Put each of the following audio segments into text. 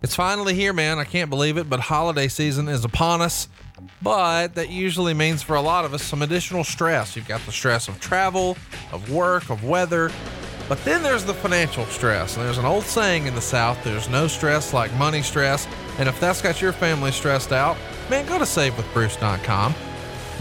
It's finally here, man. I can't believe it, but holiday season is upon us. But that usually means for a lot of us some additional stress. You've got the stress of travel, of work, of weather. But then there's the financial stress. And there's an old saying in the South there's no stress like money stress. And if that's got your family stressed out, man, go to savewithbruce.com.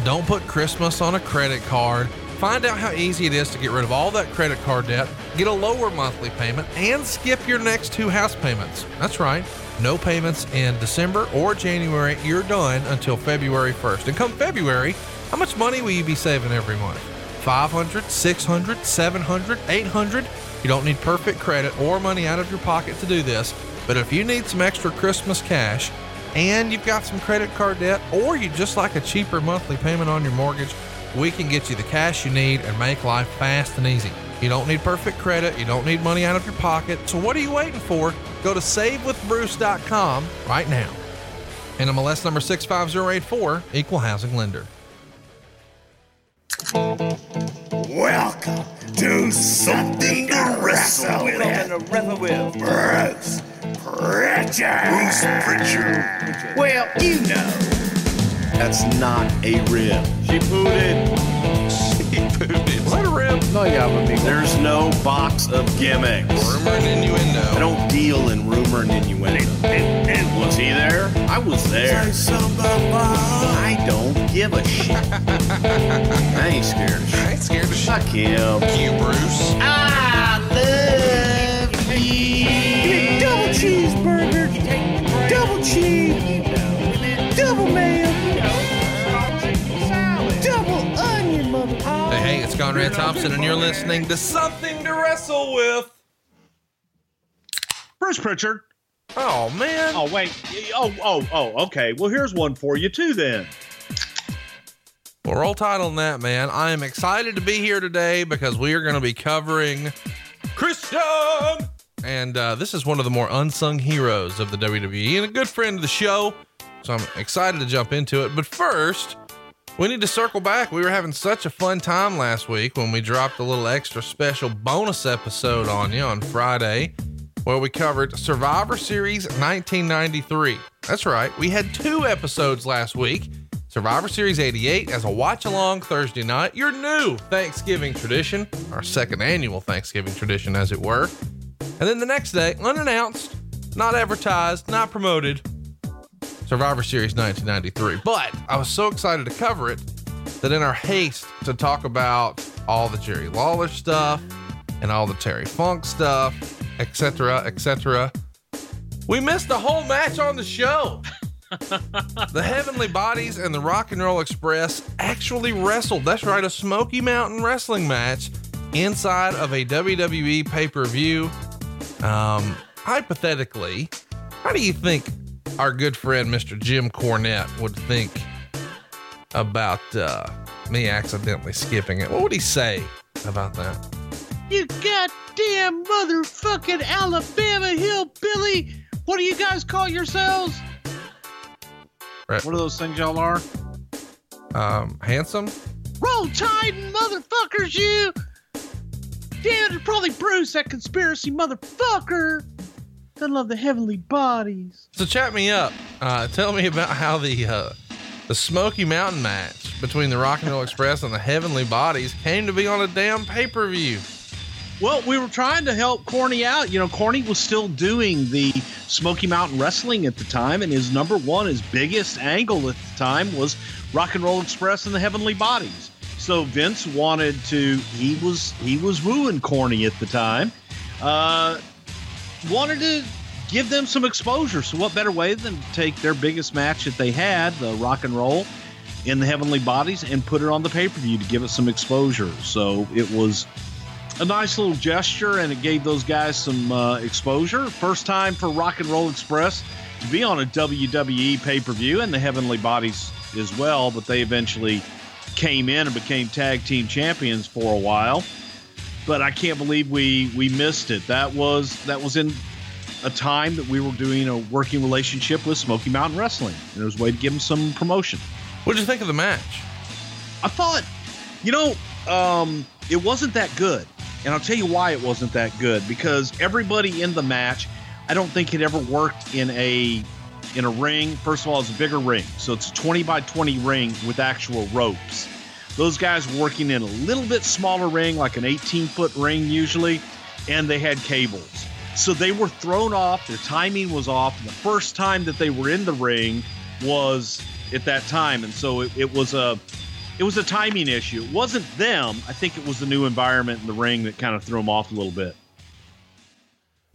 Don't put Christmas on a credit card. Find out how easy it is to get rid of all that credit card debt, get a lower monthly payment, and skip your next two house payments. That's right. No payments in December or January. You're done until February 1st. And come February, how much money will you be saving every month? 500, 600, 700, 800. You don't need perfect credit or money out of your pocket to do this. But if you need some extra Christmas cash and you've got some credit card debt or you just like a cheaper monthly payment on your mortgage, we can get you the cash you need and make life fast and easy. You don't need perfect credit. You don't need money out of your pocket. So what are you waiting for? Go to savewithbruce.com right now. NMLS number 65084, equal housing lender. Welcome to something to wrestle with. Bruce Pritchard. Bruce Pritchard. Well, you know. That's not a rib. She pooted. She pooted. Let a rip. No, yeah, but. There's no box of gimmicks. Rumor and innuendo. I don't deal in rumor and innuendo. And, and was he there? I was there. I don't give a shit. I ain't scared of shit. I ain't scared of shit. Fuck him. you, Bruce. I love you. Double cheeseburger. Double cheese. Double mayo. Conrad Thompson, and you're listening to Something to Wrestle with. Bruce Pritchard. Oh, man. Oh wait. Oh oh oh. Okay. Well, here's one for you too. Then. Well, roll Tide on that, man. I am excited to be here today because we are going to be covering Christian. And uh, this is one of the more unsung heroes of the WWE and a good friend of the show. So I'm excited to jump into it. But first, we need to circle back. We were having such a fun time last week when we dropped a little extra special bonus episode on you on Friday where we covered Survivor Series 1993. That's right, we had two episodes last week. Survivor Series 88 as a watch along Thursday night, your new Thanksgiving tradition, our second annual Thanksgiving tradition, as it were. And then the next day, unannounced, not advertised, not promoted, Survivor Series 1993. But I was so excited to cover it that in our haste to talk about all the Jerry Lawler stuff and all the Terry Funk stuff, etc., etc., we missed the whole match on the show. the Heavenly Bodies and the Rock and Roll Express actually wrestled. That's right, a Smoky Mountain wrestling match inside of a WWE pay per view. Um, hypothetically, how do you think our good friend Mr. Jim Cornette would think about uh, me accidentally skipping it? What would he say about that? You goddamn motherfucking Alabama hillbilly! What do you guys call yourselves? Right. What are those things y'all are? Um, handsome? Roll Tide, motherfuckers, you! Damn, it's probably Bruce, that conspiracy motherfucker! I love the heavenly bodies. So chat me up. Uh, tell me about how the uh, the Smoky Mountain match between the Rock and Roll Express and the Heavenly Bodies came to be on a damn pay per view. Well, we were trying to help Corny out. You know, Corny was still doing the Smoky Mountain Wrestling at the time, and his number one, his biggest angle at the time was Rock and Roll Express and the Heavenly Bodies. So Vince wanted to. He was he was wooing Corny at the time. Uh, wanted to give them some exposure. So what better way than to take their biggest match that they had, the Rock and Roll, in the Heavenly Bodies, and put it on the pay per view to give it some exposure. So it was a nice little gesture and it gave those guys some uh, exposure. First time for Rock and Roll Express to be on a WWE pay per view and the Heavenly Bodies as well, but they eventually came in and became tag team champions for a while. But I can't believe we we missed it. That was that was in a time that we were doing a working relationship with Smoky Mountain Wrestling, and it was a way to give them some promotion. What did you think of the match? I thought, you know, um, it wasn't that good. And I'll tell you why it wasn't that good because everybody in the match I don't think it ever worked in a in a ring. First of all, it's a bigger ring, so it's a 20 by 20 ring with actual ropes. Those guys working in a little bit smaller ring, like an 18 foot ring usually, and they had cables. So they were thrown off. Their timing was off. The first time that they were in the ring was at that time, and so it, it was a it was a timing issue. It wasn't them. I think it was the new environment in the ring that kind of threw them off a little bit.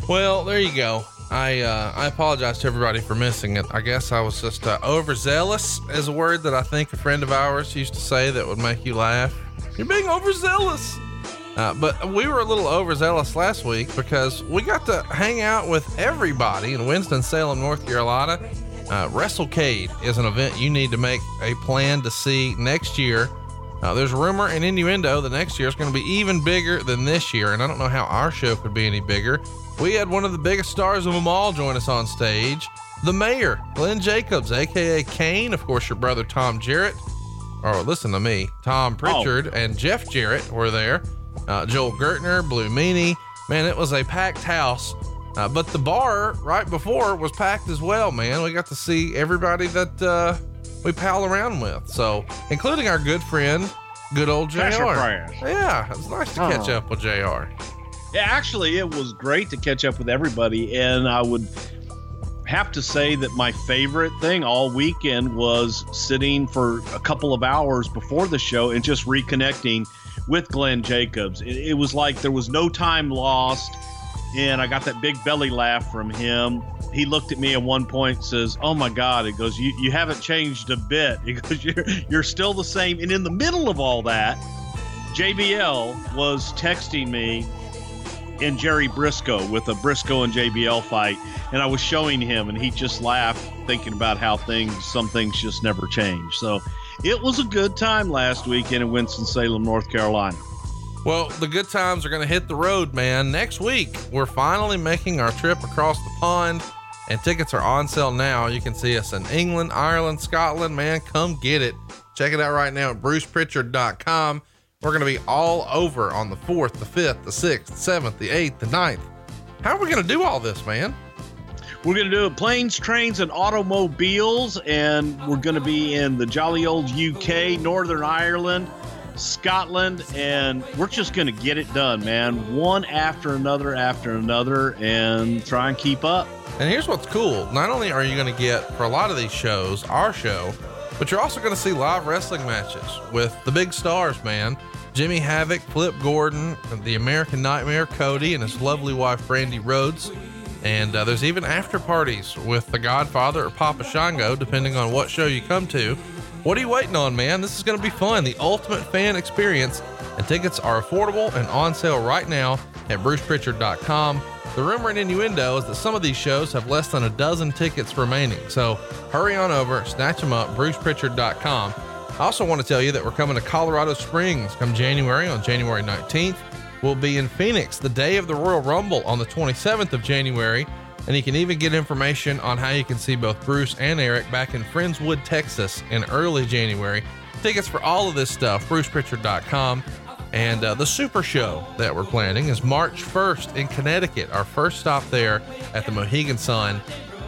Well, there you go. I uh, I apologize to everybody for missing it. I guess I was just uh, overzealous, is a word that I think a friend of ours used to say that would make you laugh. You're being overzealous. Uh, but we were a little overzealous last week because we got to hang out with everybody in Winston-Salem, North Carolina. Uh, WrestleCade is an event you need to make a plan to see next year. Uh, there's rumor and innuendo that next year is going to be even bigger than this year, and I don't know how our show could be any bigger. We had one of the biggest stars of them all join us on stage, the mayor, Glenn Jacobs, aka Kane, of course, your brother Tom Jarrett. Or listen to me, Tom Pritchard and Jeff Jarrett were there. Uh, Joel Gertner, Blue Meanie. Man, it was a packed house. Uh, but the bar right before was packed as well, man. We got to see everybody that uh, we pal around with. So, including our good friend, good old JR. Yeah, it's nice to catch Oh. up with JR. Actually, it was great to catch up with everybody, and I would have to say that my favorite thing all weekend was sitting for a couple of hours before the show and just reconnecting with Glenn Jacobs. It, it was like there was no time lost, and I got that big belly laugh from him. He looked at me at one point and says, "Oh my God!" He goes, "You you haven't changed a bit." He goes, "You're you're still the same." And in the middle of all that, JBL was texting me and Jerry Brisco with a Brisco and JBL fight, and I was showing him, and he just laughed, thinking about how things, some things just never change. So it was a good time last weekend in Winston Salem, North Carolina. Well, the good times are going to hit the road, man. Next week, we're finally making our trip across the pond, and tickets are on sale now. You can see us in England, Ireland, Scotland. Man, come get it. Check it out right now at brucepritchard.com. We're going to be all over on the 4th, the 5th, the 6th, the 7th, the 8th, the 9th. How are we going to do all this, man? We're going to do it planes, trains, and automobiles, and we're going to be in the jolly old UK, Northern Ireland, Scotland, and we're just going to get it done, man. One after another after another, and try and keep up. And here's what's cool. Not only are you going to get, for a lot of these shows, our show, but you're also going to see live wrestling matches with the big stars, man. Jimmy Havoc, Flip Gordon, the American Nightmare, Cody, and his lovely wife, Brandi Rhodes. And uh, there's even after parties with the Godfather or Papa Shango, depending on what show you come to. What are you waiting on, man? This is going to be fun. The ultimate fan experience. And tickets are affordable and on sale right now at brucepritchard.com. The rumor and innuendo is that some of these shows have less than a dozen tickets remaining. So hurry on over, snatch them up, brucepritchard.com. I also want to tell you that we're coming to Colorado Springs come January on January 19th. We'll be in Phoenix the day of the Royal Rumble on the 27th of January. And you can even get information on how you can see both Bruce and Eric back in Friendswood, Texas in early January. Tickets for all of this stuff, brucepritchard.com. And uh, the super show that we're planning is March 1st in Connecticut, our first stop there at the Mohegan Sun.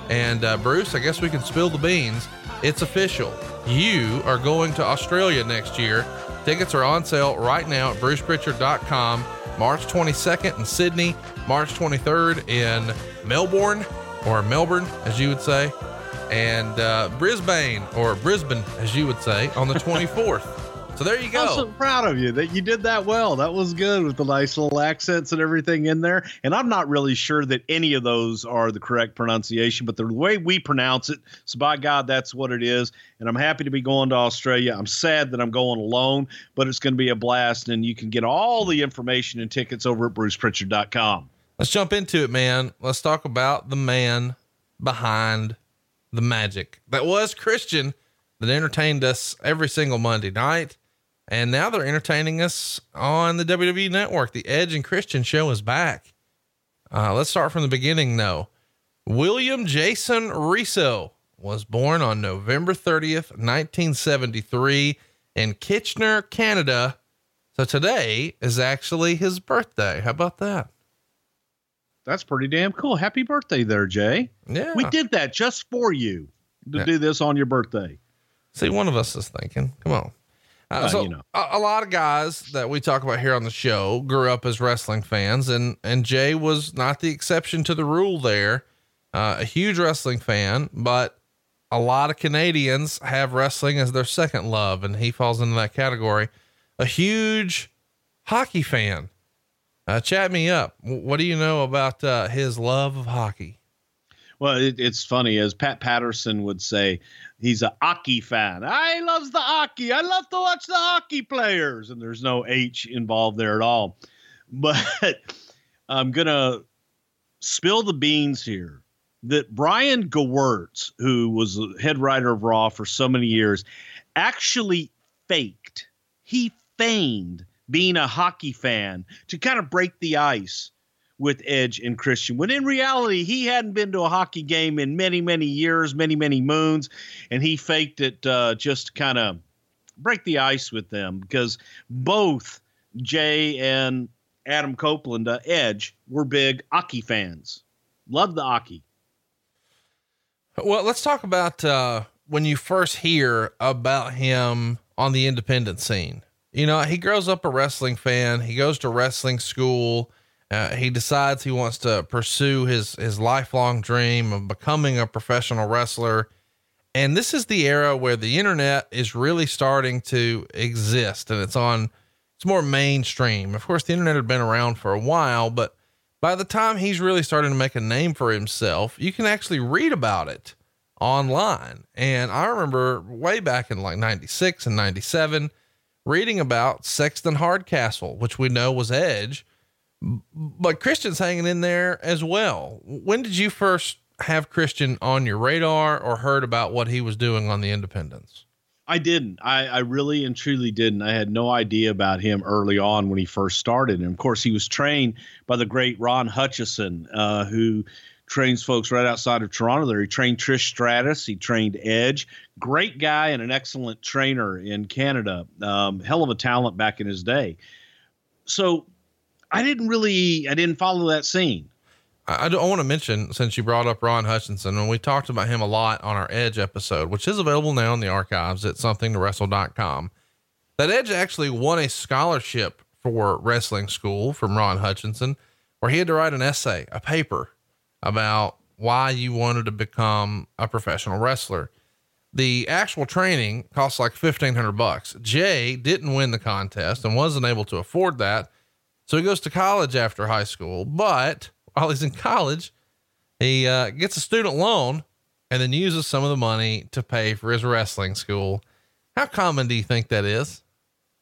And uh, Bruce, I guess we can spill the beans. It's official. You are going to Australia next year. Tickets are on sale right now at brucepritchard.com. March 22nd in Sydney, March 23rd in Melbourne, or Melbourne, as you would say, and uh, Brisbane, or Brisbane, as you would say, on the 24th. So there you I'm so go. proud of you that you did that well. That was good with the nice little accents and everything in there. And I'm not really sure that any of those are the correct pronunciation, but the way we pronounce it, so by God, that's what it is. And I'm happy to be going to Australia. I'm sad that I'm going alone, but it's going to be a blast. And you can get all the information and tickets over at brucepritchard.com. Let's jump into it, man. Let's talk about the man behind the magic that was Christian that entertained us every single Monday night. And now they're entertaining us on the WWE network. The Edge and Christian show is back. Uh, let's start from the beginning, though. William Jason Reso was born on November 30th, 1973, in Kitchener, Canada. So today is actually his birthday. How about that? That's pretty damn cool. Happy birthday there, Jay. Yeah. We did that just for you to Yeah. do this on your birthday. See, one of us is thinking, come on. Uh, so you know. a, a lot of guys that we talk about here on the show grew up as wrestling fans, and and Jay was not the exception to the rule there. Uh, a huge wrestling fan, but a lot of Canadians have wrestling as their second love, and he falls into that category. A huge hockey fan. Uh, chat me up. What do you know about uh, his love of hockey? Well, it, it's funny as Pat Patterson would say, he's a hockey fan. I loves the hockey. I love to watch the hockey players, and there's no H involved there at all. But I'm gonna spill the beans here. That Brian Gewirtz, who was head writer of Raw for so many years, actually faked. He feigned being a hockey fan to kind of break the ice with Edge and Christian. When in reality, he hadn't been to a hockey game in many, many years, many, many moons, and he faked it uh, just to kind of break the ice with them because both Jay and Adam Copeland, uh, Edge, were big hockey fans. Loved the hockey. Well, let's talk about uh, when you first hear about him on the independent scene. You know, he grows up a wrestling fan. He goes to wrestling school. Uh, he decides he wants to pursue his his lifelong dream of becoming a professional wrestler. And this is the era where the internet is really starting to exist, and it's on. It's more mainstream. Of course, the internet had been around for a while, but by the time he's really starting to make a name for himself, you can actually read about it online. And I remember way back in like 96 and 97 reading about Sexton Hardcastle, which we know was Edge, but Christian's hanging in there as well. When did you first have Christian on your radar or heard about what he was doing on the independents? I didn't. I, I really and truly didn't. I had no idea about him early on when he first started. And of course, he was trained by the great Ron Hutchison, uh, who trains folks right outside of Toronto there. He trained Trish Stratus, he trained Edge. Great guy and an excellent trainer in Canada. Um, hell of a talent back in his day. So I didn't really, I didn't follow that scene. I, I don't want to mention since you brought up Ron Hutchinson and we talked about him a lot on our Edge episode, which is available now in the archives at somethingtowrestle.com. That Edge actually won a scholarship for wrestling school from Ron Hutchinson, where he had to write an essay, a paper about why you wanted to become a professional wrestler. The actual training costs like 1500 bucks. Jay didn't win the contest and wasn't able to afford that. So he goes to college after high school, but while he's in college, he uh, gets a student loan and then uses some of the money to pay for his wrestling school. How common do you think that is?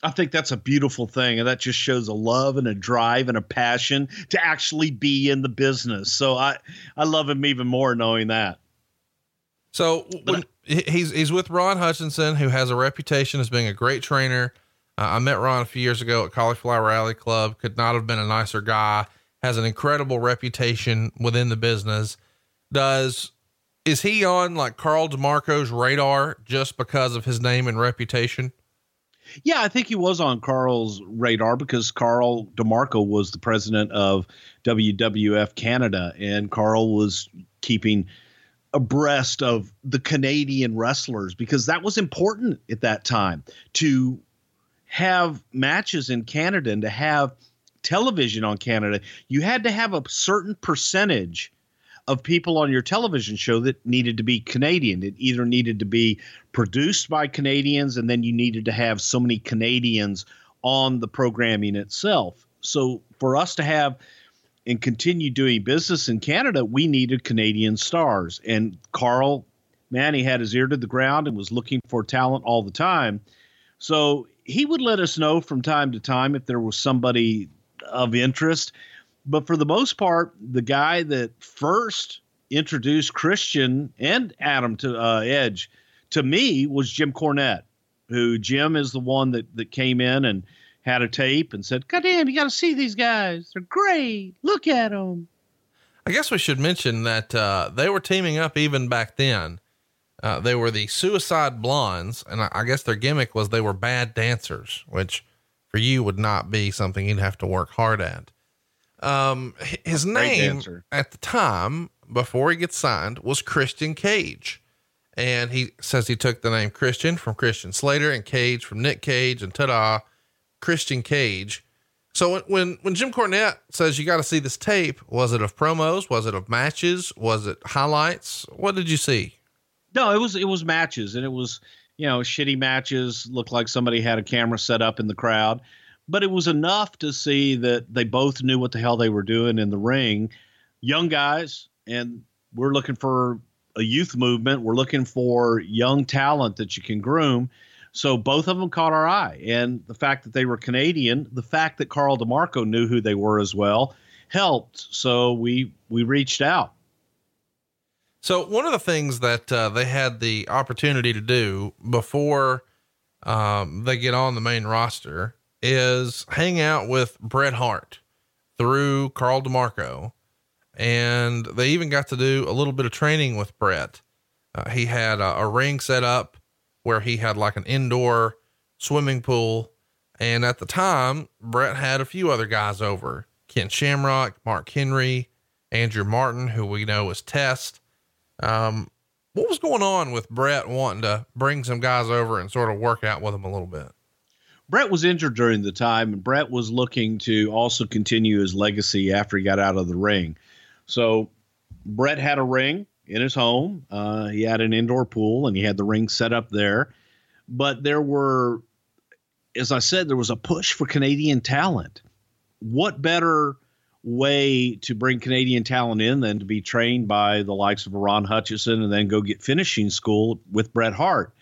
I think that's a beautiful thing. And that just shows a love and a drive and a passion to actually be in the business. So I, I love him even more knowing that. So when he- he's he's with Ron Hutchinson, who has a reputation as being a great trainer. Uh, I met Ron a few years ago at Cauliflower Alley Club. Could not have been a nicer guy. Has an incredible reputation within the business. Does is he on like Carl DeMarco's radar just because of his name and reputation? Yeah, I think he was on Carl's radar because Carl DeMarco was the president of WWF Canada, and Carl was keeping abreast of the Canadian wrestlers because that was important at that time to have matches in Canada and to have television on Canada. You had to have a certain percentage of people on your television show that needed to be Canadian. It either needed to be produced by Canadians and then you needed to have so many Canadians on the programming itself. So for us to have and continue doing business in Canada, we needed Canadian stars. And Carl, man, he had his ear to the ground and was looking for talent all the time. So he would let us know from time to time if there was somebody of interest. But for the most part, the guy that first introduced Christian and Adam to uh, Edge to me was Jim Cornette, who Jim is the one that, that came in and had a tape and said, God damn, you got to see these guys. They're great. Look at them. I guess we should mention that uh, they were teaming up even back then. Uh, they were the Suicide Blondes, and I, I guess their gimmick was they were bad dancers, which for you would not be something you'd have to work hard at. Um, his name at the time before he gets signed was Christian Cage. And he says he took the name Christian from Christian Slater and Cage from Nick Cage and ta-da, Christian Cage. So when, when, when Jim Cornette says you got to see this tape, was it of promos? Was it of matches? Was it highlights? What did you see? No, it was it was matches, and it was you know shitty matches. Looked like somebody had a camera set up in the crowd, but it was enough to see that they both knew what the hell they were doing in the ring. Young guys, and we're looking for a youth movement. We're looking for young talent that you can groom. So both of them caught our eye, and the fact that they were Canadian, the fact that Carl DeMarco knew who they were as well, helped. So we we reached out. So one of the things that uh, they had the opportunity to do before um, they get on the main roster is hang out with Bret Hart through Carl DeMarco, and they even got to do a little bit of training with Bret. Uh, he had a, a ring set up where he had like an indoor swimming pool, and at the time, Bret had a few other guys over: Ken Shamrock, Mark Henry, Andrew Martin, who we know is Test. Um, what was going on with Bret wanting to bring some guys over and sort of work out with them a little bit? Bret was injured during the time, and Bret was looking to also continue his legacy after he got out of the ring. So, Bret had a ring in his home. Uh, he had an indoor pool, and he had the ring set up there. But there were, as I said, there was a push for Canadian talent. What better way to bring Canadian talent in than to be trained by the likes of Ron Hutchison and then go get finishing school with Bret Hart?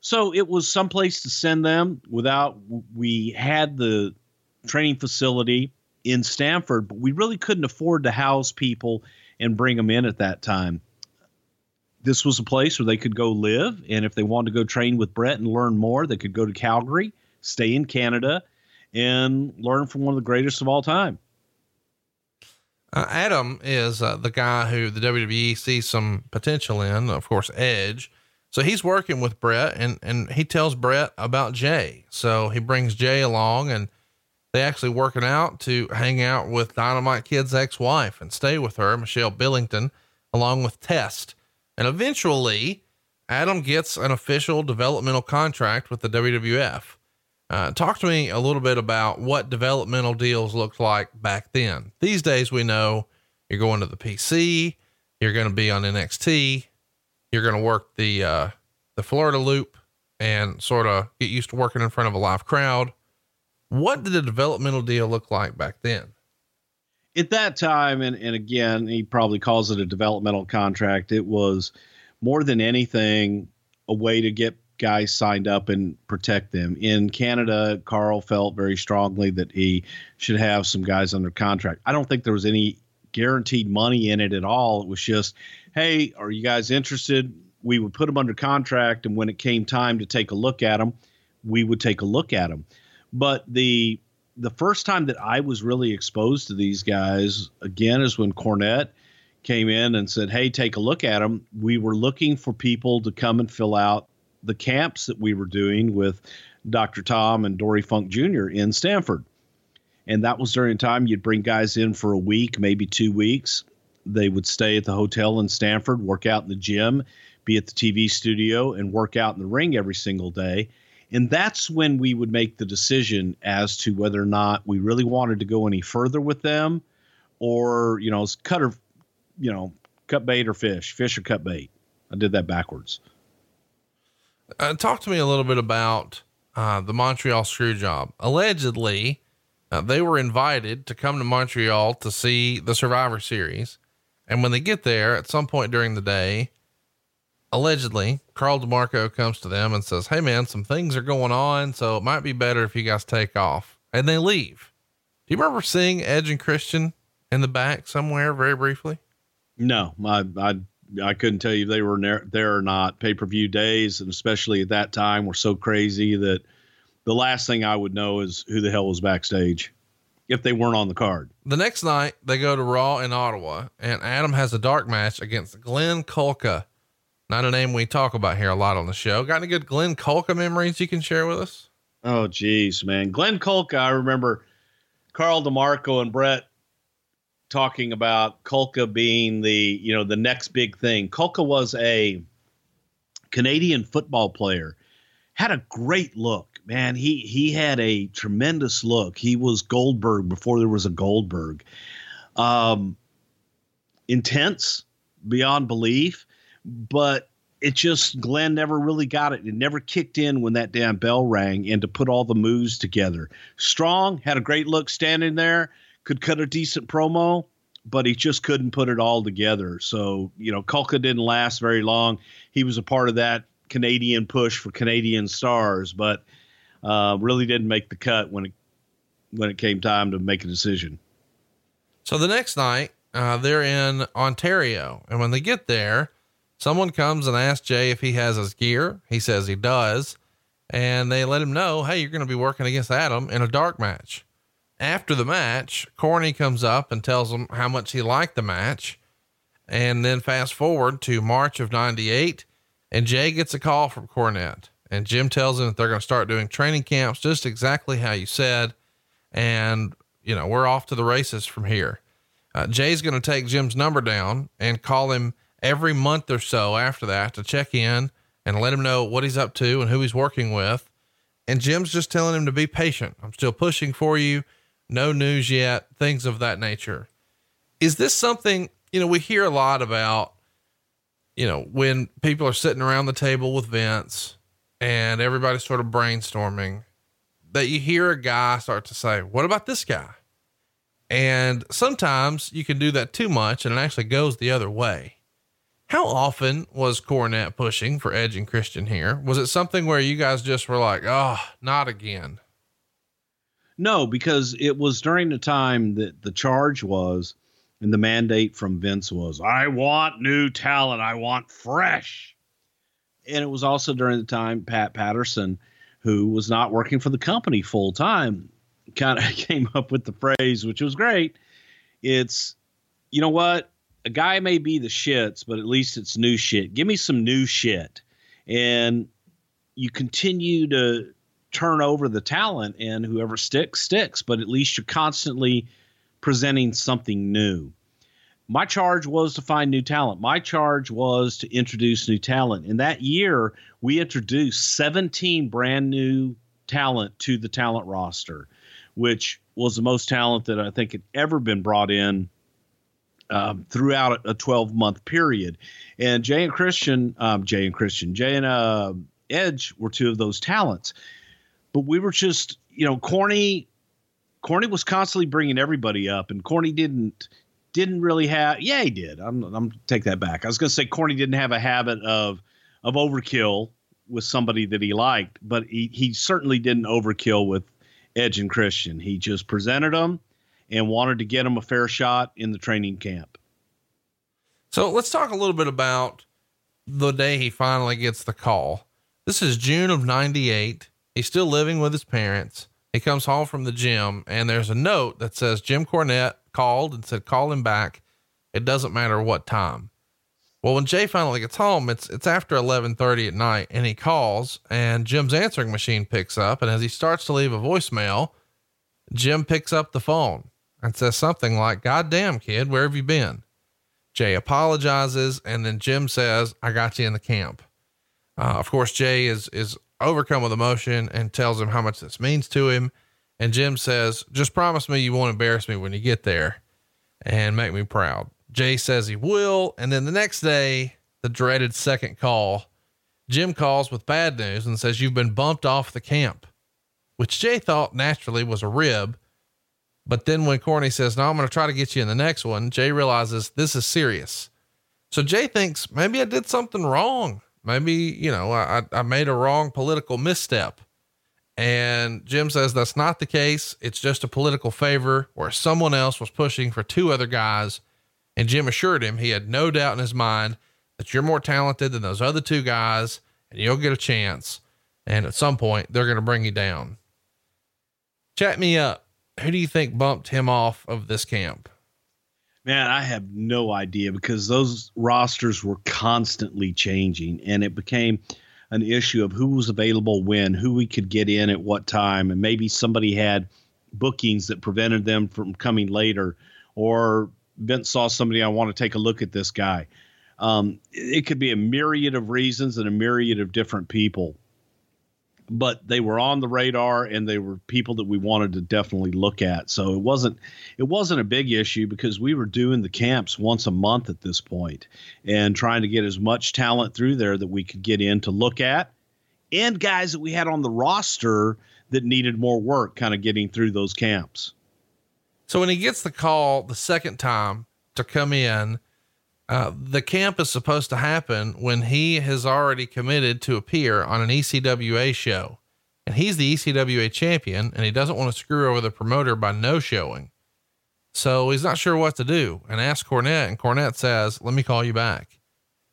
So it was someplace to send them without, we had the training facility in Stamford, but we really couldn't afford to house people and bring them in at that time. This was a place where they could go live. And if they wanted to go train with Bret and learn more, they could go to Calgary, stay in Canada, and learn from one of the greatest of all time. Uh, Adam is uh, the guy who the WWE sees some potential in, of course, Edge. So he's working with Bret and, and he tells Bret about Jay. So he brings Jay along and they actually working out to hang out with Dynamite Kid's ex-wife and stay with her, Michelle Billington, along with Test. And eventually Adam gets an official developmental contract with the WWF. Uh, talk to me a little bit about what developmental deals looked like back then. These days, we know you're going to the PC, you're going to be on NXT, you're going to work the uh, the Florida Loop, and sort of get used to working in front of a live crowd. What did the developmental deal look like back then? At that time, and, and again, he probably calls it a developmental contract, it was more than anything a way to get guys signed up and protect them. In Canada, Carl felt very strongly that he should have some guys under contract. I don't think there was any guaranteed money in it at all. It was just, hey, are you guys interested? We would put them under contract, and when it came time to take a look at them, we would take a look at them. But the the first time that I was really exposed to these guys again is when Cornette came in and said, "Hey, take a look at them." We were looking for people to come and fill out the camps that we were doing with Dr. Tom and Dory Funk Jr. in Stamford. And that was during a time you'd bring guys in for a week, maybe two weeks. They would stay at the hotel in Stamford, work out in the gym, be at the TV studio, and work out in the ring every single day. And that's when we would make the decision as to whether or not we really wanted to go any further with them or, you know, cut or, you know, cut bait or fish, fish or cut bait. I did that backwards. Uh, talk to me a little bit about uh, the Montreal screw job. Allegedly, uh, they were invited to come to Montreal to see the Survivor Series. And when they get there at some point during the day, allegedly, Carl DeMarco comes to them and says, Hey, man, some things are going on. So it might be better if you guys take off. And they leave. Do you remember seeing Edge and Christian in the back somewhere very briefly? No, I, I, I couldn't tell you if they were there, there or not. Pay per view days, and especially at that time, were so crazy that the last thing I would know is who the hell was backstage if they weren't on the card. The next night, they go to Raw in Ottawa, and Adam has a dark match against Glenn Kulka. Not a name we talk about here a lot on the show. Got any good Glenn Kulka memories you can share with us? Oh, geez, man. Glenn Kulka, I remember Carl DeMarco and Bret talking about Kulka being the you know the next big thing. Kulka was a Canadian football player, had a great look. Man, he he had a tremendous look. He was Goldberg before there was a Goldberg. Um, intense beyond belief, but it just Glenn never really got it. It never kicked in when that damn bell rang and to put all the moves together. Strong had a great look standing there, could cut a decent promo, but he just couldn't put it all together. So, you know, Kulka didn't last very long. He was a part of that Canadian push for Canadian stars, but uh, really didn't make the cut when it when it came time to make a decision. So the next night, uh, they're in Ontario, and when they get there, someone comes and asks Jay if he has his gear. He says he does, and they let him know, "Hey, you're going to be working against Adam in a dark match." After the match, Corny comes up and tells him how much he liked the match, and then fast forward to March of '98, and Jay gets a call from Cornette, and Jim tells him that they're going to start doing training camps just exactly how you said, and you know we're off to the races from here. Uh, Jay's going to take Jim's number down and call him every month or so after that to check in and let him know what he's up to and who he's working with. And Jim's just telling him to be patient. I'm still pushing for you. No news yet, things of that nature. Is this something, you know, we hear a lot about, you know, when people are sitting around the table with Vince and everybody's sort of brainstorming, that you hear a guy start to say, What about this guy? And sometimes you can do that too much and it actually goes the other way. How often was Cornette pushing for Edge and Christian here? Was it something where you guys just were like, oh, not again? No, because it was during the time that the charge was and the mandate from Vince was, I want new talent. I want fresh. And it was also during the time Pat Patterson, who was not working for the company full time, kind of came up with the phrase, which was great. It's, you know what? A guy may be the shits, but at least it's new shit. Give me some new shit. And you continue to turn over the talent, and whoever sticks, sticks, but at least you're constantly presenting something new. My charge was to find new talent. My charge was to introduce new talent. In that year, we introduced 17 brand new talent to the talent roster which was the most talent that I think had ever been brought in um, throughout a 12 month period. And Jay and Christian, um, Jay and Christian, Jay and uh, Edge were two of those talents. But we were just, you know, Corny. Corny was constantly bringing everybody up, and Corny didn't didn't really have. Yeah, he did. I'm I'm take that back. I was going to say Corny didn't have a habit of of overkill with somebody that he liked, but he he certainly didn't overkill with Edge and Christian. He just presented them and wanted to get them a fair shot in the training camp. So let's talk a little bit about the day he finally gets the call. This is June of 98. He's still living with his parents. He comes home from the gym and there's a note that says Jim Cornette called and said, call him back. It doesn't matter what time. Well, when Jay finally gets home, it's it's after 11:30 at night and he calls and Jim's answering machine picks up and as he starts to leave a voicemail, Jim picks up the phone and says something like, "God damn kid, where have you been?" Jay apologizes and then Jim says, "I got you in the camp." Uh, of course, Jay is is overcome with emotion and tells him how much this means to him. And Jim says, "Just promise me you won't embarrass me when you get there and make me proud." Jay says he will. And then the next day, the dreaded second call, Jim calls with bad news and says, You've been bumped off the camp, which Jay thought naturally was a rib. But then when Corny says, No, I'm going to try to get you in the next one, Jay realizes this is serious. So Jay thinks maybe I did something wrong. Maybe, you know, I, I made a wrong political misstep. And Jim says that's not the case. It's just a political favor where someone else was pushing for two other guys and Jim assured him he had no doubt in his mind that you're more talented than those other two guys and you'll get a chance. And at some point, they're going to bring you down. Chat me up. Who do you think bumped him off of this camp? Man, I have no idea because those rosters were constantly changing and it became an issue of who was available when, who we could get in at what time. And maybe somebody had bookings that prevented them from coming later or Vince saw somebody, I want to take a look at this guy. Um, it could be a myriad of reasons and a myriad of different people, but they were on the radar and they were people that we wanted to definitely look at. So it wasn't it wasn't a big issue because we were doing the camps once a month at this point and trying to get as much talent through there that we could get in to look at and guys that we had on the roster that needed more work kind of getting through those camps. So when he gets the call the second time to come in, uh, the camp is supposed to happen when he has already committed to appear on an ECWA show. And he's the ECWA champion and he doesn't want to screw over the promoter by no showing. So he's not sure what to do and asks Cornette, and Cornette says, Let me call you back.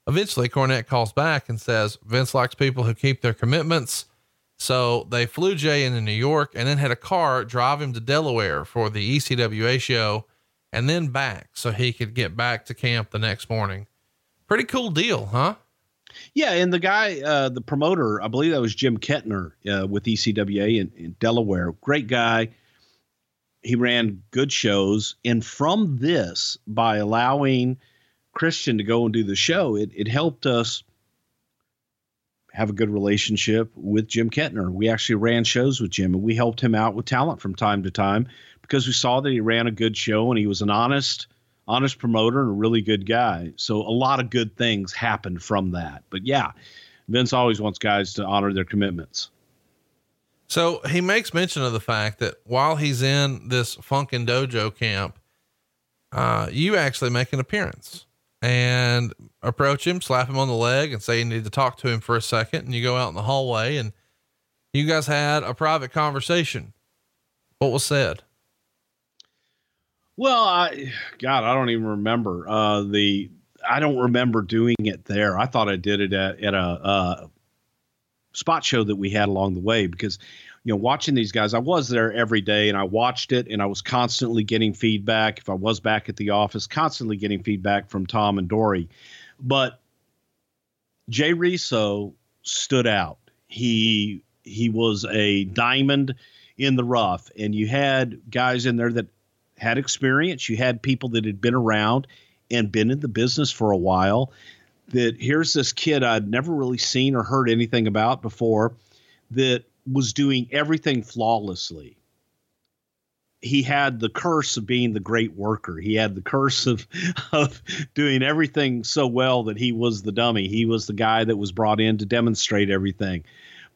Eventually, Cornette calls back and says, Vince likes people who keep their commitments. So they flew Jay into New York and then had a car drive him to Delaware for the ECWA show and then back so he could get back to camp the next morning. Pretty cool deal, huh? Yeah, and the guy, uh, the promoter, I believe that was Jim Kettner uh, with ECWA in, in Delaware. Great guy. He ran good shows, and from this, by allowing Christian to go and do the show, it it helped us have a good relationship with Jim Kettner. We actually ran shows with Jim, and we helped him out with talent from time to time because we saw that he ran a good show and he was an honest honest promoter and a really good guy. So a lot of good things happened from that. But yeah, Vince always wants guys to honor their commitments. So he makes mention of the fact that while he's in this Funkin' Dojo camp, uh, you actually make an appearance and approach him, slap him on the leg, and say you need to talk to him for a second. And you go out in the hallway and you guys had a private conversation. What was said? Well, I, God, I don't even remember uh, the. I don't remember doing it there. I thought I did it at, at a uh, spot show that we had along the way because, you know, watching these guys, I was there every day and I watched it and I was constantly getting feedback. If I was back at the office, constantly getting feedback from Tom and Dory, but Jay Reso stood out. He he was a diamond in the rough, and you had guys in there that had experience. You had people that had been around and been in the business for a while. That here's this kid I'd never really seen or heard anything about before that was doing everything flawlessly. He had the curse of being the great worker. He had the curse of, of doing everything so well that he was the dummy. He was the guy that was brought in to demonstrate everything.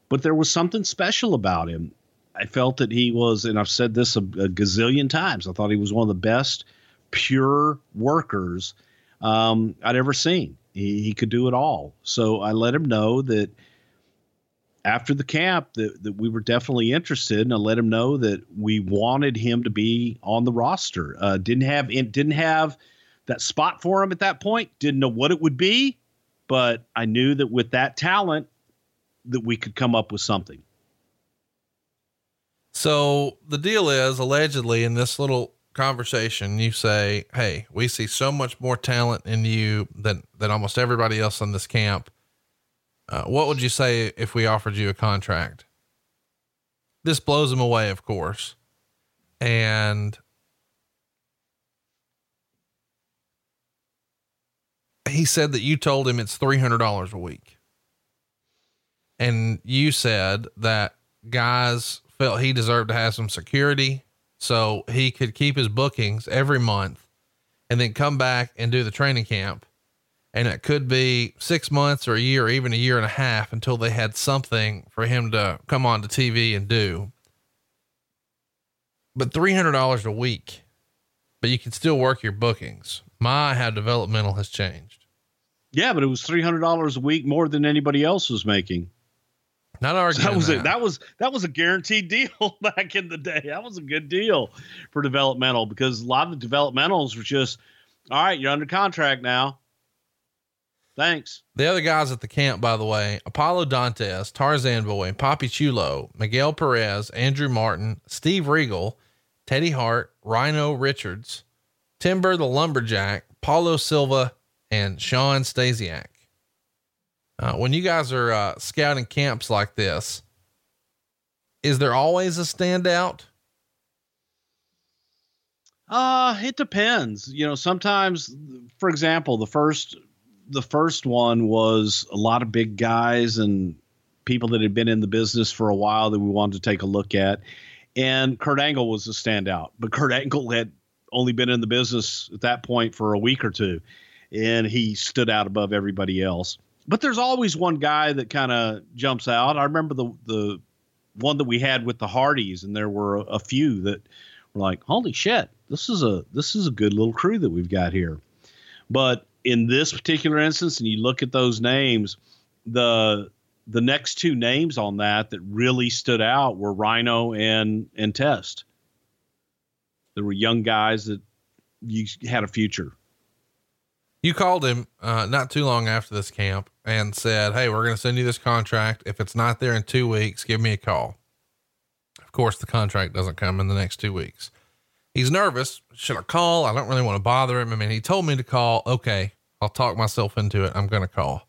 But there was something special about him. I felt that he was, and I've said this a, a gazillion times. I thought he was one of the best pure workers um, I'd ever seen. He, he could do it all. So I let him know that after the camp that, that we were definitely interested, and I let him know that we wanted him to be on the roster. Uh, didn't have didn't have that spot for him at that point. Didn't know what it would be, but I knew that with that talent, that we could come up with something. So the deal is allegedly in this little conversation, you say, Hey, we see so much more talent in you than, than almost everybody else in this camp. Uh, what would you say if we offered you a contract? This blows him away, of course. And he said that you told him it's $300 a week. And you said that guys felt he deserved to have some security so he could keep his bookings every month and then come back and do the training camp. And it could be six months or a year, or even a year and a half until they had something for him to come on to TV and do. But $300 a week, but you can still work your bookings. My, how developmental has changed. Yeah, but it was $300 a week more than anybody else was making. Not arguing. that was that. a, that was that was a guaranteed deal back in the day. That was a good deal for developmental because a lot of the developmentals were just, all right, you're under contract now. Thanks. The other guys at the camp, by the way, Apollo Dantes, Tarzan Boy, Poppy Chulo, Miguel Perez, Andrew Martin, Steve Regal, Teddy Hart, Rhino Richards, Timber the Lumberjack, Paulo Silva, and Sean Stasiak. Uh, when you guys are uh, scouting camps like this, is there always a standout? Uh, it depends. You know, sometimes, for example, the first the first one was a lot of big guys and people that had been in the business for a while that we wanted to take a look at. And Kurt Angle was a standout, but Kurt Angle had only been in the business at that point for a week or two, and he stood out above everybody else. But there's always one guy that kind of jumps out. I remember the the one that we had with the Hardys, and there were a, a few that were like, "Holy shit, this is a this is a good little crew that we've got here." But in this particular instance, and you look at those names, the the next two names on that that really stood out were Rhino and and Test. There were young guys that you had a future. You called him uh, not too long after this camp and said, Hey, we're going to send you this contract. If it's not there in two weeks, give me a call. Of course, the contract doesn't come in the next two weeks. He's nervous. Should I call? I don't really want to bother him. I mean, he told me to call. Okay, I'll talk myself into it. I'm going to call.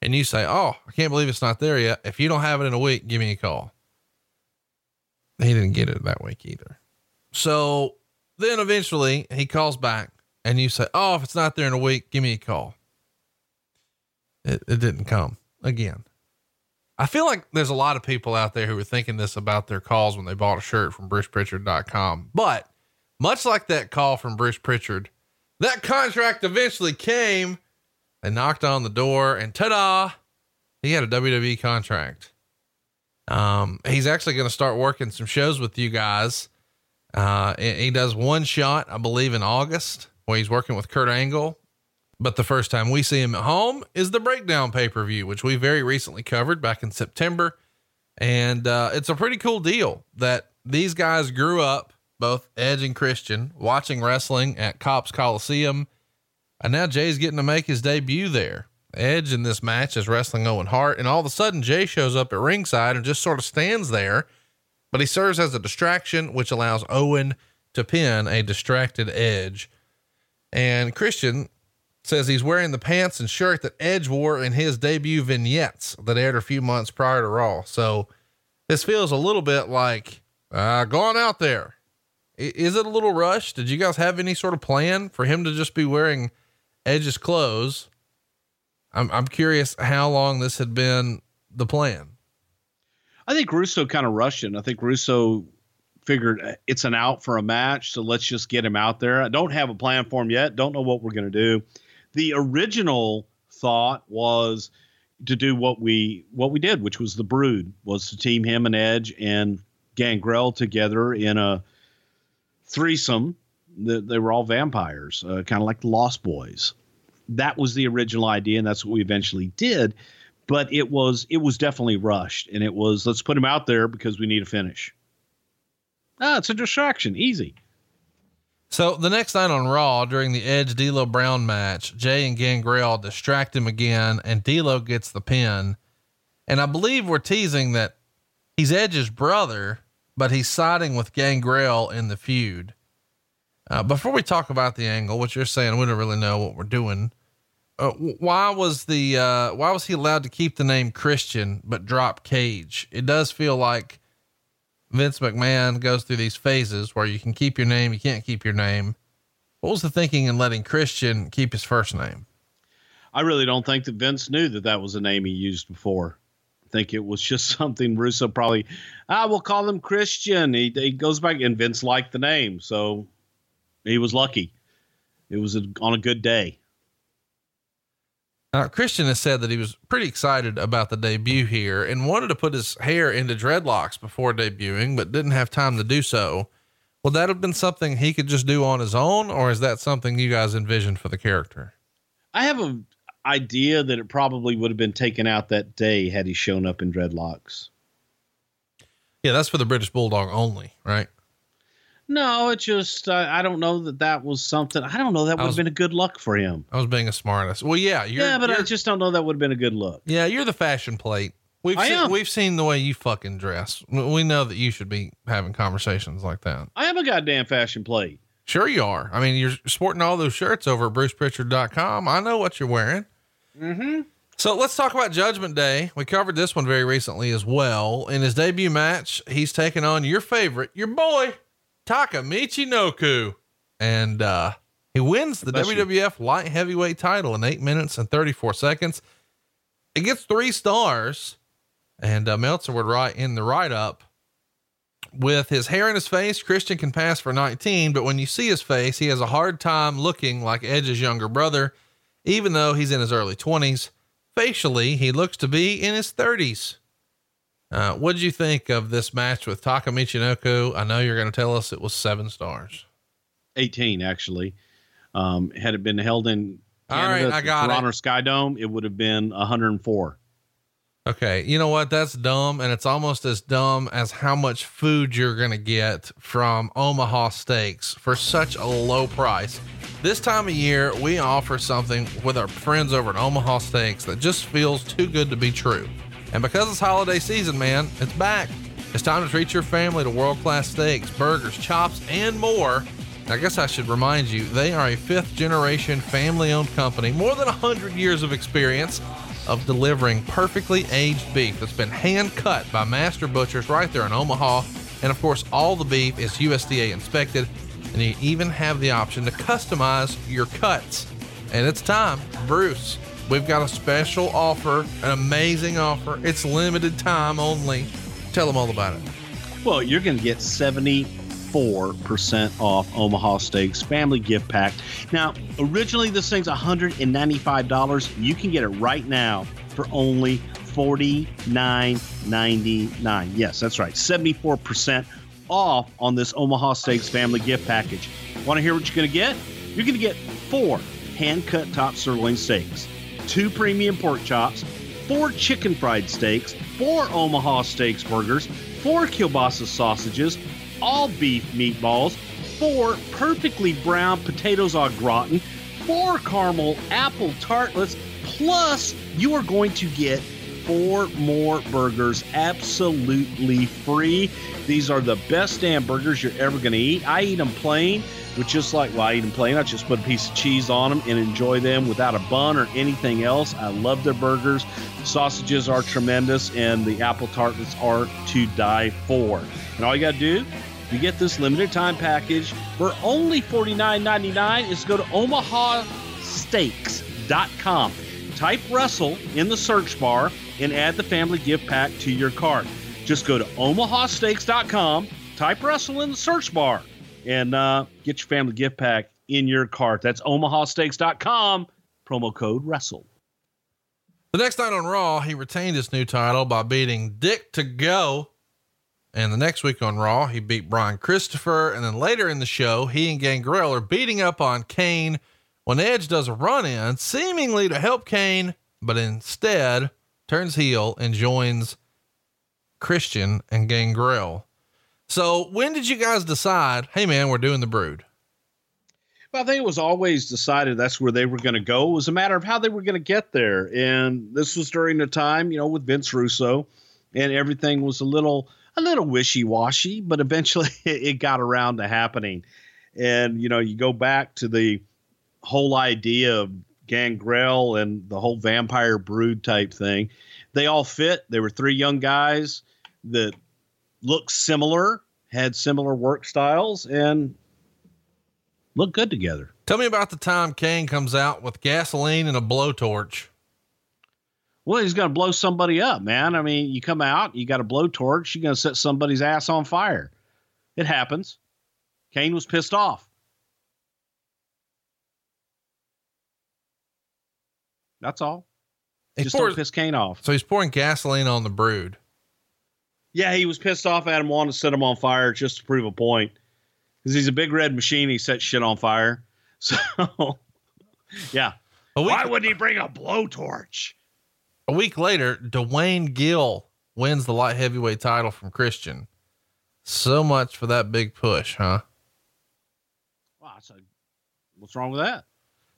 And you say, Oh, I can't believe it's not there yet. If you don't have it in a week, give me a call. He didn't get it that week either. So then eventually he calls back and you say, Oh, if it's not there in a week, give me a call. It, it didn't come again. I feel like there's a lot of people out there who are thinking this about their calls when they bought a shirt from BrucePrichard.com. But much like that call from Bruce Prichard, that contract eventually came. They knocked on the door and ta da, he had a WWE contract. Um, he's actually going to start working some shows with you guys. Uh, he does one shot, I believe, in August he's working with Kurt Angle. But the first time we see him at home is the breakdown pay per view, which we very recently covered back in September. And uh, it's a pretty cool deal that these guys grew up, both Edge and Christian, watching wrestling at Copps Coliseum. And now Jay's getting to make his debut there. Edge in this match is wrestling Owen Hart. And all of a sudden, Jay shows up at ringside and just sort of stands there. But he serves as a distraction, which allows Owen to pin a distracted Edge. And Christian says he's wearing the pants and shirt that Edge wore in his debut vignettes that aired a few months prior to Raw. So this feels a little bit like uh, going out there. I- is it a little rushed? Did you guys have any sort of plan for him to just be wearing Edge's clothes? I'm, I'm curious how long this had been the plan. I think Russo kind of rushed it. I think Russo figured uh, it's an out for a match, so let's just get him out there. I don't have a plan for him yet. Don't know what we're going to do. The original thought was to do what we what we did, which was the Brood, was to team him and Edge and Gangrel together in a threesome. They, they were all vampires, uh, kind of like the Lost Boys. That was the original idea, and that's what we eventually did. But it was it was definitely rushed, and it was let's put him out there because we need a finish. Ah, it's a distraction. Easy. So the next night on Raw during the Edge D'Lo Brown match, Jay and Gangrel distract him again, and D'Lo gets the pin. And I believe we're teasing that he's Edge's brother, but he's siding with Gangrel in the feud. Uh, before we talk about the angle, what you're saying, we don't really know what we're doing. Uh, why was the uh, why was he allowed to keep the name Christian but drop Cage? It does feel like Vince McMahon goes through these phases where you can keep your name, you can't keep your name. What was the thinking in letting Christian keep his first name? I really don't think that Vince knew that that was a name he used before. I think it was just something Russo probably, ah, I will call him Christian. He, he goes back and Vince liked the name. So he was lucky. It was a, on a good day. Uh, Christian has said that he was pretty excited about the debut here and wanted to put his hair into dreadlocks before debuting, but didn't have time to do so. Would that have been something he could just do on his own, or is that something you guys envisioned for the character? I have an idea that it probably would have been taken out that day had he shown up in dreadlocks. Yeah, that's for the British Bulldog only, right? No, it just uh, I don't know that that was something. I don't know that would have been a good look for him. I was being a smartass. Well, yeah, you're, yeah, but I just don't know that would have been a good look. yeah, you're the fashion plate. We've I seen, am. we've seen the way you fucking dress. We we know that you should be having conversations like that. I am a goddamn fashion plate. Sure you are. I mean, you're sporting all those shirts over at bruceprichard.com. I know what you're wearing. Mm-hmm. So let's talk about Judgment Day. We covered this one very recently as well. In his debut match, he's taking on your favorite, your boy, Taka Michinoku. and uh, he wins the Bless you. WWF light heavyweight title in eight minutes and 34 seconds. It gets three stars, and uh, Meltzer would write in the write up with his hair in his face, Christian can pass for 19, but when you see his face, he has a hard time looking like Edge's younger brother, even though he's in his early 20s. Facially, he looks to be in his 30s. Uh, what did you think of this match with Taka Michinoku? I know you're going to tell us it was seven stars. 18 actually. Um, had it been held in All Canada, right, I got it. Toronto Sky Dome, it would have been 104. Okay. You know what? That's dumb. And it's almost as dumb as how much food you're going to get from Omaha Steaks for such a low price. This time of year, we offer something with our friends over at Omaha Steaks that just feels too good to be true. And because it's holiday season, man, it's back. It's time to treat your family to world class steaks, burgers, chops, and more. I guess I should remind you, they are a fifth generation family owned company, more than 100 years of experience of delivering perfectly aged beef that's been hand cut by master butchers right there in Omaha. And of course, all the beef is USDA inspected, and you even have the option to customize your cuts. And it's time, Bruce. We've got a special offer, an amazing offer. It's limited time only. Tell them all about it. Well, you're going to get 74% off Omaha Steaks family gift pack. Now, originally this thing's $195. You can get it right now for only $49.99. Yes, that's right. 74% off on this Omaha Steaks family gift package. Want to hear what you're going to get? You're going to get four hand cut top sirloin steaks, two premium pork chops, four chicken fried steaks, four Omaha Steaks burgers, four kielbasa sausages, all beef meatballs, four perfectly brown potatoes au gratin, four caramel apple tartlets, plus you are going to get four more burgers absolutely free. These are the best damn burgers you're ever going to eat. I eat them plain just like, well, I eat them plain. I just put a piece of cheese on them and enjoy them without a bun or anything else. I love their burgers. Sausages are tremendous, and the apple tartlets are to die for. And all you got to do, to get this limited time package for only $49.99 is go to omahasteaks.com. Type Russell in the search bar and add the family gift pack to your cart. Just go to omahasteaks.com, type Russell in the search bar, and uh, get your family gift pack in your cart. That's omahasteaks.com, promo code Wrestle. The next night on Raw, he retained his new title by beating Dick to go. And the next week on Raw, he beat Brian Christopher. And then later in the show, he and Gangrel are beating up on Kane when Edge does a run in, seemingly to help Kane, but instead turns heel and joins Christian and Gangrel. So when did you guys decide, hey man, we're doing the brood? Well, I think it was always decided that's where they were going to go. It was a matter of how they were going to get there. And this was during the time, you know, with Vince Russo, and everything was a little a little wishy washy, but eventually it got around to happening. And you know, you go back to the whole idea of Gangrel and the whole vampire brood type thing. They all fit. They were three young guys that looked similar, had similar work styles, and looked good together. Tell me about the time Kane comes out with gasoline and a blowtorch. Well, he's going to blow somebody up, man. I mean, you come out, you got a blowtorch, you're going to set somebody's ass on fire. It happens. Kane was pissed off. That's all. He Just pours- don't piss Kane off. so he's pouring gasoline on the brood. Yeah, he was pissed off at him, wanted to set him on fire just to prove a point. Because he's a big red machine. He sets shit on fire. So, yeah. A week, Why wouldn't he bring a blowtorch? a week later, Duane Gill wins the light heavyweight title from Christian. So much for that big push, huh? Wow, a, what's wrong with that?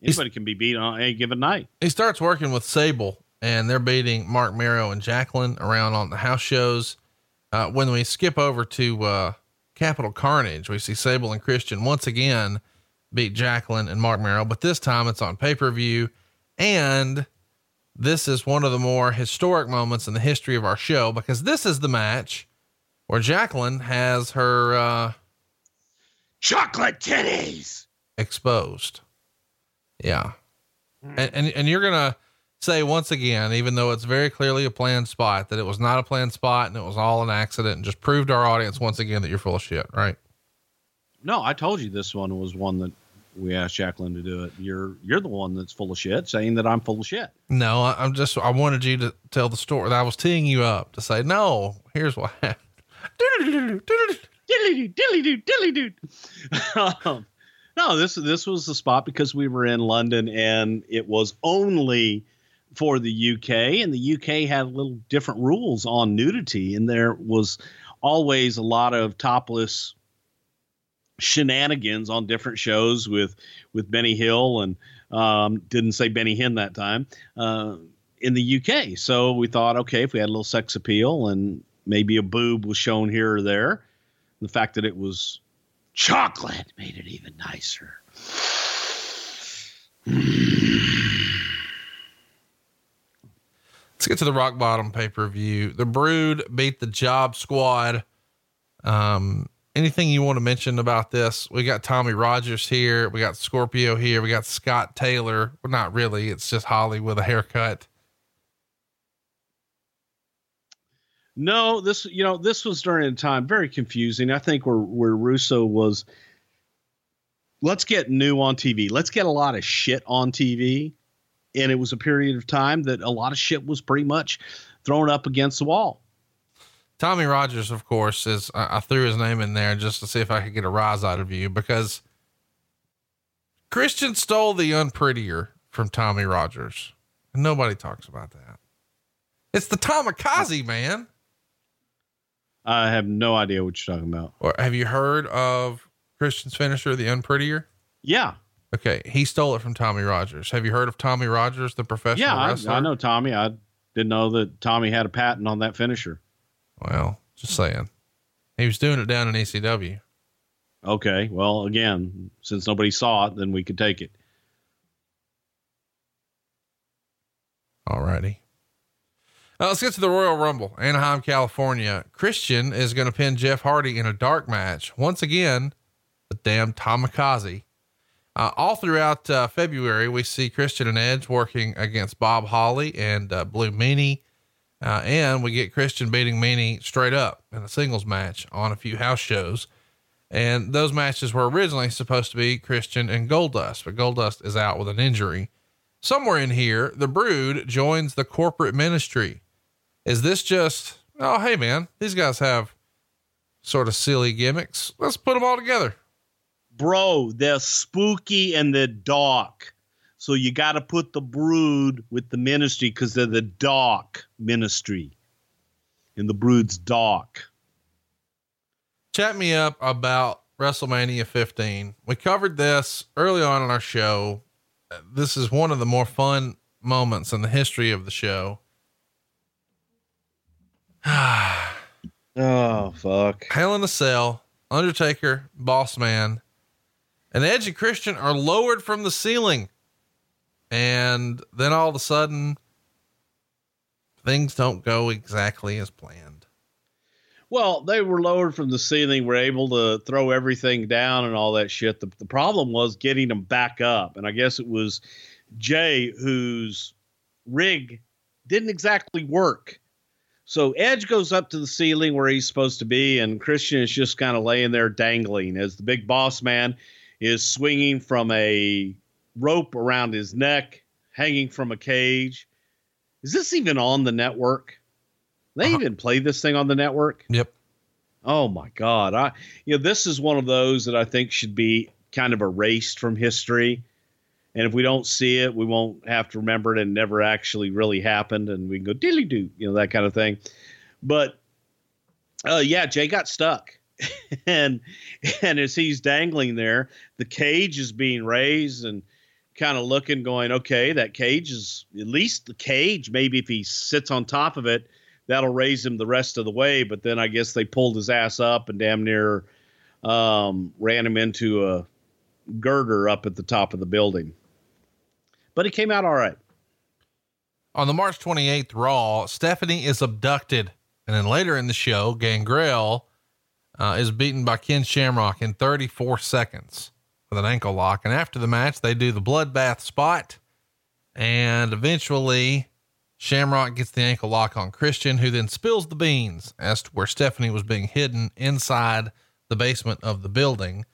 He's- Anybody can be beat on any given night. He starts working with Sable and they're beating Mark Mero and Jacqueline around on the house shows. Uh, when we skip over to, uh, Capital Carnage, we see Sable and Christian once again beat Jacqueline and Mark Mero, but this time it's on pay per view. And this is one of the more historic moments in the history of our show because this is the match where Jacqueline has her, uh, Chocolate titties. exposed. Yeah. And, and, and you're going to say once again, even though it's very clearly a planned spot, that it was not a planned spot and it was all an accident and just proved our audience once again that you're full of shit, right? No, I told you this one was one that we asked Jacqueline to do it. You're you're the one that's full of shit, saying that I'm full of shit. No, I, I'm just, I wanted you to tell the story. I was teeing you up to say, no, here's what happened. Diddly diddly doo, diddly doo. Um, no, this this was the spot because we were in London and it was only for the UK, and the UK had a little different rules on nudity, and there was always a lot of topless shenanigans on different shows with with Benny Hill and um, didn't say Benny Hinn that time uh, in the UK. So we thought, okay, if we had a little sex appeal and maybe a boob was shown here or there, the fact that it was chocolate made it even nicer. Let's get to the rock bottom pay per view. The Brood beat the Job Squad. Um, anything you want to mention about this? We got Tommy Rogers here. We got Scorpio here. We got Scott Taylor. Well, not really. It's just Holly with a haircut. No, this you know this was during a time very confusing. I think where where Russo was. Let's get new on TV. Let's get a lot of shit on TV, and it was a period of time that a lot of shit was pretty much thrown up against the wall. Tommy Rogers, of course, is I, I threw his name in there just to see if I could get a rise out of you because Christian stole the unprettier from Tommy Rogers. And nobody talks about that. It's the Tomikaze, man. I have no idea what you're talking about. Or have you heard of Christian's finisher, the unprettier? Yeah, Okay, he stole it from Tommy Rogers. Have you heard of Tommy Rogers, the professional yeah, I, wrestler? I know Tommy. I didn't know that Tommy had a patent on that finisher. Well, just saying. He was doing it down in ECW. Okay, well, again, since nobody saw it, then we could take it. Alrighty. Uh, let's get to the Royal Rumble, Anaheim, California. Christian is going to pin Jeff Hardy in a dark match. Once again, the damn Tomikaze. Uh, all throughout uh, February, we see Christian and Edge working against Bob Holly and uh, Blue Meanie. Uh, and we get Christian beating Meanie straight up in a singles match on a few house shows. And those matches were originally supposed to be Christian and Goldust, but Goldust is out with an injury. Somewhere in here, the Brood joins the corporate ministry. Is this just, oh, hey, man, these guys have sort of silly gimmicks. Let's put them all together. Bro, they're spooky and they're dark. So you got to put the brood with the ministry because they're the dark ministry. And the brood's dark. Chat me up about WrestleMania 15. We covered this early on in our show. This is one of the more fun moments in the history of the show. Oh, fuck. Hell in a Cell, Undertaker, Boss Man, and Edge and Christian are lowered from the ceiling. And then all of a sudden, things don't go exactly as planned. Well, they were lowered from the ceiling, were able to throw everything down and all that shit. The, the problem was getting them back up. And I guess it was Jay whose rig didn't exactly work. So Edge goes up to the ceiling where he's supposed to be, and Christian is just kind of laying there dangling as the big boss man is swinging from a rope around his neck, hanging from a cage. Is this even on the network? They Uh-huh. even play this thing on the network? Yep. Oh my God. I you know, this is one of those that I think should be kind of erased from history. And if we don't see it, we won't have to remember it and never actually really happened. And we can go dilly doo, you know, that kind of thing. But uh yeah, Jay got stuck. and and as he's dangling there, the cage is being raised and kind of looking, going, okay, that cage is at least the cage. Maybe if he sits on top of it, that'll raise him the rest of the way. But then I guess they pulled his ass up and damn near um, ran him into a girder up at the top of the building. But he came out all right. On the March 28th Raw, Stephanie is abducted. And then later in the show, Gangrel uh, is beaten by Ken Shamrock in 34 seconds. with an ankle lock. And after the match, they do the bloodbath spot. And eventually, Shamrock gets the ankle lock on Christian, who then spills the beans as to where Stephanie was being hidden inside the basement of the building.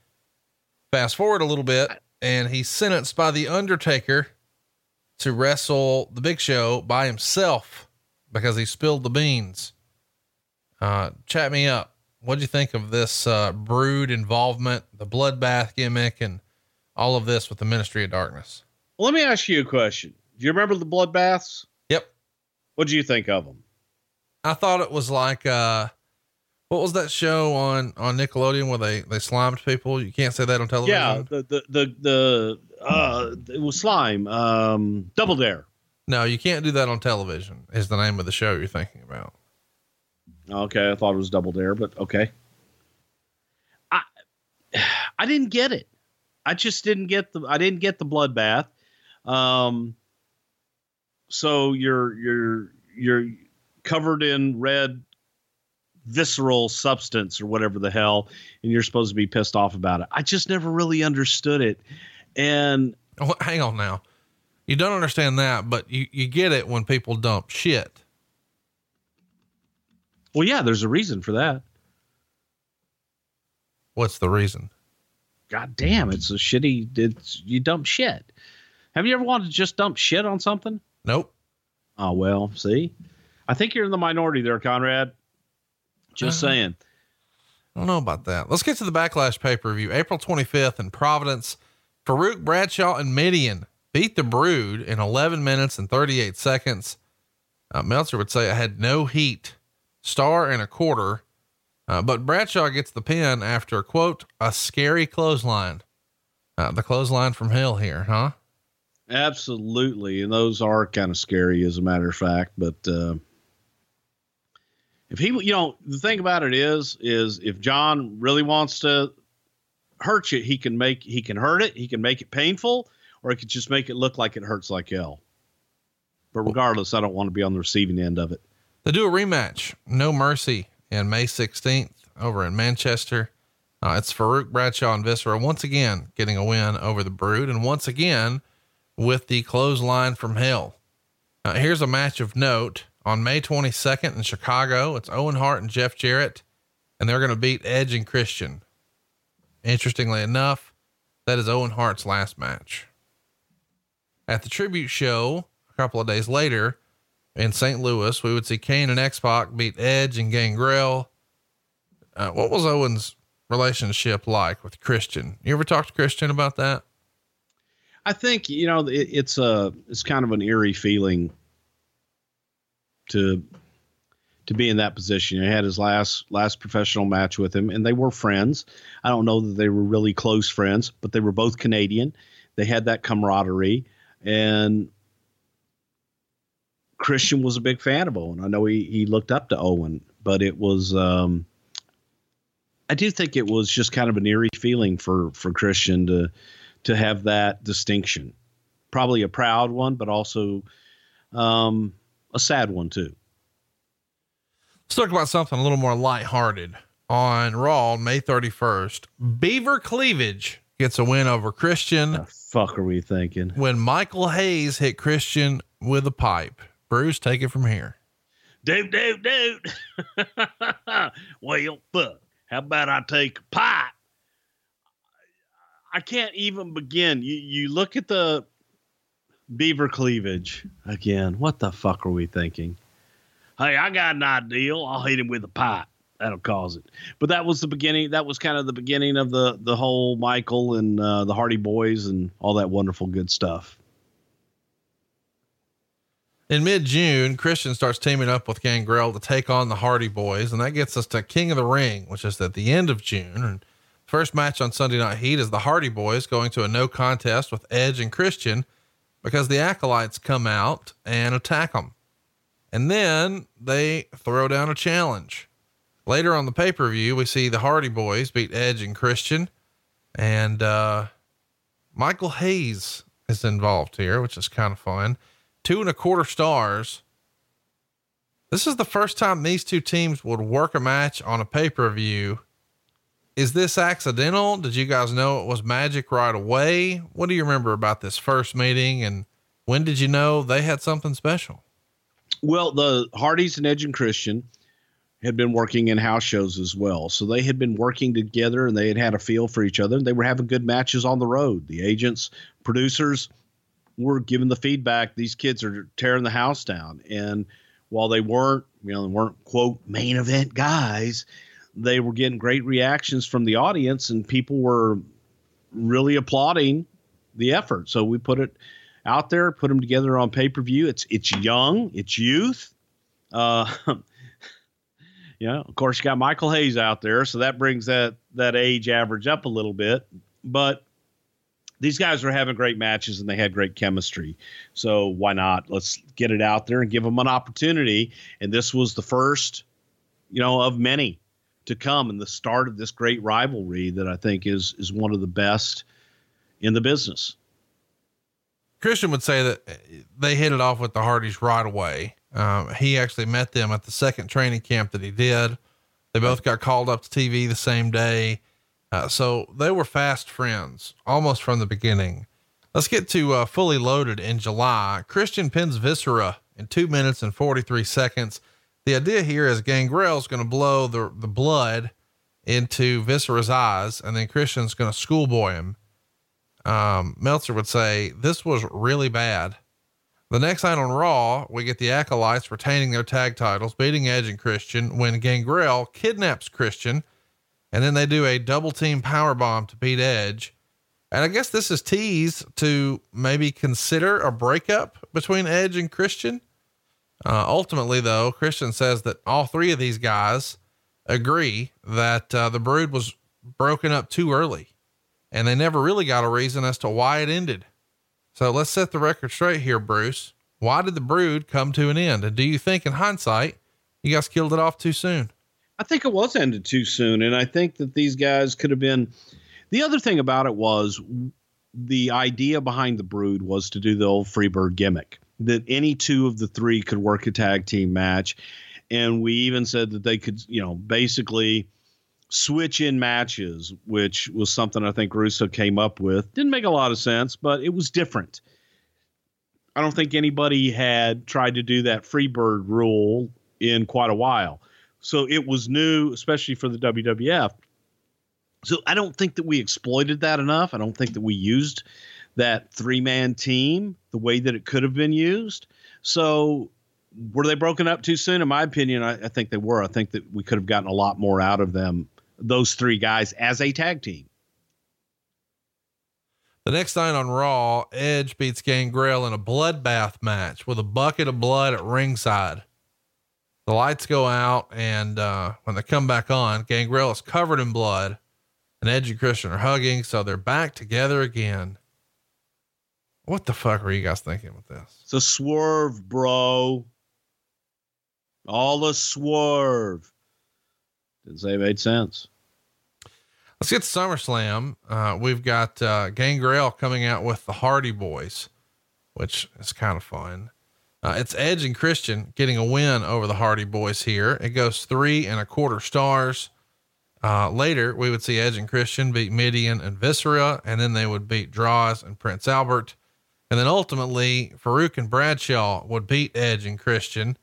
Fast forward a little bit, and he's sentenced by The Undertaker to wrestle the Big Show by himself because he spilled the beans. Uh, chat me up. What'd you think of this uh, brood involvement, the bloodbath gimmick, and all of this with the Ministry of Darkness? Well, let me ask you a question. Do you remember the bloodbaths? Yep. What do you think of them? I thought it was like uh, what was that show on on Nickelodeon where they they slimed people? You can't say that on television. Yeah, the the the, the uh, it was slime. Um, Double Dare. No, you can't do that on television. Is the name of the show you're thinking about? Okay, I thought it was Double Dare, but okay. I I didn't get it. I just didn't get the I didn't get the bloodbath. Um so you're you're you're covered in red visceral substance or whatever the hell and you're supposed to be pissed off about it. I just never really understood it. And oh, hang on now. You don't understand that, but you you get it when people dump shit. Well, yeah, there's a reason for that. What's the reason? God damn, it's a shitty. It's you dump shit. Have you ever wanted to just dump shit on something? Nope. Oh well, see, I think you're in the minority there, Conrad. Just Uh-huh. saying. I don't know about that. Let's get to the backlash pay per view. April 25th in Providence. Farouk Bradshaw and Mideon beat the Brood in 11 minutes and 38 seconds. Uh, Meltzer would say I had no heat, star and a quarter. Uh, but Bradshaw gets the pin after quote a scary clothesline. Uh, the clothesline from hell here, huh? Absolutely, and those are kind of scary, as a matter of fact. But uh, if he, you know, the thing about it is, is if John really wants to hurt you, he can make he can hurt it, he can make it painful, or he could just make it look like it hurts like hell. But regardless, I don't want to be on the receiving end of it. They do a rematch, No Mercy, in May 16th over in Manchester. Uh, it's Farouk Bradshaw and Viscera once again getting a win over the Brood, and once again with the clothesline from hell. Uh, here's a match of note on May 22nd in Chicago. It's Owen Hart and Jeff Jarrett, and they're going to beat Edge and Christian. Interestingly enough, that is Owen Hart's last match. At the tribute show a couple of days later, in St. Louis, we would see Kane and X Pac beat Edge and Gangrel. Uh, what was Owen's relationship like with Christian? You ever talk to Christian about that? I think you know it, it's a it's kind of an eerie feeling to to be in that position. He had his last last professional match with him, and they were friends. I don't know that they were really close friends, but they were both Canadian. They had that camaraderie, and Christian was a big fan of Owen. I know he he looked up to Owen, but it was. Um, I do think it was just kind of an eerie feeling for for Christian to to have that distinction. Probably a proud one, but also um, a sad one too. Let's talk about something a little more lighthearted. On Raw, May 31st, Beaver Cleavage gets a win over Christian The fuck are we thinking? when Michael Hayes hit Christian with a pipe. Bruce, take it from here. Dude, dude, dude. well, fuck. How about I take a pipe? I can't even begin. You you look at the beaver cleavage again. What the fuck are we thinking? Hey, I got an idea. I'll hit him with a pipe. That'll cause it. But that was the beginning. That was kind of the beginning of the the whole Michael and uh, the Hardy Boys and all that wonderful good stuff. In mid June, Christian starts teaming up with Gangrel to take on the Hardy Boys, and that gets us to King of the Ring, which is at the end of June. And first match on Sunday Night Heat is the Hardy Boys going to a no contest with Edge and Christian because the Acolytes come out and attack them. And then they throw down a challenge. Later on the pay per view, we see the Hardy Boys beat Edge and Christian, and uh, Michael Hayes is involved here, which is kind of fun two and a quarter stars. This is the first time these two teams would work a match on a pay per view Is this accidental? Did you guys know it was magic right away? What do you remember about this first meeting and when did you know they had something special? Well, the Hardys and Edge and Christian had been working in house shows as well. So they had been working together and they had had a feel for each other and they were having good matches on the road. The agents, producers were giving the feedback these kids are tearing the house down. And while they weren't, you know, they weren't quote main event guys, they were getting great reactions from the audience and people were really applauding the effort. So we put it out there, put them together on pay per view. It's it's young, it's youth. Uh, yeah, of course you got Michael Hayes out there, so that brings that that age average up a little bit. But these guys are having great matches and they had great chemistry. So why not? Let's get it out there and give them an opportunity. And this was the first, you know, of many to come and the start of this great rivalry that I think is is one of the best in the business. Christian would say that they hit it off with the Hardys right away. Um, he actually met them at the second training camp that he did. They both got called up to TV the same day. Uh, so they were fast friends almost from the beginning. Let's get to uh, fully loaded in July. Christian pins Viscera in two minutes and 43 seconds. The idea here is Gangrel is going to blow the, the blood into Viscera's eyes, and then Christian's going to schoolboy him. Um, Meltzer would say this was really bad. The next night on Raw, we get the Acolytes retaining their tag titles, beating Edge and Christian when Gangrel kidnaps Christian, and then they do a double team power bomb to beat Edge. And I guess this is teased to maybe consider a breakup between Edge and Christian. Uh, ultimately, though, Christian says that all three of these guys agree that uh, the brood was broken up too early, and they never really got a reason as to why it ended. So let's set the record straight here, Bruce. Why did the brood come to an end? And do you think, in hindsight, you guys killed it off too soon? I think it was ended too soon, and I think that these guys could have been. The other thing about it was the idea behind the brood was to do the old Freebird gimmick that any two of the three could work a tag team match. And we even said that they could, you know, basically switch in matches, which was something I think Russo came up with. Didn't make a lot of sense, but it was different. I don't think anybody had tried to do that Freebird rule in quite a while. So it was new, especially for the WWF. So I don't think that we exploited that enough. I don't think that we used that three man team the way that it could have been used. So were they broken up too soon? In my opinion, I, I, think they were. I think that we could have gotten a lot more out of them, those three guys as a tag team. The next night on Raw, Edge beats Gangrel in a bloodbath match with a bucket of blood at ringside. The lights go out, and uh, when they come back on, Gangrel is covered in blood, and Edge and Christian are hugging, so they're back together again. What the fuck were you guys thinking with this? It's a swerve, bro. All the swerve. Didn't say it made sense. Let's get to SummerSlam. Uh, we've got uh, Gangrel coming out with the Hardy Boys, which is kind of fun. Uh, it's Edge and Christian getting a win over the Hardy Boys here. It goes three and a quarter stars. Uh, later, we would see Edge and Christian beat Mideon and Viscera, and then they would beat Droz and Prince Albert. And then ultimately, Farouk and Bradshaw would beat Edge and Christian.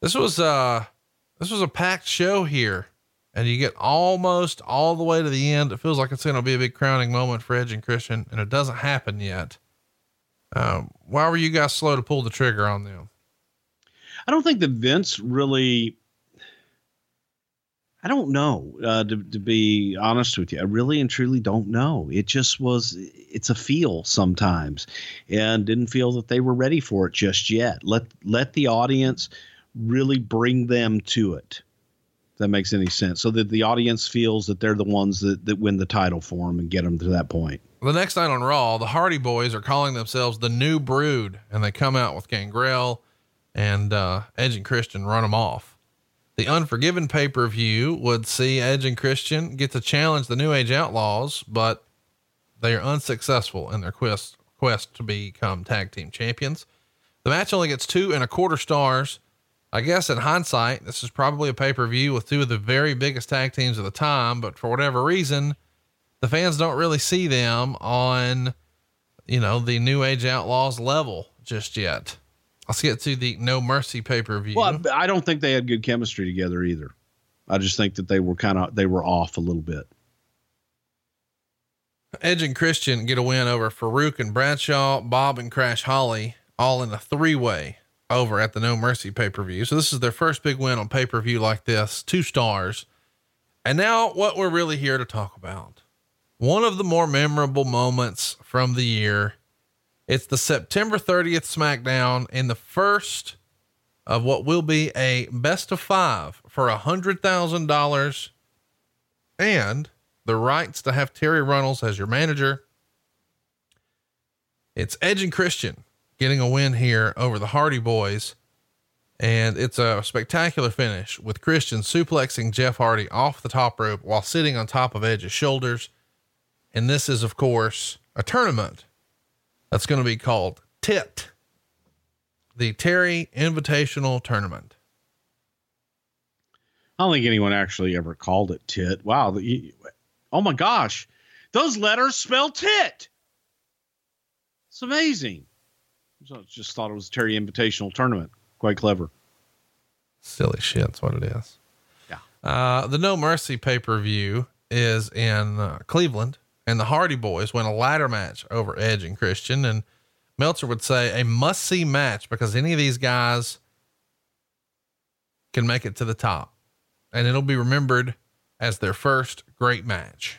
This was uh this was a packed show here, and you get almost all the way to the end. It feels like it's going to be a big crowning moment for Edge and Christian, and it doesn't happen yet. Um, why were you guys slow to pull the trigger on them? I don't think that Vince really I don't know, uh, to, to be honest with you. I really and truly don't know. It just was, it's a feel sometimes and didn't feel that they were ready for it just yet. Let, let the audience really bring them to it. That makes any sense. So that the audience feels that they're the ones that, that win the title for them and get them to that point. The next night on Raw, the Hardy Boys are calling themselves the New Brood and they come out with Gangrel and, uh, Edge and Christian run them off. The Unforgiven pay per view would see Edge and Christian get to challenge the New Age Outlaws, but they are unsuccessful in their quest quest to become tag team champions. The match only gets two and a quarter stars. I guess in hindsight, this is probably a pay per view with two of the very biggest tag teams of the time, but for whatever reason, the fans don't really see them on, you know, the New Age Outlaws level just yet. Let's get to the No Mercy pay per view. Well, I don't think they had good chemistry together either. I just think that they were kind of they were off a little bit. Edge and Christian get a win over Farouk and Bradshaw, Bob and Crash Holly, all in a three way over at the No Mercy pay per view. So this is their first big win on pay per view like this, two stars. And now what we're really here to talk about. One of the more memorable moments from the year. It's the September 30th SmackDown in the first of what will be a best of five for a hundred thousand dollars and the rights to have Terri Runnels as your manager. It's Edge and Christian getting a win here over the Hardy Boys. And it's a spectacular finish with Christian suplexing Jeff Hardy off the top rope while sitting on top of Edge's shoulders. And this is, of course, a tournament that's going to be called TIT, the Terri Invitational Tournament. I don't think anyone actually ever called it tit. Wow. Oh my gosh. Those letters spell tit. It's amazing. Just thought it was a Terri Invitational tournament. Quite clever. Silly shit. That's what it is. Yeah. Uh, the No Mercy pay per view is in uh, Cleveland, and the Hardy Boys win a ladder match over Edge and Christian. And Meltzer would say a must see match because any of these guys can make it to the top, and it'll be remembered as their first great match.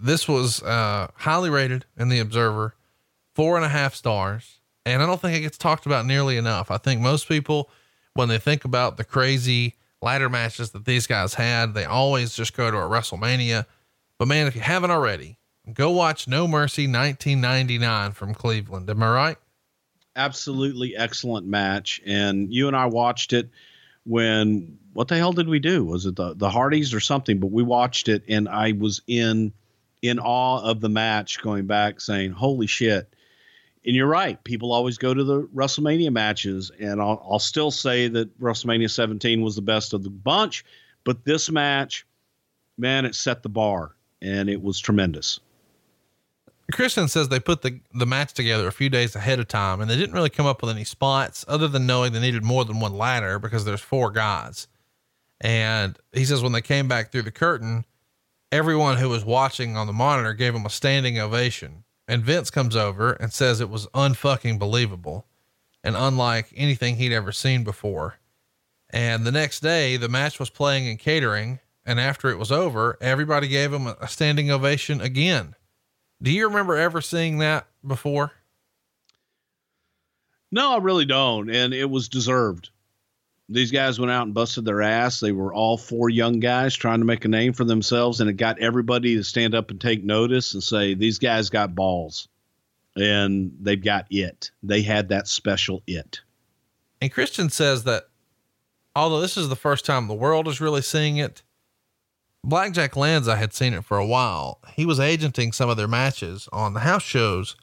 This was uh, highly rated in the Observer, four and a half stars. And I don't think it gets talked about nearly enough. I think most people, when they think about the crazy ladder matches that these guys had, they always just go to a WrestleMania. But man, if you haven't already, go watch No Mercy 1999 from Cleveland. Am I right? Absolutely excellent match. And you and I watched it when what the hell did we do? Was it the, the Hardys or something? But we watched it and I was in in awe of the match going back saying, Holy shit. And you're right. People always go to the WrestleMania matches, and I'll, I'll still say that WrestleMania 17 was the best of the bunch. But this match, man, it set the bar, and it was tremendous. Christian says they put the, the match together a few days ahead of time and they didn't really come up with any spots other than knowing they needed more than one ladder because there's four guys. And he says when they came back through the curtain, everyone who was watching on the monitor gave him a standing ovation. And Vince comes over and says it was unfucking believable and unlike anything he'd ever seen before. And the next day, the match was playing in catering. And after it was over, everybody gave him a standing ovation again. Do you remember ever seeing that before? No, I really don't. And it was deserved. These guys went out and busted their ass. They were all four young guys trying to make a name for themselves, and it got everybody to stand up and take notice and say, These guys got balls. And they've got it. They had that special it. And Christian says that although this is the first time the world is really seeing it, Blackjack Lanza had seen it for a while. He was agenting some of their matches on the house shows,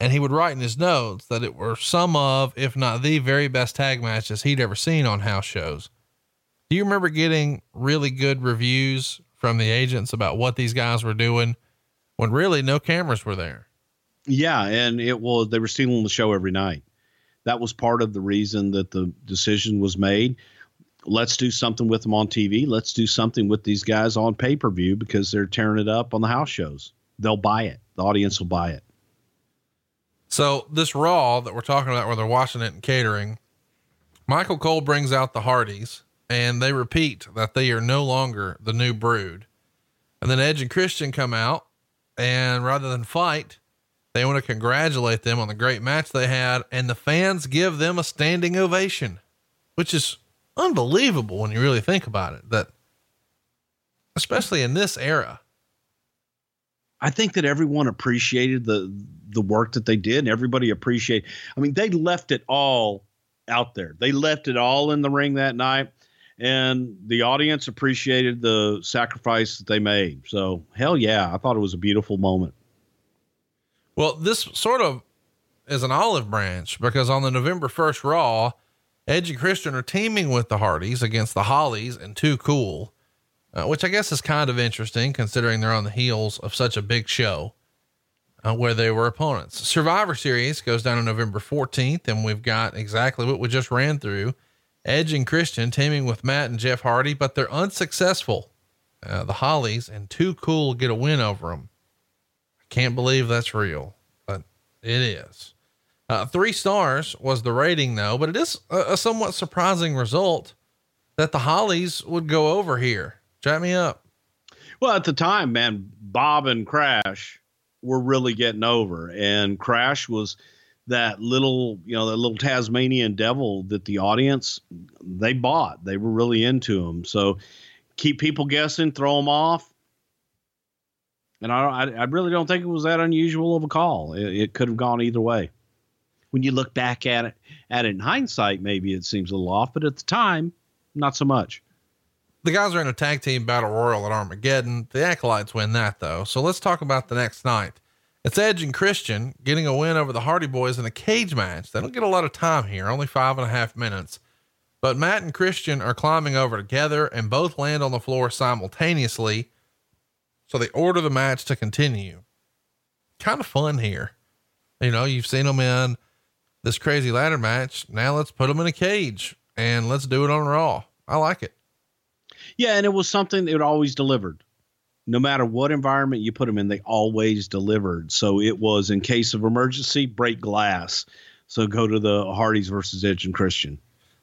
and he would write in his notes that it were some of, if not the very best tag matches he'd ever seen on house shows. Do you remember getting really good reviews from the agents about what these guys were doing when really no cameras were there? Yeah, and it was they were stealing the show every night. That was part of the reason that the decision was made. Let's do something with them on TV. Let's do something with these guys on pay per view because they're tearing it up on the house shows. They'll buy it. The audience will buy it. So this Raw that we're talking about, where they're watching it and catering, Michael Cole brings out the Hardys, and they repeat that they are no longer the new Brood. And then Edge and Christian come out, and rather than fight, they want to congratulate them on the great match they had, and the fans give them a standing ovation, which is unbelievable when you really think about it. That, especially in this era, I think that everyone appreciated the the work that they did, and everybody appreciate. I mean, they left it all out there. They left it all in the ring that night, and the audience appreciated the sacrifice that they made. So, hell yeah, I thought it was a beautiful moment. Well, this sort of is an olive branch because on the November 1st Raw, Edge and Christian are teaming with the Hardys against the Hollies and Too Cool, uh, which I guess is kind of interesting considering they're on the heels of such a big show uh, where they were opponents. Survivor Series goes down on November 14th, and we've got exactly what we just ran through. Edge and Christian teaming with Matt and Jeff Hardy, but they're unsuccessful. Uh, the Hollies and Too Cool get a win over them. I can't believe that's real, but it is. Uh, three stars was the rating though, but it is a, a somewhat surprising result that the Hollies would go over here. Chat me up. Well, at the time, man, Bob and Crash were really getting over. And Crash was that little, you know, that little Tasmanian devil that the audience they bought. They were really into him. So keep people guessing, throw them off. And I, I, really don't think it was that unusual of a call. It, it could have gone either way. When you look back at it, at it in hindsight, maybe it seems a little off, but at the time, not so much. The guys are in a tag team battle royal at Armageddon. The Acolytes win that though. So let's talk about the next night. It's Edge and Christian getting a win over the Hardy Boys in a cage match. They don't get a lot of time here, only five and a half minutes. But Matt and Christian are climbing over together and both land on the floor simultaneously. So they order the match to continue. Kind of fun here. You know, you've seen them in this crazy ladder match. Now let's put them in a cage and let's do it on Raw. I like it. Yeah, and it was something that always delivered. No matter what environment you put them in, they always delivered. So it was in case of emergency, break glass. So go to the Hardys versus Edge and Christian.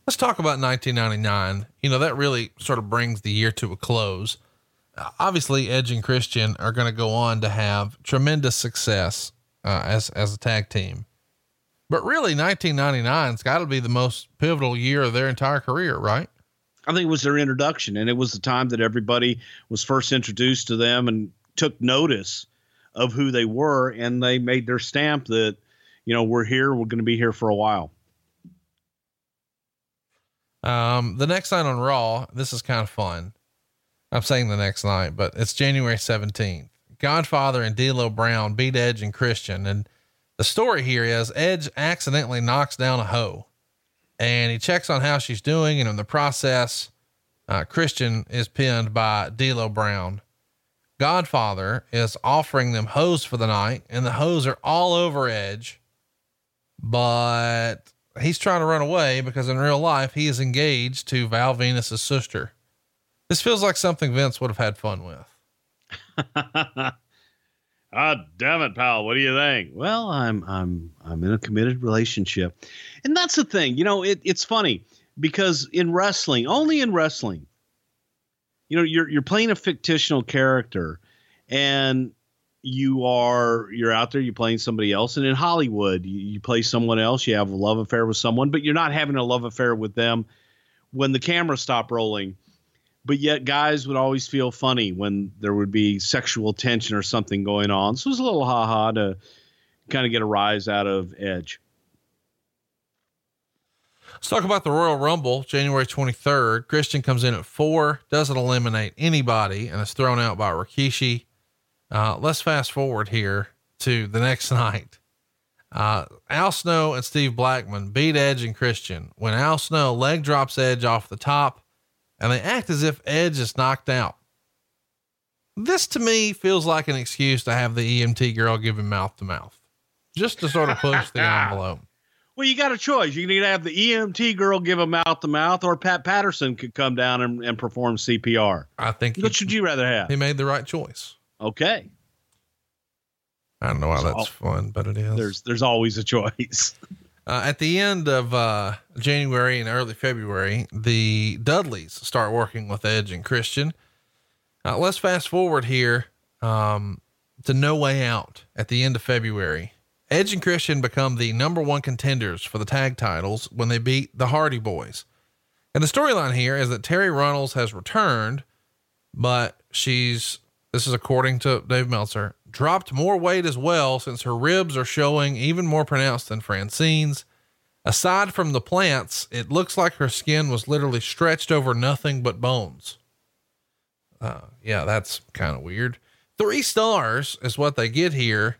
Let's talk about 1999. You know, that really sort of brings the year to a close. Obviously, Edge and Christian are going to go on to have tremendous success uh, as, as a tag team. But really, 1999's got to be the most pivotal year of their entire career, right? I think it was their introduction, and it was the time that everybody was first introduced to them and took notice of who they were, and they made their stamp that, you know, we're here, we're going to be here for a while. Um, the next night on Raw, this is kind of fun. I'm saying the next night, but it's January 17th. Godfather and D'Lo Brown beat Edge and Christian, and the story here is Edge accidentally knocks down a hoe and he checks on how she's doing. And in the process, uh, Christian is pinned by D'Lo Brown. Godfather is offering them hose for the night, and the hose are all over Edge, but he's trying to run away because in real life he is engaged to Val Venis's sister. This feels like something Vince would have had fun with. Ah, damn it, pal. What do you think? Well, I'm I'm I'm in a committed relationship. And that's the thing. You know, it, it's funny because in wrestling, only in wrestling, you know, you're you're playing a fictional character and you are you're out there, you're playing somebody else. And in Hollywood, you, you play someone else, you have a love affair with someone, but you're not having a love affair with them when the camera stop rolling but yet guys would always feel funny when there would be sexual tension or something going on. So it was a little ha ha to kind of get a rise out of Edge. Let's talk about the Royal Rumble, January 23rd. Christian comes in at four, doesn't eliminate anybody, and is thrown out by Rikishi. Uh, let's fast forward here to the next night. Uh, Al Snow and Steve Blackman beat Edge and Christian when Al Snow leg drops Edge off the top and they act as if Edge is knocked out. This to me feels like an excuse to have the EMT girl give him mouth to mouth, just to sort of push the envelope. Well, you got a choice. You can either have the EMT girl give him mouth to mouth, or Pat Patterson could come down and, and perform CPR. I think. What should you rather have? He made the right choice. Okay. I don't know why that's fun, but it is. There's there's always a choice. Uh, at the end of uh, January and early February, the Dudleys start working with Edge and Christian. Uh, let's fast forward here um, to No Way Out at the end of February. Edge and Christian become the number one contenders for the tag titles when they beat the Hardy Boys. And the storyline here is that Terri Runnels has returned, but she's, this is according to Dave Meltzer, dropped more weight as well since her ribs are showing even more pronounced than Francine's. Aside from the plants, it looks like her skin was literally stretched over nothing but bones. Uh, yeah, that's kind of weird. Three stars is what they get here.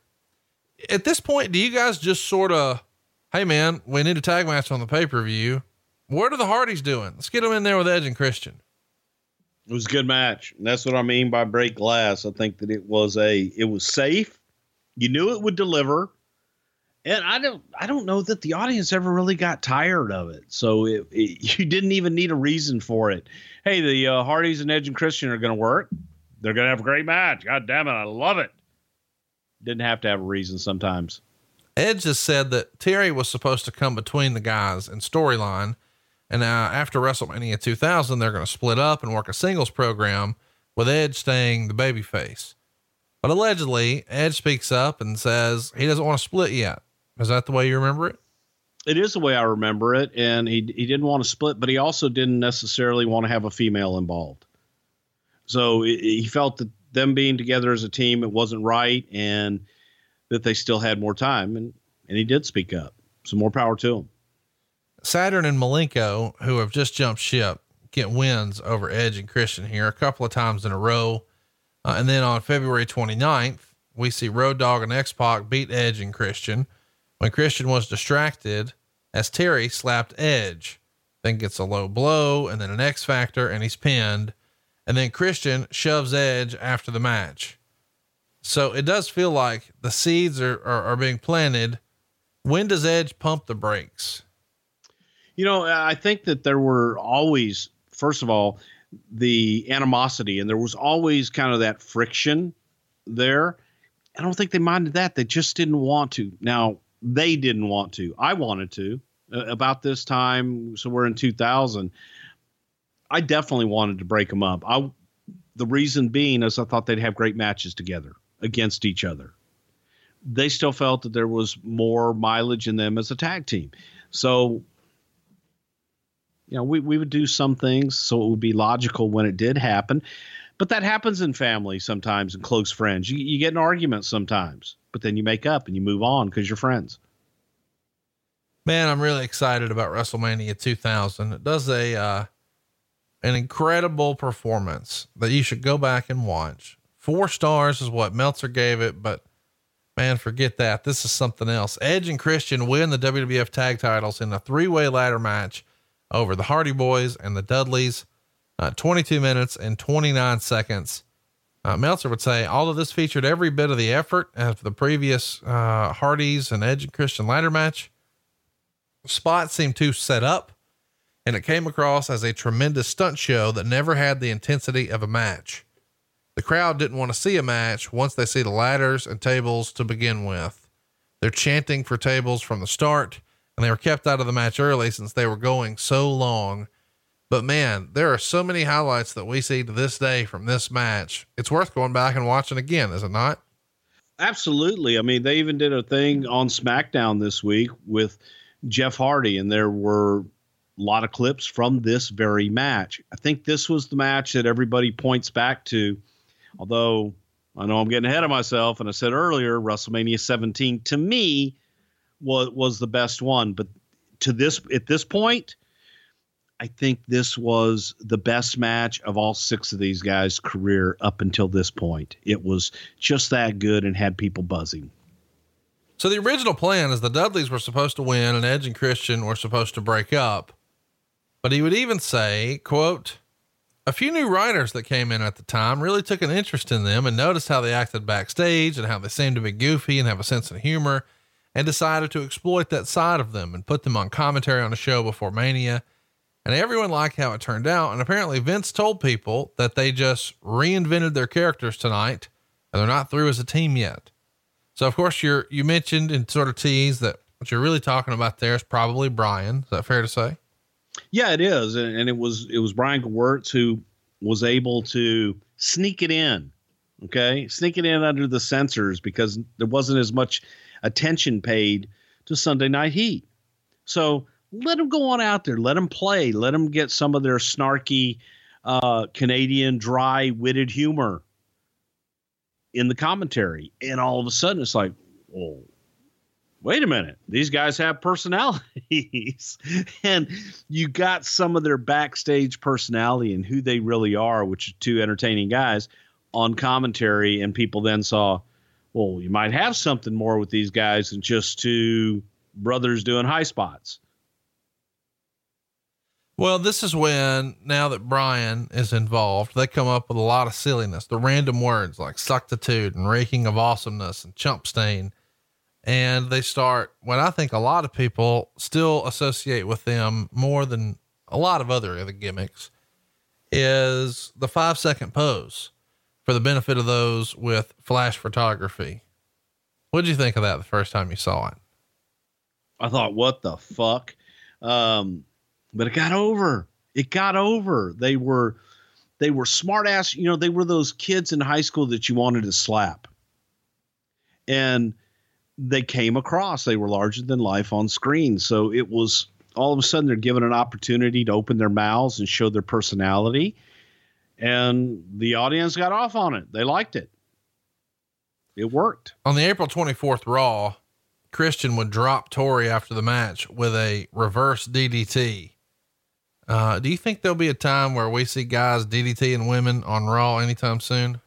At this point, do you guys just sort of, hey man, we need a tag match on the pay per view? what are the Hardys doing? Let's get them in there with Edge and Christian. It was a good match. And that's what I mean by break glass. I think that it was a it was safe. You knew it would deliver. And I don't I don't know that the audience ever really got tired of it. So it, it, you didn't even need a reason for it. Hey, the uh, Hardys and Edge and Christian are going to work. They're going to have a great match. God damn it, I love it. Didn't have to have a reason sometimes. Edge has said that Terri was supposed to come between the guys in storyline and uh, after WrestleMania 2000, they're going to split up and work a singles program with Edge staying the babyface. But allegedly, Edge speaks up and says he doesn't want to split yet. Is that the way you remember it? It is the way I remember it. And he, he didn't want to split, but he also didn't necessarily want to have a female involved. So he felt that them being together as a team, it wasn't right and that they still had more time. And, and he did speak up. So more power to him. Saturn and Malenko, who have just jumped ship, get wins over Edge and Christian here a couple of times in a row. Uh, and then on February 29th, we see Road Dogg and X Pac beat Edge and Christian when Christian was distracted as Terri slapped Edge. Then gets a low blow and then an X Factor, and he's pinned. And then Christian shoves Edge after the match. So it does feel like the seeds are, are, are being planted. When does Edge pump the brakes? You know, I think that there were always, first of all, the animosity, and there was always kind of that friction there. I don't think they minded that. They just didn't want to. Now, they didn't want to. I wanted to. Uh, about this time, so we're in 2000. I definitely wanted to break them up. I, the reason being is I thought they'd have great matches together against each other. They still felt that there was more mileage in them as a tag team. So you know, we, we would do some things so it would be logical when it did happen. But that happens in family sometimes and close friends. You, you get an argument sometimes, but then you make up and you move on because you're friends. Man, I'm really excited about WrestleMania 2000. It does a, uh, an incredible performance that you should go back and watch. Four stars is what Meltzer gave it, but man, forget that. This is something else. Edge and Christian win the WWF tag titles in a three way ladder match over the Hardy Boys and the Dudleys. Uh, 22 minutes and 29 seconds. Uh, Meltzer would say all of this featured every bit of the effort of the previous uh, Hardys and Edge and Christian ladder match. Spot seemed too set up, and it came across as a tremendous stunt show that never had the intensity of a match. The crowd didn't want to see a match once they see the ladders and tables to begin with. They're chanting for tables from the start and they were kept out of the match early since they were going so long. But man, there are so many highlights that we see to this day from this match. It's worth going back and watching again, is it not? Absolutely. I mean, they even did a thing on SmackDown this week with Jeff Hardy, and there were a lot of clips from this very match. I think this was the match that everybody points back to, although I know I'm getting ahead of myself. And I said earlier, WrestleMania 17 to me was was the best one. But to this at this point, I think this was the best match of all six of these guys' career up until this point. It was just that good and had people buzzing. So the original plan is the Dudleys were supposed to win and Edge and Christian were supposed to break up. But he would even say, quote, a few new writers that came in at the time really took an interest in them and noticed how they acted backstage and how they seemed to be goofy and have a sense of humor and decided to exploit that side of them and put them on commentary on a show before Mania. And everyone liked how it turned out. And apparently, Vince told people that they just reinvented their characters tonight and they're not through as a team yet. So, of course, you're, you mentioned and sort of teased that what you're really talking about there is probably Brian. Is that fair to say? Yeah, it is. And, it was, it was Brian Gewirtz who was able to sneak it in. Okay. Sneak it in under the censors because there wasn't as much attention paid to Sunday Night Heat. So let them go on out there, let them play, let them get some of their snarky uh, Canadian dry witted humor in the commentary. And all of a sudden it's like, oh, wait a minute, these guys have personalities. and you got some of their backstage personality and who they really are, which are two entertaining guys on commentary. And people then saw, well, you might have something more with these guys than just two brothers doing high spots. Well, this is when, now that Brian is involved, they come up with a lot of silliness, the random words like suctitude and raking of awesomeness and chump stain. And they start what I think a lot of people still associate with them more than a lot of other other gimmicks is the five second pose for the benefit of those with flash photography. What did you think of that the first time you saw it? I thought, what the fuck? Um, but it got over. It got over. They were, they were smart ass. You know, they were those kids in high school that you wanted to slap. And they came across. They were larger than life on screen. So it was all of a sudden they're given an opportunity to open their mouths and show their personality. And the audience got off on it. They liked it. It worked. On the April 24th Raw, Christian would drop Tori after the match with a reverse DDT. Uh, do you think there'll be a time where we see guys DDT and women on Raw anytime soon?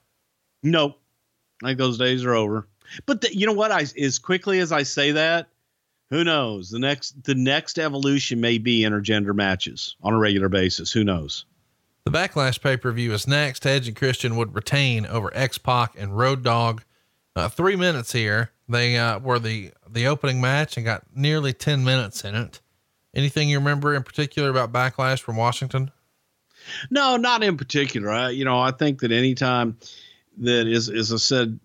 Nope. I think those days are over. But the, you know what? I as quickly as I say that, who knows? The next the next evolution may be intergender matches on a regular basis. Who knows? The Backlash pay per view is next. Edge and Christian would retain over X Pac and Road Dogg. Uh, three minutes here. They uh, were the the opening match and got nearly ten minutes in it. Anything you remember in particular about Backlash from Washington? No, not in particular. I, you know, I think that anytime that is, as I said,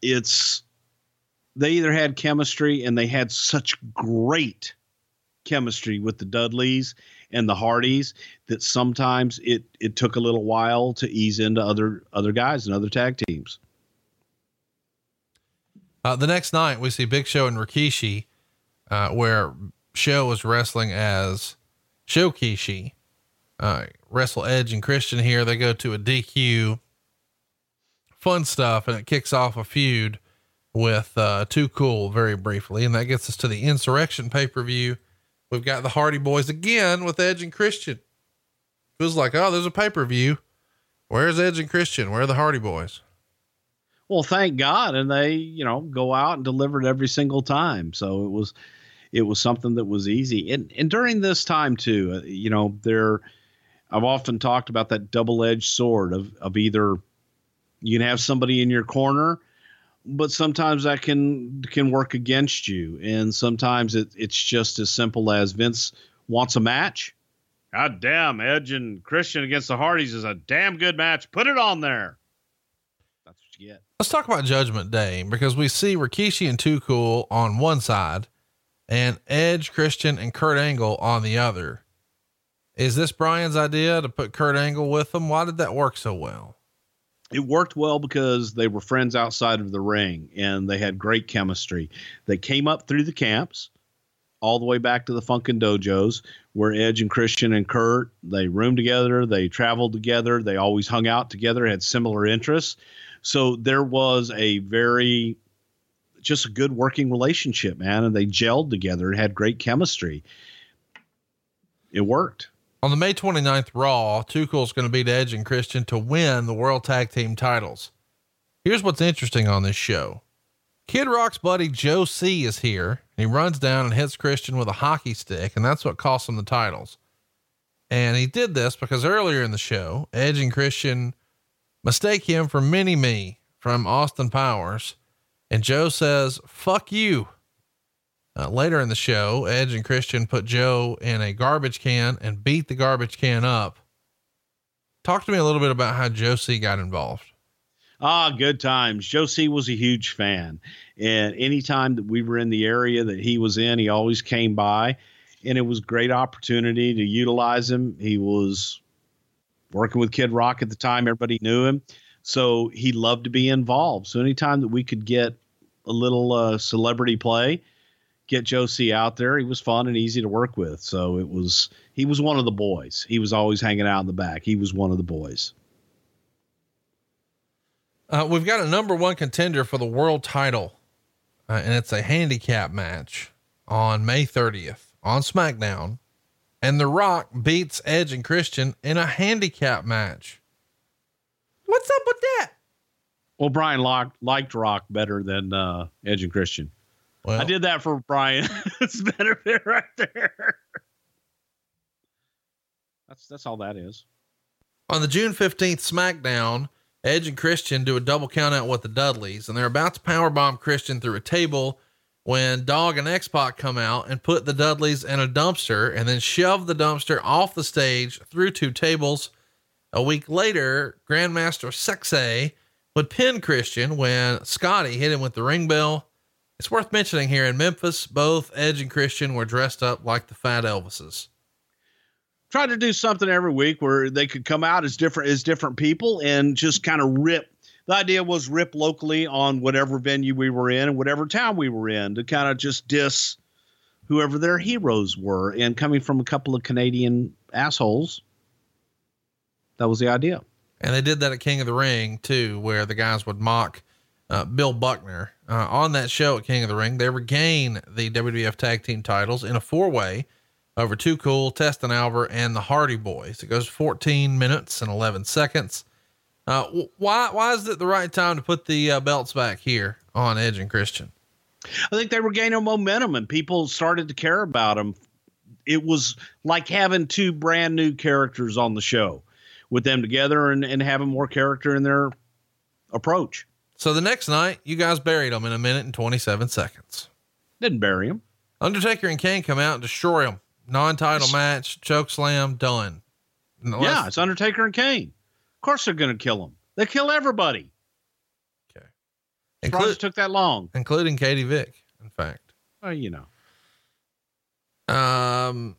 it's they either had chemistry and they had such great chemistry with the Dudleys and the Hardys that sometimes it it took a little while to ease into other other guys and other tag teams. Uh, the next night we see Big Show and Rikishi, uh, where Show was wrestling as Shokishi. Uh, wrestle Edge and Christian here. They go to a DQ. Fun stuff, and it kicks off a feud with uh, Too Cool very briefly, and that gets us to the Insurrection pay per view. We've got the Hardy Boys again with Edge and Christian. It was like, oh, there's a pay per view. Where's Edge and Christian? Where are the Hardy Boys? Well, thank God, and they, you know, go out and delivered every single time. So it was, it was something that was easy. And and during this time too, uh, you know, there, I've often talked about that double edged sword of of either you can have somebody in your corner but sometimes that can can work against you. And sometimes it, it's just as simple as vince wants a match. God damn edge and christian against the hardys is a damn good match. Put it on there. That's what you get. Let's talk about judgment day because we see rikishi and too cool on one side and edge christian and kurt angle on the other. Is this brian's idea to put kurt angle with them? Why did that work so well it worked well because they were friends outside of the ring and they had great chemistry. They came up through the camps all the way back to the Funkin' Dojos where Edge and Christian and Kurt, they roomed together, they traveled together, they always hung out together, had similar interests. So there was a very just a good working relationship, man, and they gelled together and had great chemistry. It worked. On the May 29th Raw, is going to beat Edge and Christian to win the World Tag Team titles. Here's what's interesting on this show. Kid Rock's buddy Joe C is here. and He runs down and hits Christian with a hockey stick, and that's what cost him the titles. And he did this because earlier in the show, Edge and Christian mistake him for Mini Me from Austin Powers. And Joe says, fuck you. Uh, later in the show, Edge and Christian put Joe in a garbage can and beat the garbage can up. Talk to me a little bit about how Joe C got involved. Ah, good times. Joe C was a huge fan. And anytime that we were in the area that he was in, he always came by. And it was great opportunity to utilize him. He was working with Kid Rock at the time. Everybody knew him. So he loved to be involved. So anytime that we could get a little uh, celebrity play, get C out there. He was fun and easy to work with. So it was, he was one of the boys. He was always hanging out in the back. He was one of the boys. Uh, we've got a number one contender for the world title, uh, and it's a handicap match on May 30th on SmackDown. And The Rock beats Edge and Christian in a handicap match. What's up with that? Well, Brian locked, liked Rock better than uh, Edge and Christian. Well, I did that for Brian. it's benefit right there. That's that's all that is. On the June 15th SmackDown, Edge and Christian do a double count out with the Dudleys, and they're about to powerbomb Christian through a table when Dog and X Pac come out and put the Dudleys in a dumpster and then shove the dumpster off the stage through two tables. A week later, Grandmaster Sexay would pin Christian when Scotty hit him with the ring bell. It's worth mentioning here in Memphis, both Edge and Christian were dressed up like the Fat Elvises. Tried to do something every week where they could come out as different as different people and just kind of rip. The idea was rip locally on whatever venue we were in and whatever town we were in to kind of just diss whoever their heroes were. And coming from a couple of Canadian assholes, that was the idea. And they did that at King of the Ring too, where the guys would mock uh, Bill Buckner. Uh, on that show at King of the Ring, they regain the WWF Tag Team titles in a four way over Too Cool, Test and Albert, and the Hardy Boys. It goes 14 minutes and 11 seconds. Uh, why why is it the right time to put the uh, belts back here on Edge and Christian? I think they were gaining momentum and people started to care about them. It was like having two brand new characters on the show with them together and, and having more character in their approach. So the next night, you guys buried them in a minute and 27 seconds. Didn't bury them. Undertaker and Kane come out and destroy them. Non title match, choke slam, done. Yeah, it's Undertaker and Kane. Of course they're going to kill him. They kill everybody. Okay. Inclu- took that long, including Katie Vick. In fact. Well, you know. Um,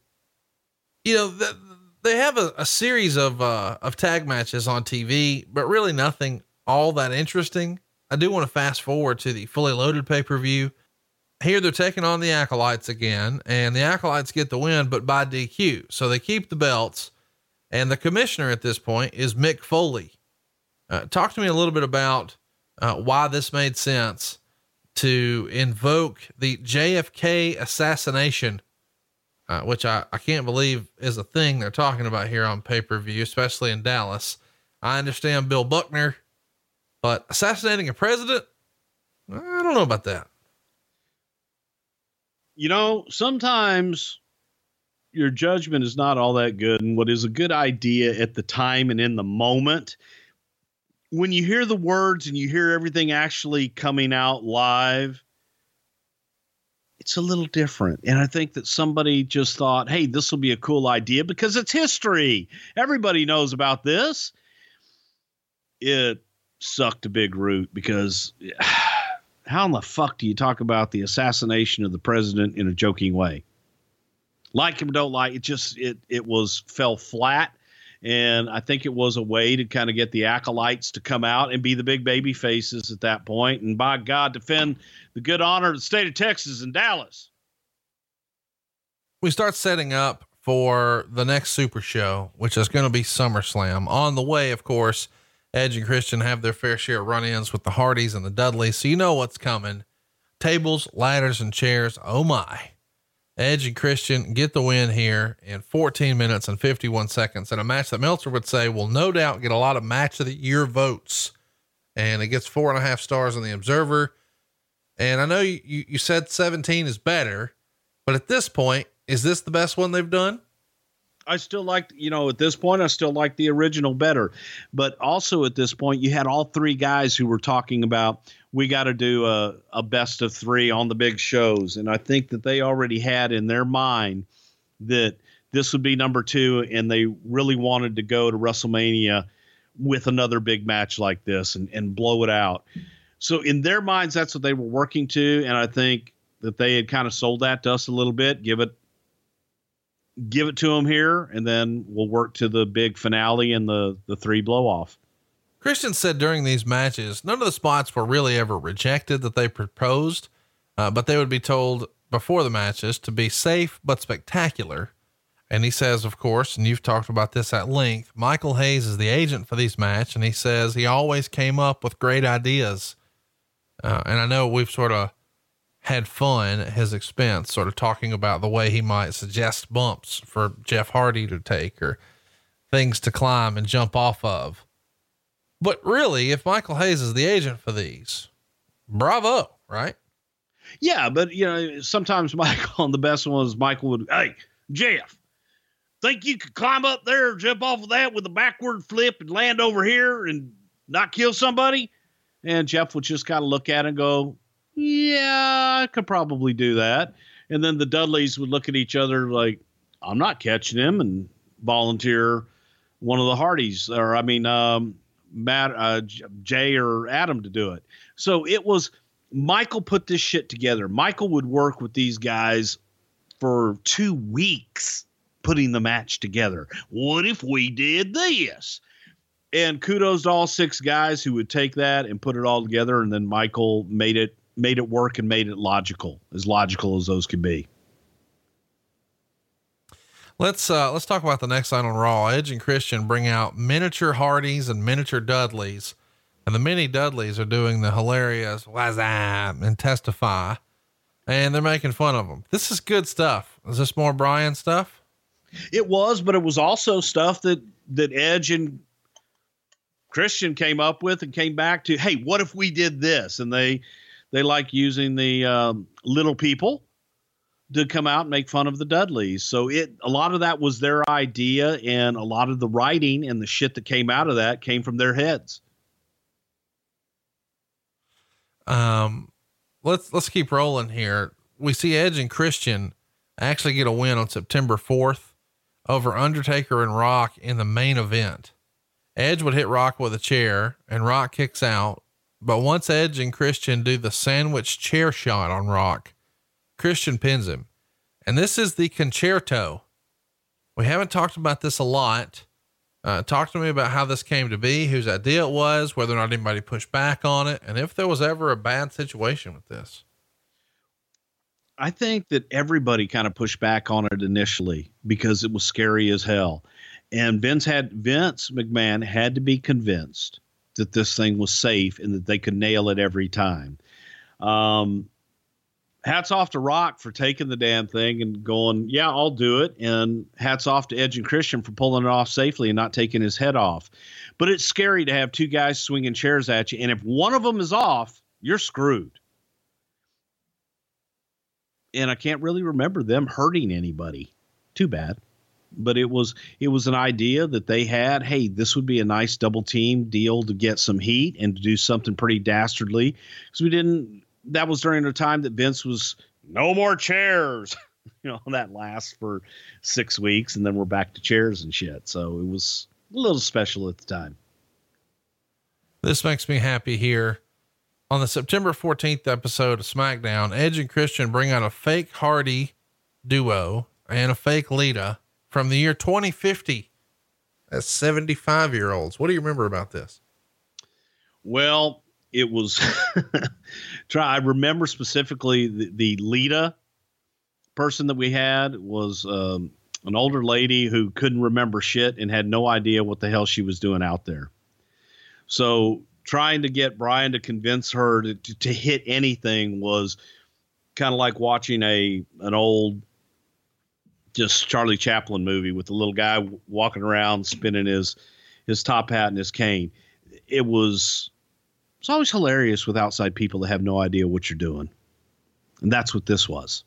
you know the, they have a, a series of uh of tag matches on TV, but really nothing all that interesting. I do want to fast forward to the fully loaded pay per view. Here they're taking on the acolytes again, and the acolytes get the win, but by DQ. So they keep the belts and the commissioner at this point is Mick Foley. Uh, talk to me a little bit about uh, why this made sense to invoke the JFK assassination, uh, which I, I can't believe is a thing they're talking about here on pay per view, especially in Dallas. I understand Bill Buckner, but assassinating a president, I don't know about that. You know, sometimes your judgment is not all that good and what is a good idea at the time and in the moment when you hear the words and you hear everything actually coming out live it's a little different. And i think that somebody just thought hey this will be a cool idea because it's history. Everybody knows about this. It sucked a big root because how in the fuck do you talk about the assassination of the president in a joking way like him, don't like it. Just it it was fell flat, and I think it was a way to kind of get the acolytes to come out and be the big baby faces at that point, and by God, defend the good honor of the state of Texas and Dallas. We start setting up for the next Super Show, which is going to be SummerSlam. On the way, of course, Edge and Christian have their fair share of run-ins with the Hardys and the Dudleys, so you know what's coming. Tables, ladders, and chairs. Oh my! Edge and Christian get the win here in 14 minutes and 51 seconds in a match that Meltzer would say will no doubt get a lot of match of the year votes. And it gets four and a half stars on the Observer. And I know you, you said 17 is better, but at this point, is this the best one they've done? I still like, you know, at this point, I still like the original better. But also at this point, you had all three guys who were talking about we got to do a, a best of three on the big shows. And I think that they already had in their mind that this would be number two, and they really wanted to go to WrestleMania with another big match like this and, and blow it out. So in their minds, that's what they were working to. And I think that they had kind of sold that to us a little bit. Give it give it to them here, and then we'll work to the big finale and the the three blow off. Christian said during these matches, none of the spots were really ever rejected that they proposed, uh, but they would be told before the matches to be safe but spectacular. And he says, of course, and you've talked about this at length, Michael Hayes is the agent for these matches, and he says he always came up with great ideas. Uh, and I know we've sort of had fun at his expense, sort of talking about the way he might suggest bumps for Jeff Hardy to take or things to climb and jump off of. But really, if Michael Hayes is the agent for these, bravo, right? Yeah, but you know, sometimes Michael, on the best ones, Michael would, hey, Jeff, think you could climb up there, jump off of that with a backward flip and land over here and not kill somebody? And Jeff would just kind of look at it and go, Yeah, I could probably do that. And then the Dudleys would look at each other like, I'm not catching him and volunteer one of the Hardys, or I mean, um, Matt, uh, Jay or Adam to do it. So it was Michael put this shit together. Michael would work with these guys for two weeks putting the match together. What if we did this? And kudos to all six guys who would take that and put it all together, and then Michael made it made it work and made it logical, as logical as those could be. Let's uh let's talk about the next line on Raw. Edge and Christian bring out miniature Hardys and miniature Dudleys. And the mini Dudleys are doing the hilarious that and testify. And they're making fun of them. This is good stuff. Is this more Brian stuff? It was, but it was also stuff that that Edge and Christian came up with and came back to. Hey, what if we did this? And they they like using the um, little people to come out and make fun of the Dudleys. So it a lot of that was their idea, and a lot of the writing and the shit that came out of that came from their heads. Um, let's let's keep rolling here. We see Edge and Christian actually get a win on September 4th over Undertaker and Rock in the main event. Edge would hit Rock with a chair and Rock kicks out. But once Edge and Christian do the sandwich chair shot on Rock, Christian pins him. And this is the Con-Chair-To. We haven't talked about this a lot. Uh, talk to me about how this came to be, whose idea it was, whether or not anybody pushed back on it, and if there was ever a bad situation with this. I think that everybody kind of pushed back on it initially because it was scary as hell. And Vince had Vince McMahon had to be convinced that this thing was safe and that they could nail it every time. Um, hats off to Rock for taking the damn thing and going, yeah, I'll do it. And hats off to Edge and Christian for pulling it off safely and not taking his head off. But it's scary to have two guys swinging chairs at you. And if one of them is off, you're screwed. And I can't really remember them hurting anybody. Too bad. But it was it was an idea that they had. Hey, this would be a nice double team deal to get some heat and to do something pretty dastardly because we didn't that was during the time that Vince was no more chairs. you know, that lasts for six weeks and then we're back to chairs and shit. So it was a little special at the time. This makes me happy here. On the September 14th episode of SmackDown, Edge and Christian bring out a fake Hardy duo and a fake Lita from the year 2050 as 75 year olds. What do you remember about this? Well, it was try. I remember specifically the, the Lita person that we had was um, an older lady who couldn't remember shit and had no idea what the hell she was doing out there. So trying to get Brian to convince her to, to, to hit anything was kind of like watching a an old just Charlie Chaplin movie with the little guy walking around spinning his his top hat and his cane. It was it's always hilarious with outside people that have no idea what you're doing. And that's what this was.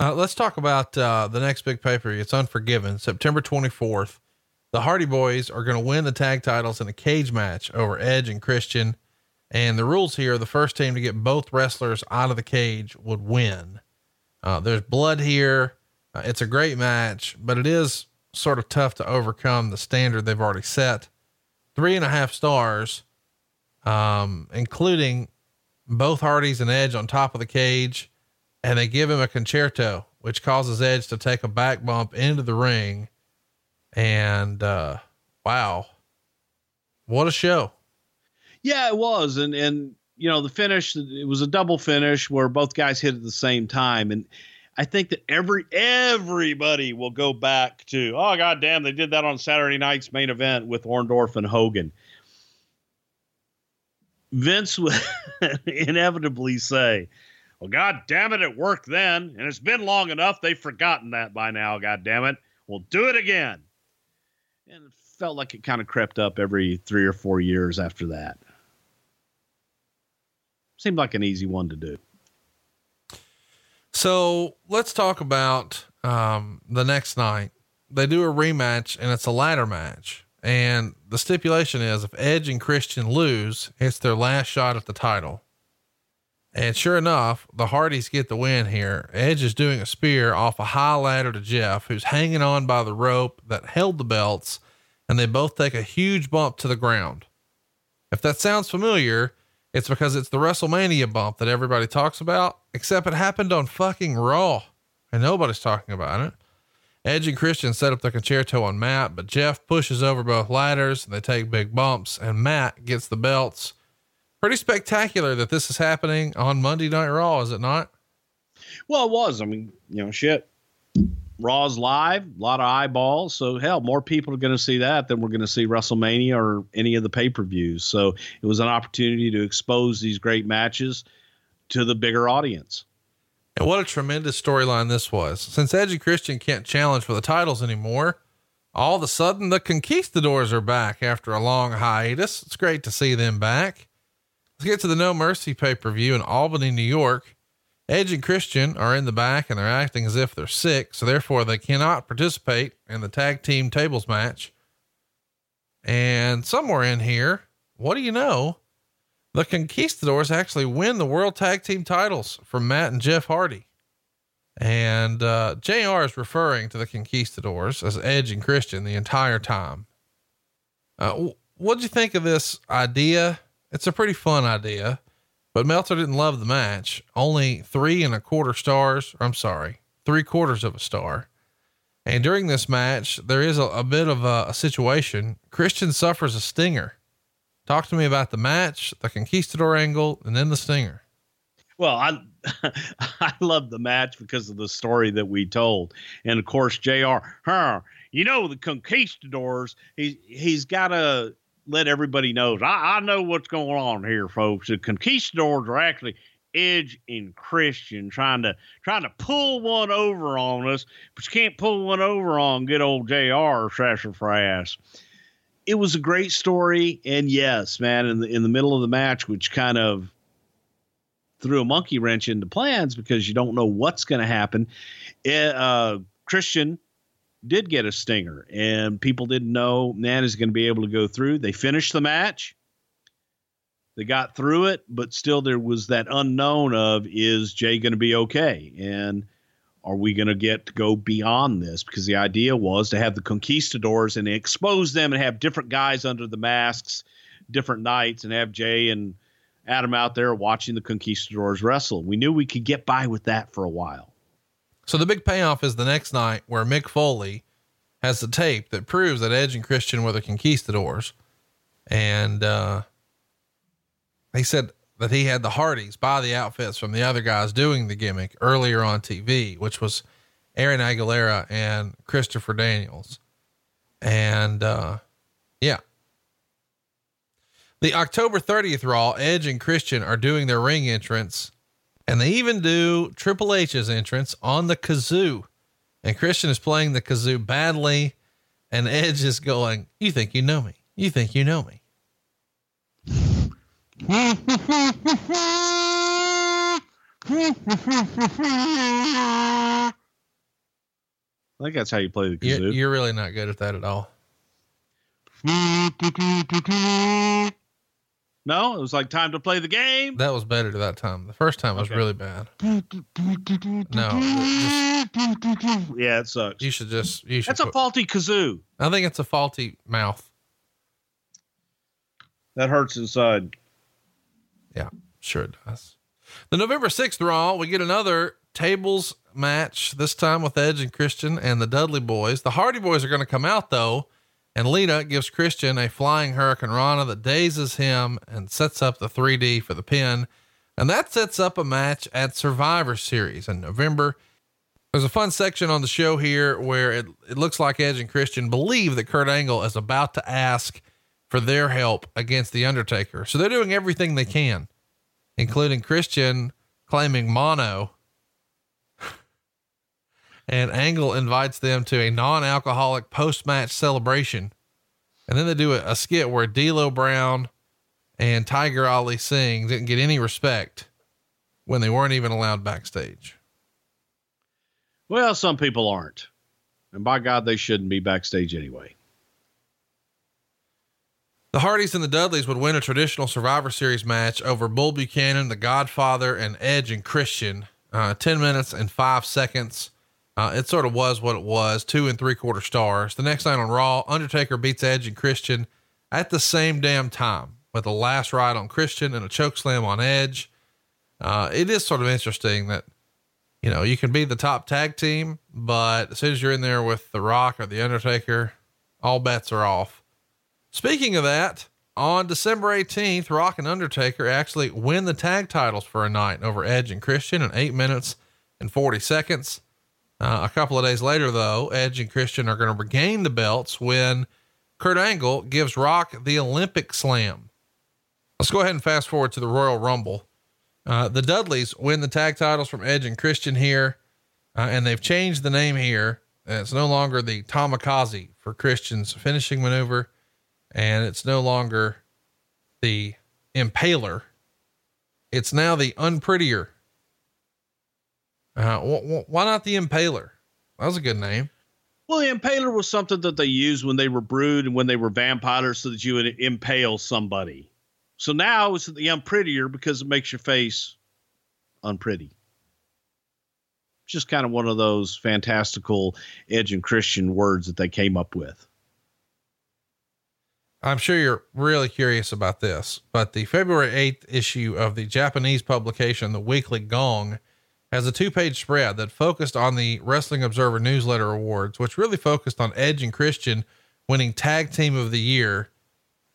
Uh, let's talk about uh, the next big paper. It's Unforgiven, September 24th. The Hardy Boys are going to win the tag titles in a cage match over Edge and Christian. And the rules here the first team to get both wrestlers out of the cage would win. Uh, there's blood here. Uh, it's a great match, but it is sort of tough to overcome the standard they've already set three and a half stars, um, including both Hardys and Edge on top of the cage. And they give him a Con-Chair-To, which causes Edge to take a back bump into the ring. And, uh, wow, what a show. Yeah, it was. And, and, you know, the finish, it was a double finish where both guys hit at the same time. And, I think that every everybody will go back to oh god damn they did that on Saturday night's main event with Orndorff and Hogan. Vince would inevitably say, "Well, god damn it, it worked then, and it's been long enough they've forgotten that by now. God damn it, we'll do it again." And it felt like it kind of crept up every three or four years after that. Seemed like an easy one to do. So let's talk about um, the next night, they do a rematch and it's a ladder match. And the stipulation is if Edge and Christian lose, it's their last shot at the title. And sure enough, the Hardys get the win here. Edge is doing a spear off a high ladder to Jeff, who's hanging on by the rope that held the belts, and they both take a huge bump to the ground. If that sounds familiar, it's because it's the WrestleMania bump that everybody talks about, except it happened on fucking Raw, and nobody's talking about it. Edge and Christian set up the Con-Chair-To on Matt, but Jeff pushes over both ladders, and they take big bumps, and Matt gets the belts pretty spectacular that this is happening on Monday Night Raw, is it not? Well, it was. I mean, you know, shit. Raw's live, a lot of eyeballs. So hell, more people are going to see that than we're going to see WrestleMania or any of the pay per views. So it was an opportunity to expose these great matches to the bigger audience. And what a tremendous storyline this was. Since Edge and Christian can't challenge for the titles anymore, all of a sudden the Conquistadors are back after a long hiatus. It's great to see them back. Let's get to the No Mercy pay per view in Albany, New York. Edge and Christian are in the back and they're acting as if they're sick, so therefore they cannot participate in the tag team tables match. And somewhere in here, what do you know? The Conquistadors actually win the World Tag Team titles from Matt and Jeff Hardy. And uh, JR is referring to the Conquistadors as Edge and Christian the entire time. Uh, what'd you think of this idea? It's a pretty fun idea, but Meltzer didn't love the match. Only three and a quarter stars. I'm sorry, three quarters of a star. And during this match, there is a, a bit of a, a situation. Christian suffers a stinger. Talk to me about the match, the conquistador angle, and then the stinger. Well, I I love the match because of the story that we told, and of course, Jr. Huh, you know the conquistadors. He he's got a let everybody knows. I, I know what's going on here, folks. The conquistadors are actually Edge and Christian trying to trying to pull one over on us, but you can't pull one over on good old Jr. Sassafras. It was a great story, and yes, man, in the in the middle of the match, which kind of threw a monkey wrench into plans because you don't know what's going to happen. It, uh, Christian did get a stinger, and people didn't know Nana's going to be able to go through. They finished the match. They got through it, but still there was that unknown of is Jay going to be okay? And are we going to get to go beyond this? Because the idea was to have the conquistadors and expose them and have different guys under the masks, different nights, and have Jay and Adam out there watching the conquistadors wrestle. We knew we could get by with that for a while. So the big payoff is the next night where Mick Foley has the tape that proves that Edge and Christian were the conquistadors. And, uh, he said that he had the Hardys buy the outfits from the other guys doing the gimmick earlier on TV, which was Aaron Aguilera and Christopher Daniels. And, uh, yeah. The October 30th Raw, Edge and Christian are doing their ring entrance and they even do Triple H's entrance on the kazoo. And Christian is playing the kazoo badly. And Edge is going, You think you know me? You think you know me? I think that's how you play the kazoo. You're, you're really not good at that at all. No, it was like time to play the game. That was better to that time. The first time was Okay. really bad. No, just- Yeah, it sucks. you should just, you should. That's a faulty kazoo. I think it's a faulty mouth. That hurts inside. Yeah, sure it does. The November 6th Raw, we get another tables match, this time with Edge and Christian and the Dudley Boys. The Hardy Boys are going to come out though, and Lita gives Christian a flying hurricanrana that dazes him and sets up the 3D for the pin. And that sets up a match at Survivor Series in November. There's a fun section on the show here where it, it looks like Edge and Christian believe that Kurt Angle is about to ask for their help against The Undertaker. So they're doing everything they can, including Christian claiming mono. And Angle invites them to a non alcoholic post match celebration. And then they do a, a skit where D'Lo Brown and Tiger Ali Singh didn't get any respect when they weren't even allowed backstage. Well, some people aren't. And by God, they shouldn't be backstage anyway. The Hardys and the Dudleys would win a traditional Survivor Series match over Bull Buchanan, The Godfather, and Edge and Christian. Uh, 10 minutes and five seconds. Uh, it sort of was what it was two and three quarter stars. The next night on Raw, Undertaker beats Edge and Christian at the same damn time with a last ride on Christian and a choke slam on Edge. Uh, it is sort of interesting that, you know, you can be the top tag team, but as soon as you're in there with The Rock or The Undertaker, all bets are off. Speaking of that, on December 18th, Rock and Undertaker actually win the tag titles for a night over Edge and Christian in eight minutes and 40 seconds. Uh, a couple of days later, though, Edge and Christian are going to regain the belts when Kurt Angle gives Rock the Olympic slam. Let's go ahead and fast forward to the Royal Rumble. Uh, the Dudleys win the tag titles from Edge and Christian here, uh, and they've changed the name here. It's no longer the Tamikaze for Christian's finishing maneuver and it's no longer the impaler. It's now the unprettier. Uh, wh- wh- why not the impaler? That was a good name. Well, the impaler was something that they used when they were brood and when they were vampires so that you would impale somebody. So now it's the unprettier because it makes your face unpretty. Just kind of one of those fantastical Edge and Christian words that they came up with. I'm sure you're really curious about this, but the February 8th issue of the Japanese publication, The Weekly Gong, has a two page spread that focused on the Wrestling Observer Newsletter Awards, which really focused on Edge and Christian winning Tag Team of the Year.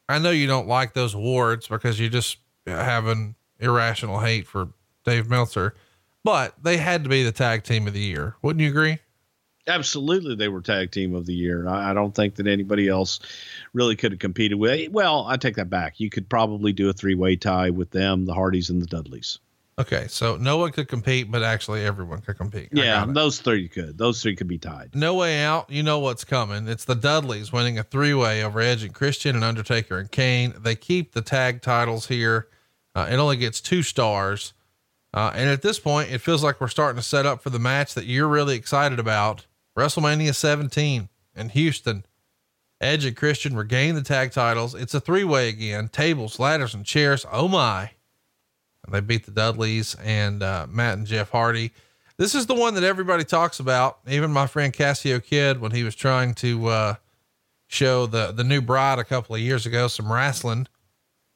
I know you don't like those awards because you're just have an irrational hate for Dave Meltzer, but they had to be the Tag Team of the Year. Wouldn't you agree? Absolutely, they were tag team of the year. I, I don't think that anybody else really could have competed with. Well, I take that back. You could probably do a three way tie with them, the Hardys and the Dudleys. Okay, so no one could compete, but actually everyone could compete. Yeah, those three could. Those three could be tied. No way out. You know what's coming. It's the Dudleys winning a three way over Edge and Christian and Undertaker and Kane. They keep the tag titles here. Uh, it only gets two stars. Uh, and at this point, it feels like we're starting to set up for the match that you're really excited about WrestleMania 17 in Houston. Edge and Christian regain the tag titles. It's a three way again tables, ladders, and chairs. Oh my. They beat the Dudleys and uh, Matt and Jeff Hardy. This is the one that everybody talks about. Even my friend Cassio Kid, when he was trying to uh, show the, the new bride a couple of years ago some wrestling,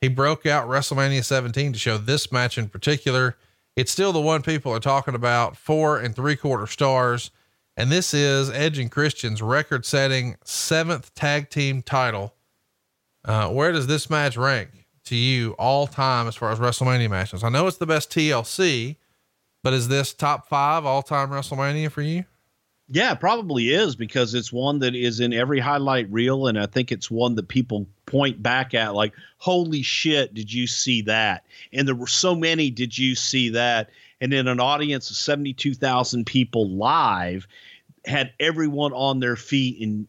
he broke out WrestleMania 17 to show this match in particular. It's still the one people are talking about, four and three quarter stars. And this is Edge and Christian's record setting seventh tag team title. Uh, where does this match rank to you all time as far as WrestleMania matches? I know it's the best TLC, but is this top five all time WrestleMania for you? Yeah, probably is because it's one that is in every highlight reel. And I think it's one that people point back at like, holy shit, did you see that? And there were so many, did you see that? And in an audience of 72,000 people live, had everyone on their feet and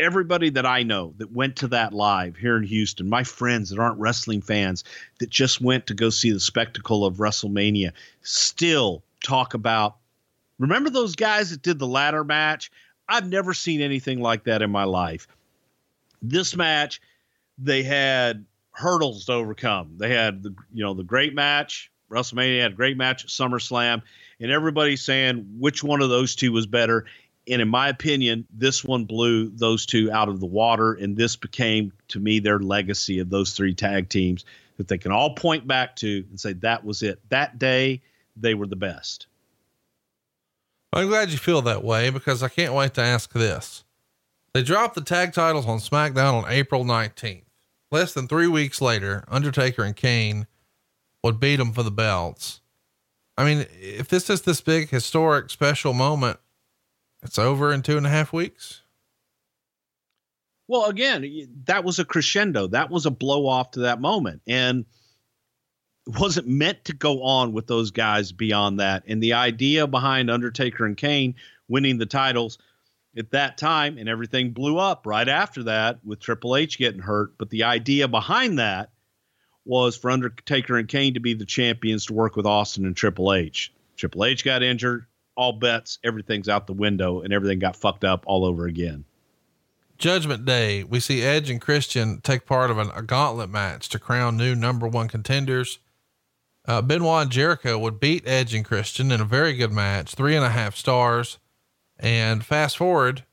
everybody that I know that went to that live here in Houston, my friends that aren't wrestling fans that just went to go see the spectacle of WrestleMania, still talk about remember those guys that did the ladder match? I've never seen anything like that in my life. This match, they had hurdles to overcome. They had the you know the great match. WrestleMania had a great match at SummerSlam and everybody's saying which one of those two was better. And in my opinion, this one blew those two out of the water. And this became, to me, their legacy of those three tag teams that they can all point back to and say that was it. That day, they were the best. I'm glad you feel that way because I can't wait to ask this. They dropped the tag titles on SmackDown on April 19th. Less than three weeks later, Undertaker and Kane would beat them for the belts. I mean, if this is this big historic special moment, it's over in two and a half weeks. Well, again, that was a crescendo. That was a blow off to that moment. And wasn't meant to go on with those guys beyond that. And the idea behind Undertaker and Kane winning the titles at that time, and everything blew up right after that with Triple H getting hurt. But the idea behind that was for Undertaker and Kane to be the champions to work with Austin and Triple H. Triple H got injured. All bets, everything's out the window, and everything got fucked up all over again. Judgment Day, we see Edge and Christian take part of an, a gauntlet match to crown new number one contenders. Uh, Benoit and Jericho would beat Edge and Christian in a very good match, three and a half stars. And fast forward,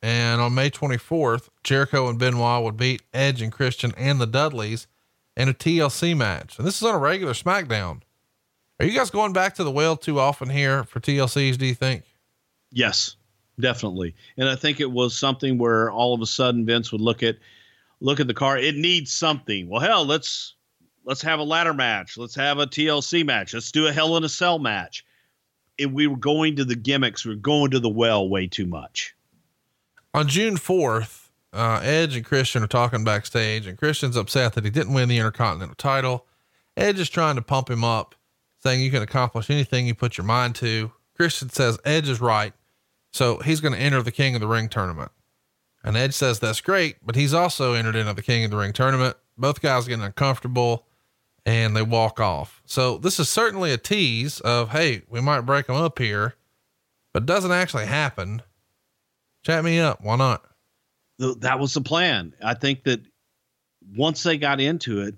and on May 24th, Jericho and Benoit would beat Edge and Christian and the Dudleys in a TLC match. And this is on a regular SmackDown. Are you guys going back to the well too often here for TLCs, do you think? Yes, definitely. And I think it was something where all of a sudden Vince would look at look at the car. It needs something. Well, hell, let's let's have a ladder match. Let's have a TLC match. Let's do a Hell in a Cell match. And we were going to the gimmicks. We were going to the well way too much. On June 4th, uh, Edge and Christian are talking backstage, and Christian's upset that he didn't win the Intercontinental title. Edge is trying to pump him up, saying you can accomplish anything you put your mind to. Christian says Edge is right, so he's going to enter the King of the Ring tournament. And Edge says that's great, but he's also entered into the King of the Ring tournament. Both guys getting uncomfortable and they walk off. So this is certainly a tease of, hey, we might break them up here, but doesn't actually happen. Chat me up. Why not? That was the plan. I think that once they got into it,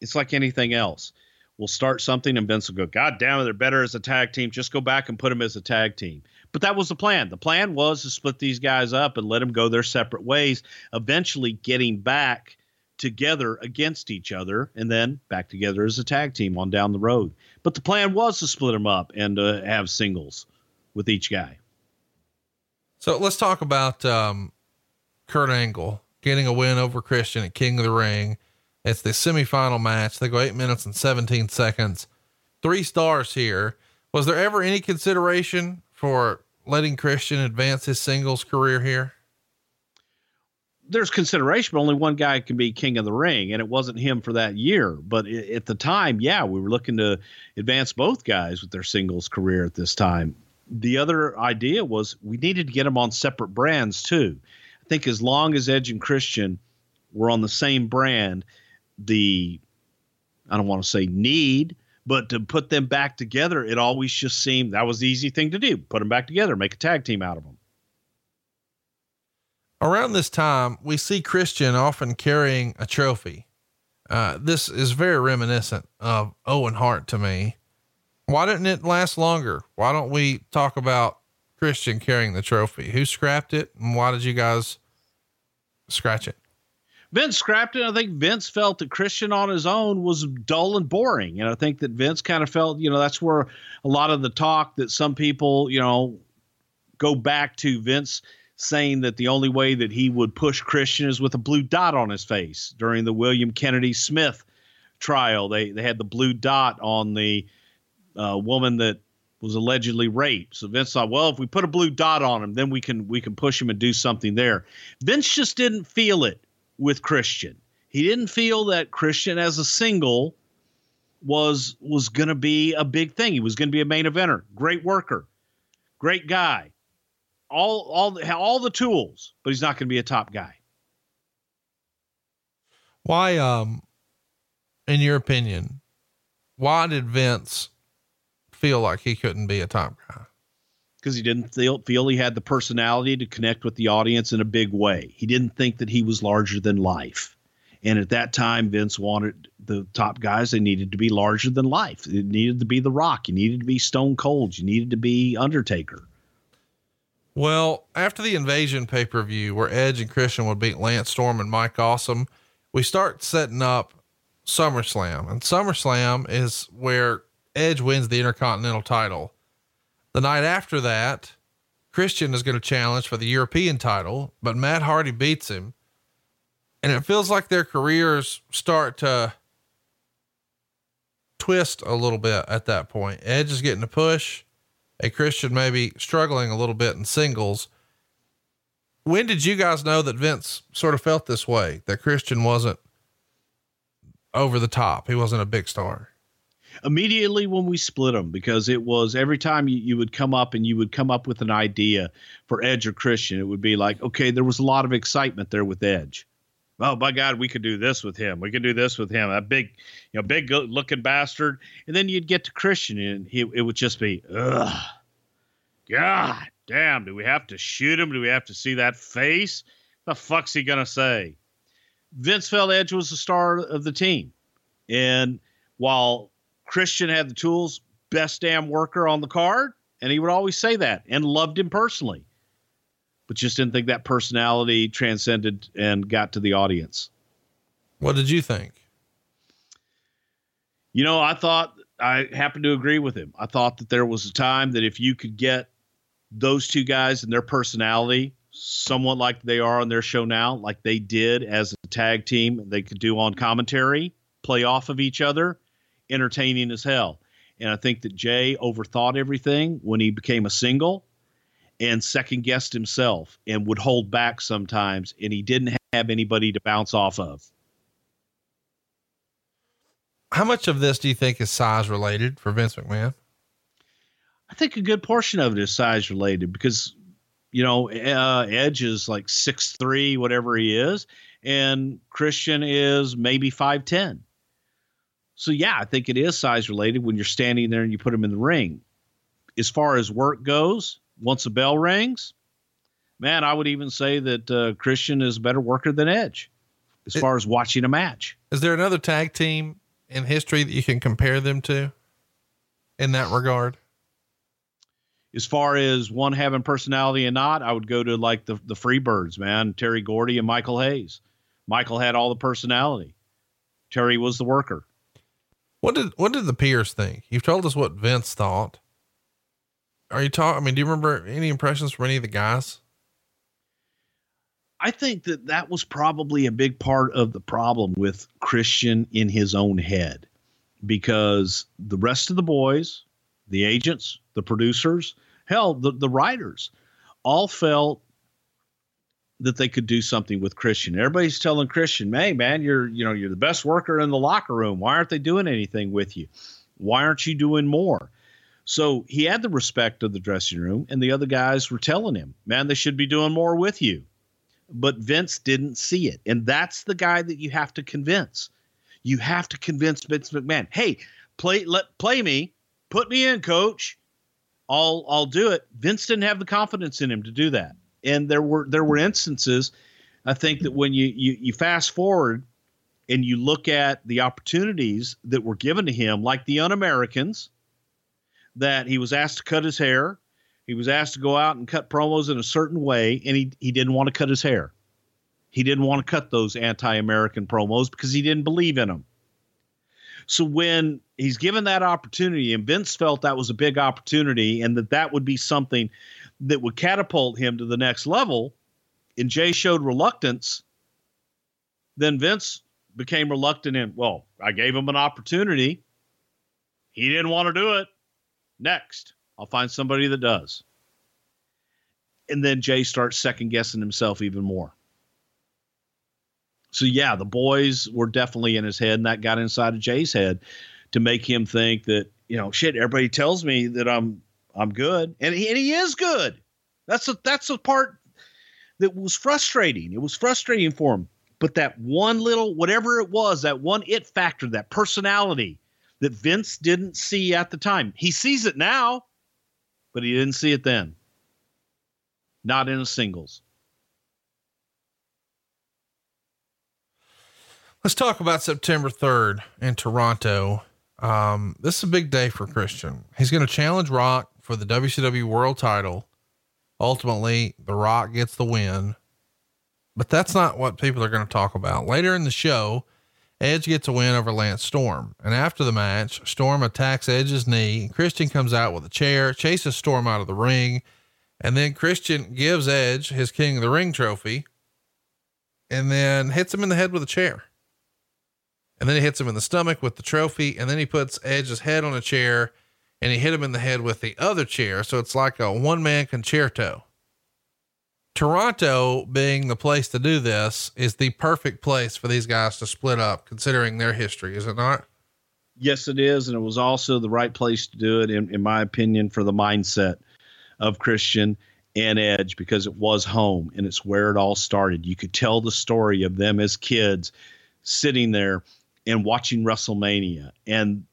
it's like anything else. We'll start something and Vince will go, God damn it, they're better as a tag team. Just go back and put them as a tag team. But that was the plan. The plan was to split these guys up and let them go their separate ways, eventually getting back together against each other and then back together as a tag team on down the road. But the plan was to split them up and uh, have singles with each guy. So let's talk about um, Kurt Angle getting a win over Christian at King of the Ring. It's the semifinal match. They go eight minutes and 17 seconds. Three stars here. Was there ever any consideration for letting Christian advance his singles career here? there's consideration, but only one guy can be king of the ring, and it wasn't him for that year. But at the time, yeah, we were looking to advance both guys with their singles career at this time. The other idea was we needed to get them on separate brands too. I think as long as Edge and Christian were on the same brand, the I don't want to say need, but to put them back together, it always just seemed that was the easy thing to do. Put them back together, make a tag team out of them. Around this time, we see Christian often carrying a trophy. Uh, this is very reminiscent of Owen Hart to me. Why didn't it last longer? Why don't we talk about Christian carrying the trophy? Who scrapped it and why did you guys scratch it? Vince scrapped it. I think Vince felt that Christian on his own was dull and boring. And I think that Vince kind of felt, you know, that's where a lot of the talk that some people, you know, go back to Vince saying that the only way that he would push Christian is with a blue dot on his face during the William Kennedy Smith trial. They they had the blue dot on the uh, woman that was allegedly raped. So Vince thought, well, if we put a blue dot on him, then we can we can push him and do something there. Vince just didn't feel it with Christian. He didn't feel that Christian as a single was was going to be a big thing. He was going to be a main eventer, great worker, great guy all all the, all the tools, but he's not going to be a top guy. Why, um, in your opinion, why did Vince feel like he couldn't be a top guy? Because he didn't feel feel he had the personality to connect with the audience in a big way. He didn't think that he was larger than life. And at that time, Vince wanted the top guys. They needed to be larger than life. It needed to be The Rock. You needed to be Stone Cold. You needed to be Undertaker. Well, after the invasion pay per view, where Edge and Christian would beat Lance Storm and Mike Awesome, we start setting up SummerSlam. And SummerSlam is where Edge wins the Intercontinental title. The night after that, Christian is going to challenge for the European title, but Matt Hardy beats him. And it feels like their careers start to twist a little bit at that point. Edge is getting a push a Christian maybe struggling a little bit in singles. When did you guys know that Vince sort of felt this way that Christian wasn't over the top? He wasn't a big star. Immediately when we split them, because it was every time you, you would come up and you would come up with an idea for Edge or Christian, it would be like, okay, there was a lot of excitement there with Edge oh my God, we could do this with him. We could do this with him. A big, you know, big looking bastard. And then you'd get to Christian and he, it would just be, ugh, God damn, do we have to shoot him? Do we have to see that face? What The fuck's he gonna say? Vince felt Edge was the star of the team. And while Christian had the tools, best damn worker on the card, and he would always say that and loved him personally, but just didn't think that personality transcended and got to the audience. What did you think? You know, I thought I happened to agree with him. I thought that there was a time that if you could get those two guys and their personality somewhat like they are on their show now, like they did as a tag team, they could do on commentary, play off of each other, entertaining as hell. And I think that Jay overthought everything when he became a single and second guessed himself and would hold back sometimes, and he didn't have anybody to bounce off of. How much of this do you think is size related for Vince McMahon? I think a good portion of it is size related because, you know, uh, Edge is like six three, whatever he is, and Christian is maybe five ten. So yeah, I think it is size related when you're standing there and you put them in the ring. As far as work goes, once a bell rings, man, I would even say that uh, Christian is a better worker than Edge as It- far as watching a match. Is there another tag team in history that you can compare them to in that regard? as far as one having personality and not, I would go to like the the Freebirds, man, Terry Gordy and Michael Hayes. Michael had all the personality. Terry was the worker. What did what did the peers think? You've told us what Vince thought. Are you talking? I mean, do you remember any impressions from any of the guys? I think that that was probably a big part of the problem with Christian in his own head because the rest of the boys, the agents, the producers, hell, the, the writers all felt that they could do something with Christian. Everybody's telling Christian, "Hey man, you're you know, you're the best worker in the locker room. Why aren't they doing anything with you? Why aren't you doing more?" So he had the respect of the dressing room, and the other guys were telling him, "Man, they should be doing more with you." but Vince didn't see it. And that's the guy that you have to convince. You have to convince Vince McMahon, hey, play let play me, put me in, coach. I'll I'll do it. Vince didn't have the confidence in him to do that. And there were there were instances, I think that when you you, you fast forward and you look at the opportunities that were given to him, like the un-Americans, that he was asked to cut his hair, he was asked to go out and cut promos in a certain way, and he, he didn't want to cut his hair. He didn't want to cut those anti American promos because he didn't believe in them. So when he's given that opportunity, and Vince felt that was a big opportunity and that that would be something that would catapult him to the next level, and Jay showed reluctance, then Vince became reluctant and, well, I gave him an opportunity. He didn't want to do it. Next. I'll find somebody that does. And then Jay starts second guessing himself even more. So yeah, the boys were definitely in his head, and that got inside of Jay's head to make him think that, you know, shit, everybody tells me that I'm I'm good. And he, and he is good. That's the that's the part that was frustrating. It was frustrating for him. But that one little whatever it was, that one it factor, that personality that Vince didn't see at the time. He sees it now but he didn't see it then. Not in a singles. Let's talk about September 3rd in Toronto. Um, this is a big day for Christian. He's going to challenge Rock for the WCW world title. Ultimately, The Rock gets the win, but that's not what people are going to talk about. Later in the show, Edge gets a win over Lance Storm. And after the match, Storm attacks Edge's knee. Christian comes out with a chair, chases Storm out of the ring. And then Christian gives Edge his King of the Ring trophy and then hits him in the head with a chair. And then he hits him in the stomach with the trophy. And then he puts Edge's head on a chair and he hit him in the head with the other chair. So it's like a one man Con-Chair-To. Toronto being the place to do this is the perfect place for these guys to split up considering their history, is it not? Yes, it is. And it was also the right place to do it, in, in my opinion, for the mindset of Christian and Edge because it was home and it's where it all started. You could tell the story of them as kids sitting there and watching WrestleMania and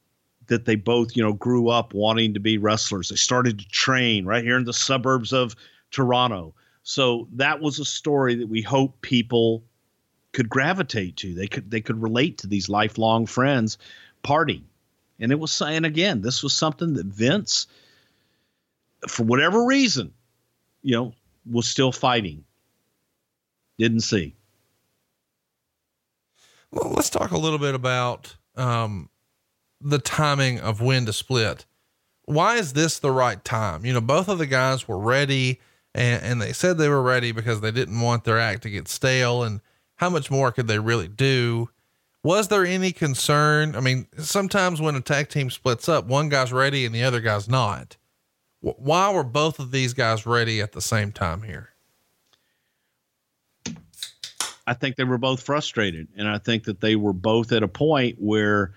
that they both, you know, grew up wanting to be wrestlers. They started to train right here in the suburbs of Toronto. So that was a story that we hope people could gravitate to. They could they could relate to these lifelong friends party. And it was saying again, this was something that Vince, for whatever reason, you know, was still fighting. Didn't see. Well, let's talk a little bit about um, the timing of when to split. Why is this the right time? You know, both of the guys were ready and, and they said they were ready because they didn't want their act to get stale. And how much more could they really do? Was there any concern? I mean, sometimes when a tag team splits up, one guy's ready and the other guy's not. Why were both of these guys ready at the same time here? I think they were both frustrated. And I think that they were both at a point where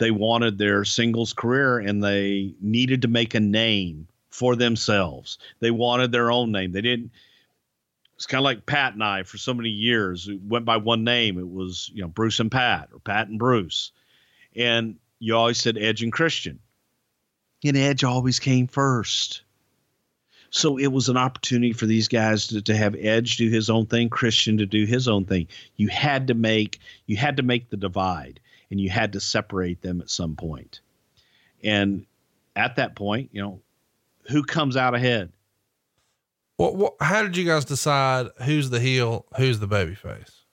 they wanted their singles career and they needed to make a name for themselves. They wanted their own name. They didn't. It's kind of like Pat and I for so many years. It went by one name. It was you know Bruce and Pat or Pat and Bruce, and you always said Edge and Christian. And Edge always came first. So it was an opportunity for these guys to, to have Edge do his own thing, Christian to do his own thing. You had to make you had to make the divide and you had to separate them at some point. And at that point, you know, who comes out ahead? Well, what, how did you guys decide who's the heel, who's the baby face?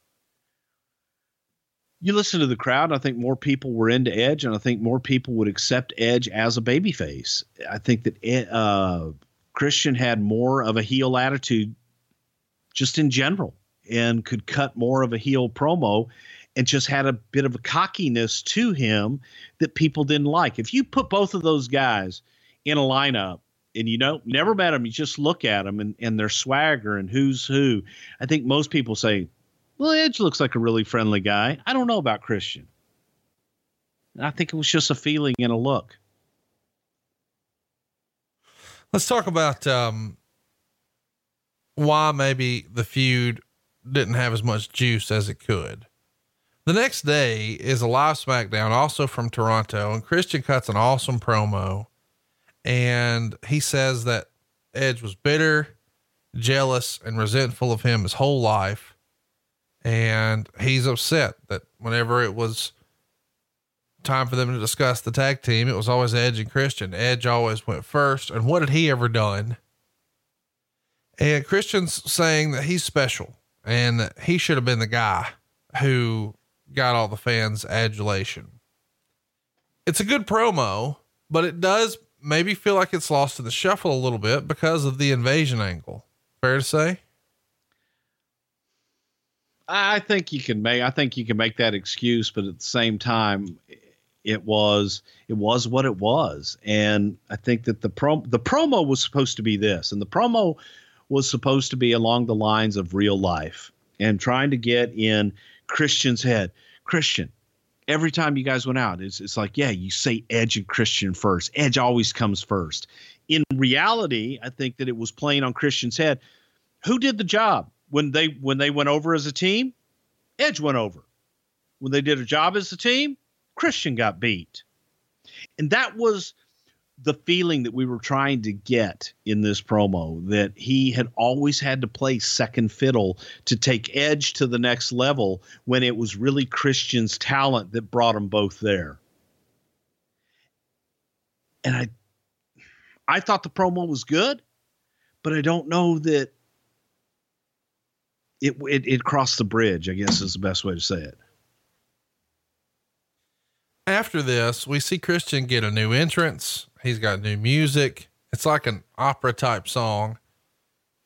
You listen to the crowd. I think more people were into Edge, and I think more people would accept Edge as a baby face. I think that uh, Christian had more of a heel attitude just in general and could cut more of a heel promo and just had a bit of a cockiness to him that people didn't like. If you put both of those guys in a lineup and you know never met them, you just look at them and, and their swagger and who's who. I think most people say, "Well, Edge looks like a really friendly guy." I don't know about Christian. And I think it was just a feeling and a look. Let's talk about um, why maybe the feud didn't have as much juice as it could. The next day is a live SmackDown, also from Toronto, and Christian cuts an awesome promo. And he says that Edge was bitter, jealous, and resentful of him his whole life. And he's upset that whenever it was time for them to discuss the tag team, it was always Edge and Christian. Edge always went first. And what had he ever done? And Christian's saying that he's special and that he should have been the guy who got all the fans' adulation. It's a good promo, but it does maybe feel like it's lost in the shuffle a little bit because of the invasion angle. Fair to say? I think you can make I think you can make that excuse, but at the same time it was it was what it was. And I think that the pro the promo was supposed to be this, and the promo was supposed to be along the lines of real life and trying to get in Christian's head. Christian, every time you guys went out, it's, it's like, yeah, you say Edge and Christian first. Edge always comes first. In reality, I think that it was playing on Christian's head. Who did the job when they when they went over as a team? Edge went over. When they did a job as a team, Christian got beat. And that was the feeling that we were trying to get in this promo that he had always had to play second fiddle to take Edge to the next level when it was really Christian's talent that brought them both there. And I I thought the promo was good, but I don't know that it, it it crossed the bridge, I guess is the best way to say it. After this, we see Christian get a new entrance He's got new music. It's like an opera type song.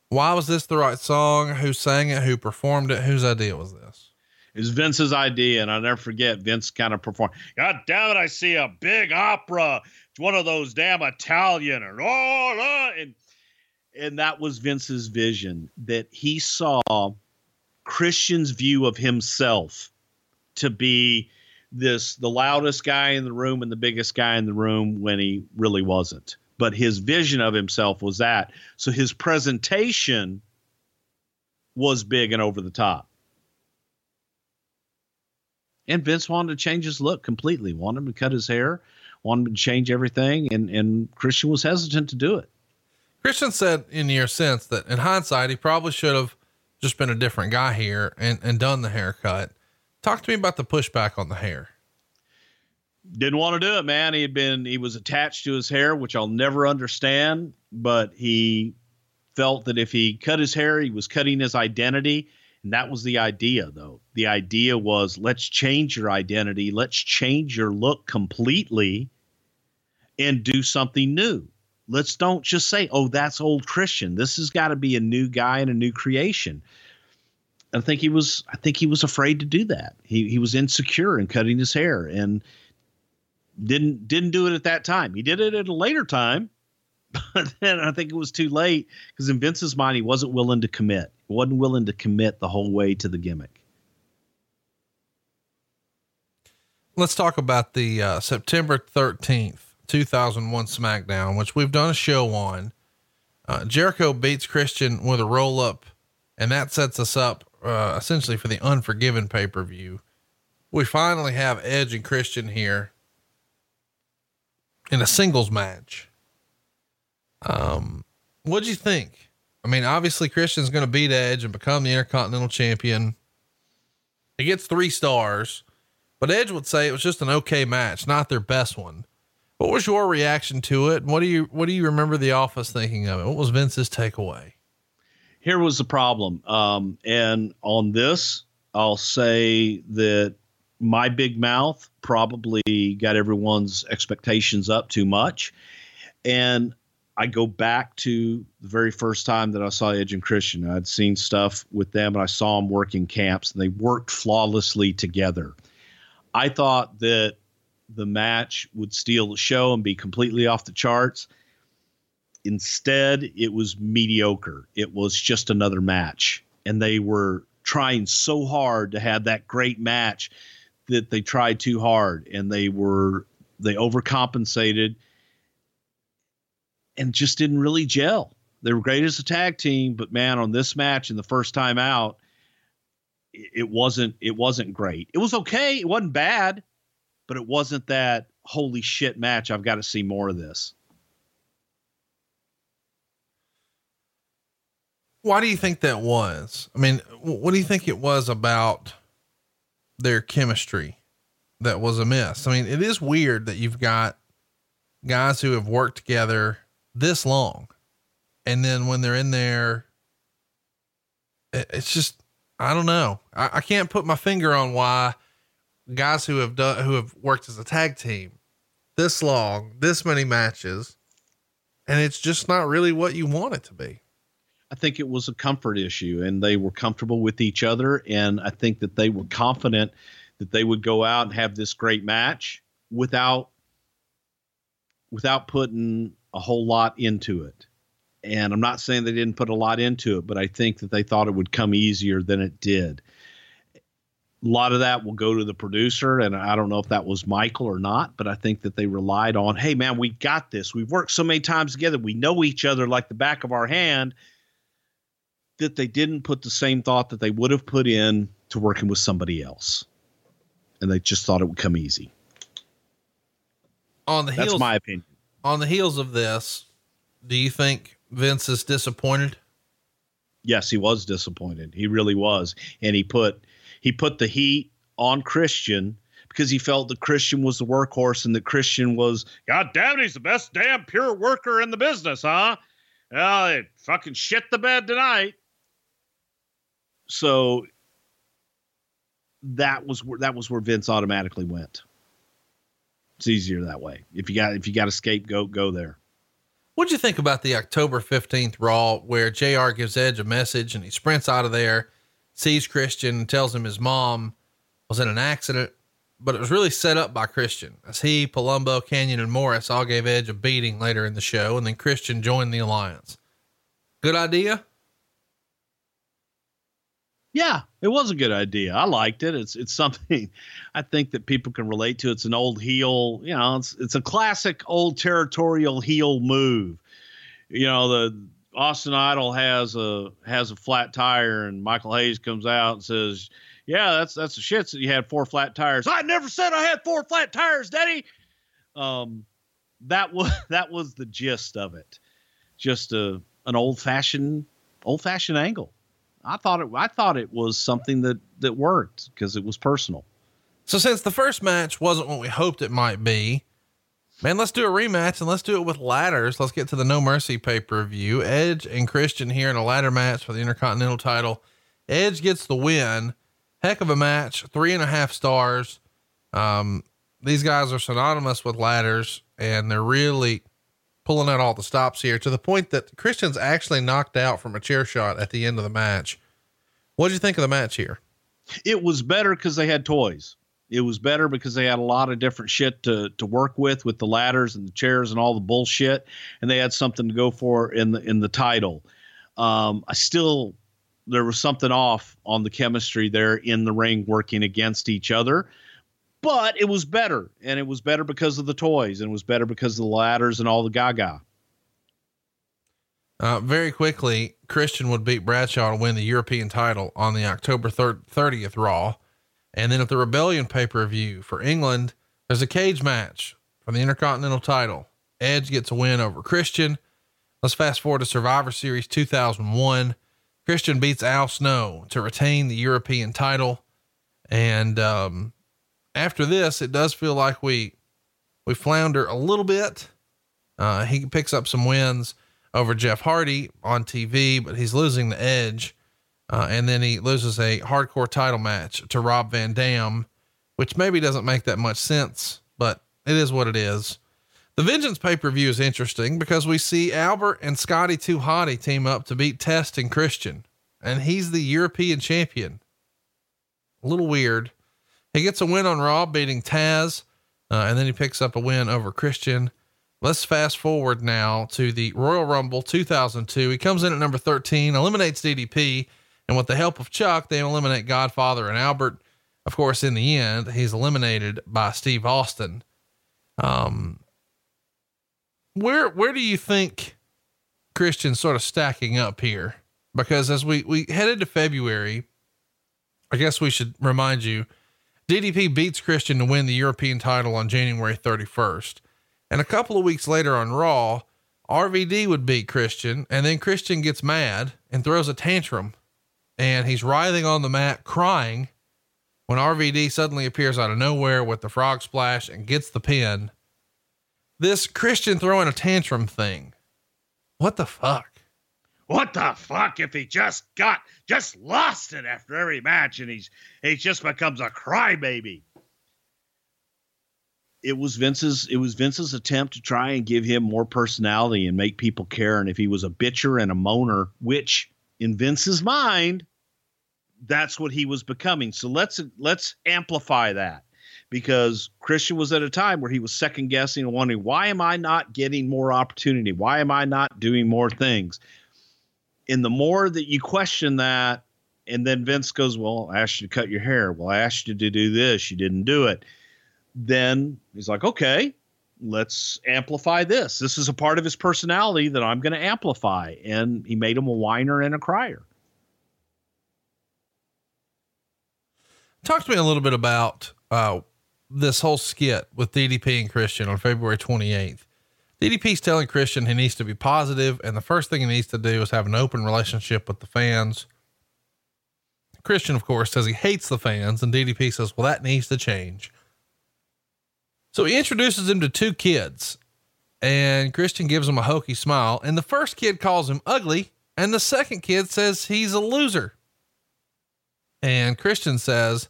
Why was this the right song? Who sang it? Who performed it? Whose idea was this? It was Vince's idea, and I'll never forget Vince kind of performed. God damn it, I see a big opera. It's one of those damn Italian oh, and and that was Vince's vision that he saw Christian's view of himself to be this the loudest guy in the room and the biggest guy in the room when he really wasn't. But his vision of himself was that. So his presentation was big and over the top. And Vince wanted to change his look completely, wanted him to cut his hair, wanted to change everything, and and Christian was hesitant to do it. Christian said in your sense that in hindsight, he probably should have just been a different guy here and, and done the haircut. Talk to me about the pushback on the hair. Didn't want to do it, man. He had been, he was attached to his hair, which I'll never understand, but he felt that if he cut his hair, he was cutting his identity. And that was the idea, though. The idea was let's change your identity, let's change your look completely and do something new. Let's don't just say, oh, that's old Christian. This has got to be a new guy and a new creation. I think he was I think he was afraid to do that. He he was insecure in cutting his hair and didn't didn't do it at that time. He did it at a later time, but then I think it was too late because in Vince's mind he wasn't willing to commit. He wasn't willing to commit the whole way to the gimmick. Let's talk about the uh, September 13th, 2001 SmackDown, which we've done a show on. Uh, Jericho beats Christian with a roll up, and that sets us up uh, essentially for the Unforgiven pay per view. We finally have Edge and Christian here in a singles match. Um, what'd you think? I mean, obviously Christian's going to beat Edge and become the Intercontinental Champion. He gets three stars, but Edge would say it was just an okay match, not their best one. What was your reaction to it? What do you what do you remember the office thinking of it? What was Vince's takeaway? Here was the problem, um, and on this, I'll say that my big mouth probably got everyone's expectations up too much, and I go back to the very first time that I saw Edge and Christian. I'd seen stuff with them, and I saw them working camps, and they worked flawlessly together. I thought that the match would steal the show and be completely off the charts. Instead, it was mediocre. It was just another match. And they were trying so hard to have that great match that they tried too hard and they were they overcompensated and just didn't really gel. They were great as a tag team, but man, on this match and the first time out, it wasn't it wasn't great. It was okay. It wasn't bad but it wasn't that holy shit match. I've got to see more of this. Why do you think that was? I mean, what do you think it was about their chemistry that was amiss? I mean, it is weird that you've got guys who have worked together this long. And then when they're in there, it's just, I don't know. I, I can't put my finger on why guys who have done who have worked as a tag team this long, this many matches, and it's just not really what you want it to be. I think it was a comfort issue, and they were comfortable with each other, and I think that they were confident that they would go out and have this great match without without putting a whole lot into it. And I'm not saying they didn't put a lot into it, but I think that they thought it would come easier than it did. A lot of that will go to the producer and i don't know if that was michael or not but i think that they relied on hey man we got this. We've worked so many times together. We know each other like the back of our hand that they didn't put the same thought that they would have put in to working with somebody else. And they just thought it would come easy. On the heels that's my opinion. on the heels of this do you think vince is disappointed? Yes he was disappointed. He really was. And he put he put the heat on Christian because he felt that Christian was the workhorse and that Christian was, God damn it, he's the best damn pure worker in the business, huh? Well, they fucking shit the bed tonight. So that was where that was where Vince automatically went. It's easier that way. If you got if you got a scapegoat, go there. What'd you think about the October 15th Raw where JR gives Edge a message and he sprints out of there sees Christian and tells him his mom was in an accident, but it was really set up by Christian as he, Palumbo, Kanyon, and Morris all gave Edge a beating later in the show, and then Christian joined the alliance. Good idea. Yeah, it was a good idea. I liked it. It's it's something I think that people can relate to. It's an old heel, you know, it's it's a classic old territorial heel move. You know, the Austin Idol has a has a flat tire, and Michael Hayes comes out and says, "Yeah, that's that's the shit. that you had four flat tires." I never said I had four flat tires, Daddy. Um, that was that was the gist of it. Just a an old fashioned old fashioned angle. I thought it I thought it was something that that worked because it was personal. So since the first match wasn't what we hoped it might be, man, let's do a rematch and let's do it with ladders. Let's get to the No Mercy pay per view. Edge and Christian here in a ladder match for the Intercontinental title. Edge gets the win. Heck of a match. Three and a half stars. Um, these guys are synonymous with ladders and they're really pulling out all the stops here to the point that Christian's actually knocked out from a chair shot at the end of the match. What did you think of the match here? It was better because they had toys. It was better because they had a lot of different shit to, to work with, with the ladders and the chairs and all the bullshit, and they had something to go for in the in the title. Um, I still there was something off on the chemistry there in the ring working against each other but it was better and it was better because of the toys and it was better because of the ladders and all the gaga. Uh, very quickly christian would beat bradshaw to win the european title on the october 30th raw. And then at the rebellion pay-per-view for england there's a cage match for the intercontinental title. Edge gets a win over christian. Let's fast forward to survivor series 2001 christian beats al snow to retain the european title. And um, after this, it does feel like we we flounder a little bit. Uh, he picks up some wins over Jeff Hardy on TV, but he's losing the edge. Uh, and then he loses a hardcore title match to Rob Van Dam, which maybe doesn't make that much sense, but it is what it is. The Vengeance pay per view is interesting because we see Albert and Scotty 2 Hotty team up to beat Test and Christian, and he's the European champion. A little weird. He gets a win on Raw, beating Taz, uh, and then he picks up a win over Christian. Let's fast forward now to the Royal Rumble 2002. He comes in at number 13, eliminates DDP, and with the help of Chuck, they eliminate Godfather and Albert. Of course, in the end, he's eliminated by Steve Austin. Um, where where do you think Christian's sort of stacking up here? Because as we we headed to February, I guess we should remind you DDP beats Christian to win the European title on January 31st. And a couple of weeks later on Raw, RVD would beat Christian, and then Christian gets mad and throws a tantrum, and he's writhing on the mat crying when RVD suddenly appears out of nowhere with the frog splash and gets the pin. This Christian throwing a tantrum thing. What the fuck? what the fuck if he just got just lost it after every match and he's he just becomes a crybaby it was vince's it was vince's attempt to try and give him more personality and make people care and if he was a bitcher and a moaner which in vince's mind that's what he was becoming so let's let's amplify that because Christian was at a time where he was second guessing and wondering, why am I not getting more opportunity? Why am I not doing more things? And the more that you question that, and then Vince goes, Well, I asked you to cut your hair. Well, I asked you to do this. You didn't do it. Then he's like, Okay, let's amplify this. This is a part of his personality that I'm going to amplify. And he made him a whiner and a crier. Talk to me a little bit about uh, this whole skit with DDP and Christian on February 28th. DDP's telling Christian he needs to be positive, and the first thing he needs to do is have an open relationship with the fans. Christian, of course, says he hates the fans, and DDP says, Well, that needs to change. So he introduces him to two kids, and Christian gives him a hokey smile. And the first kid calls him ugly, and the second kid says he's a loser. And Christian says,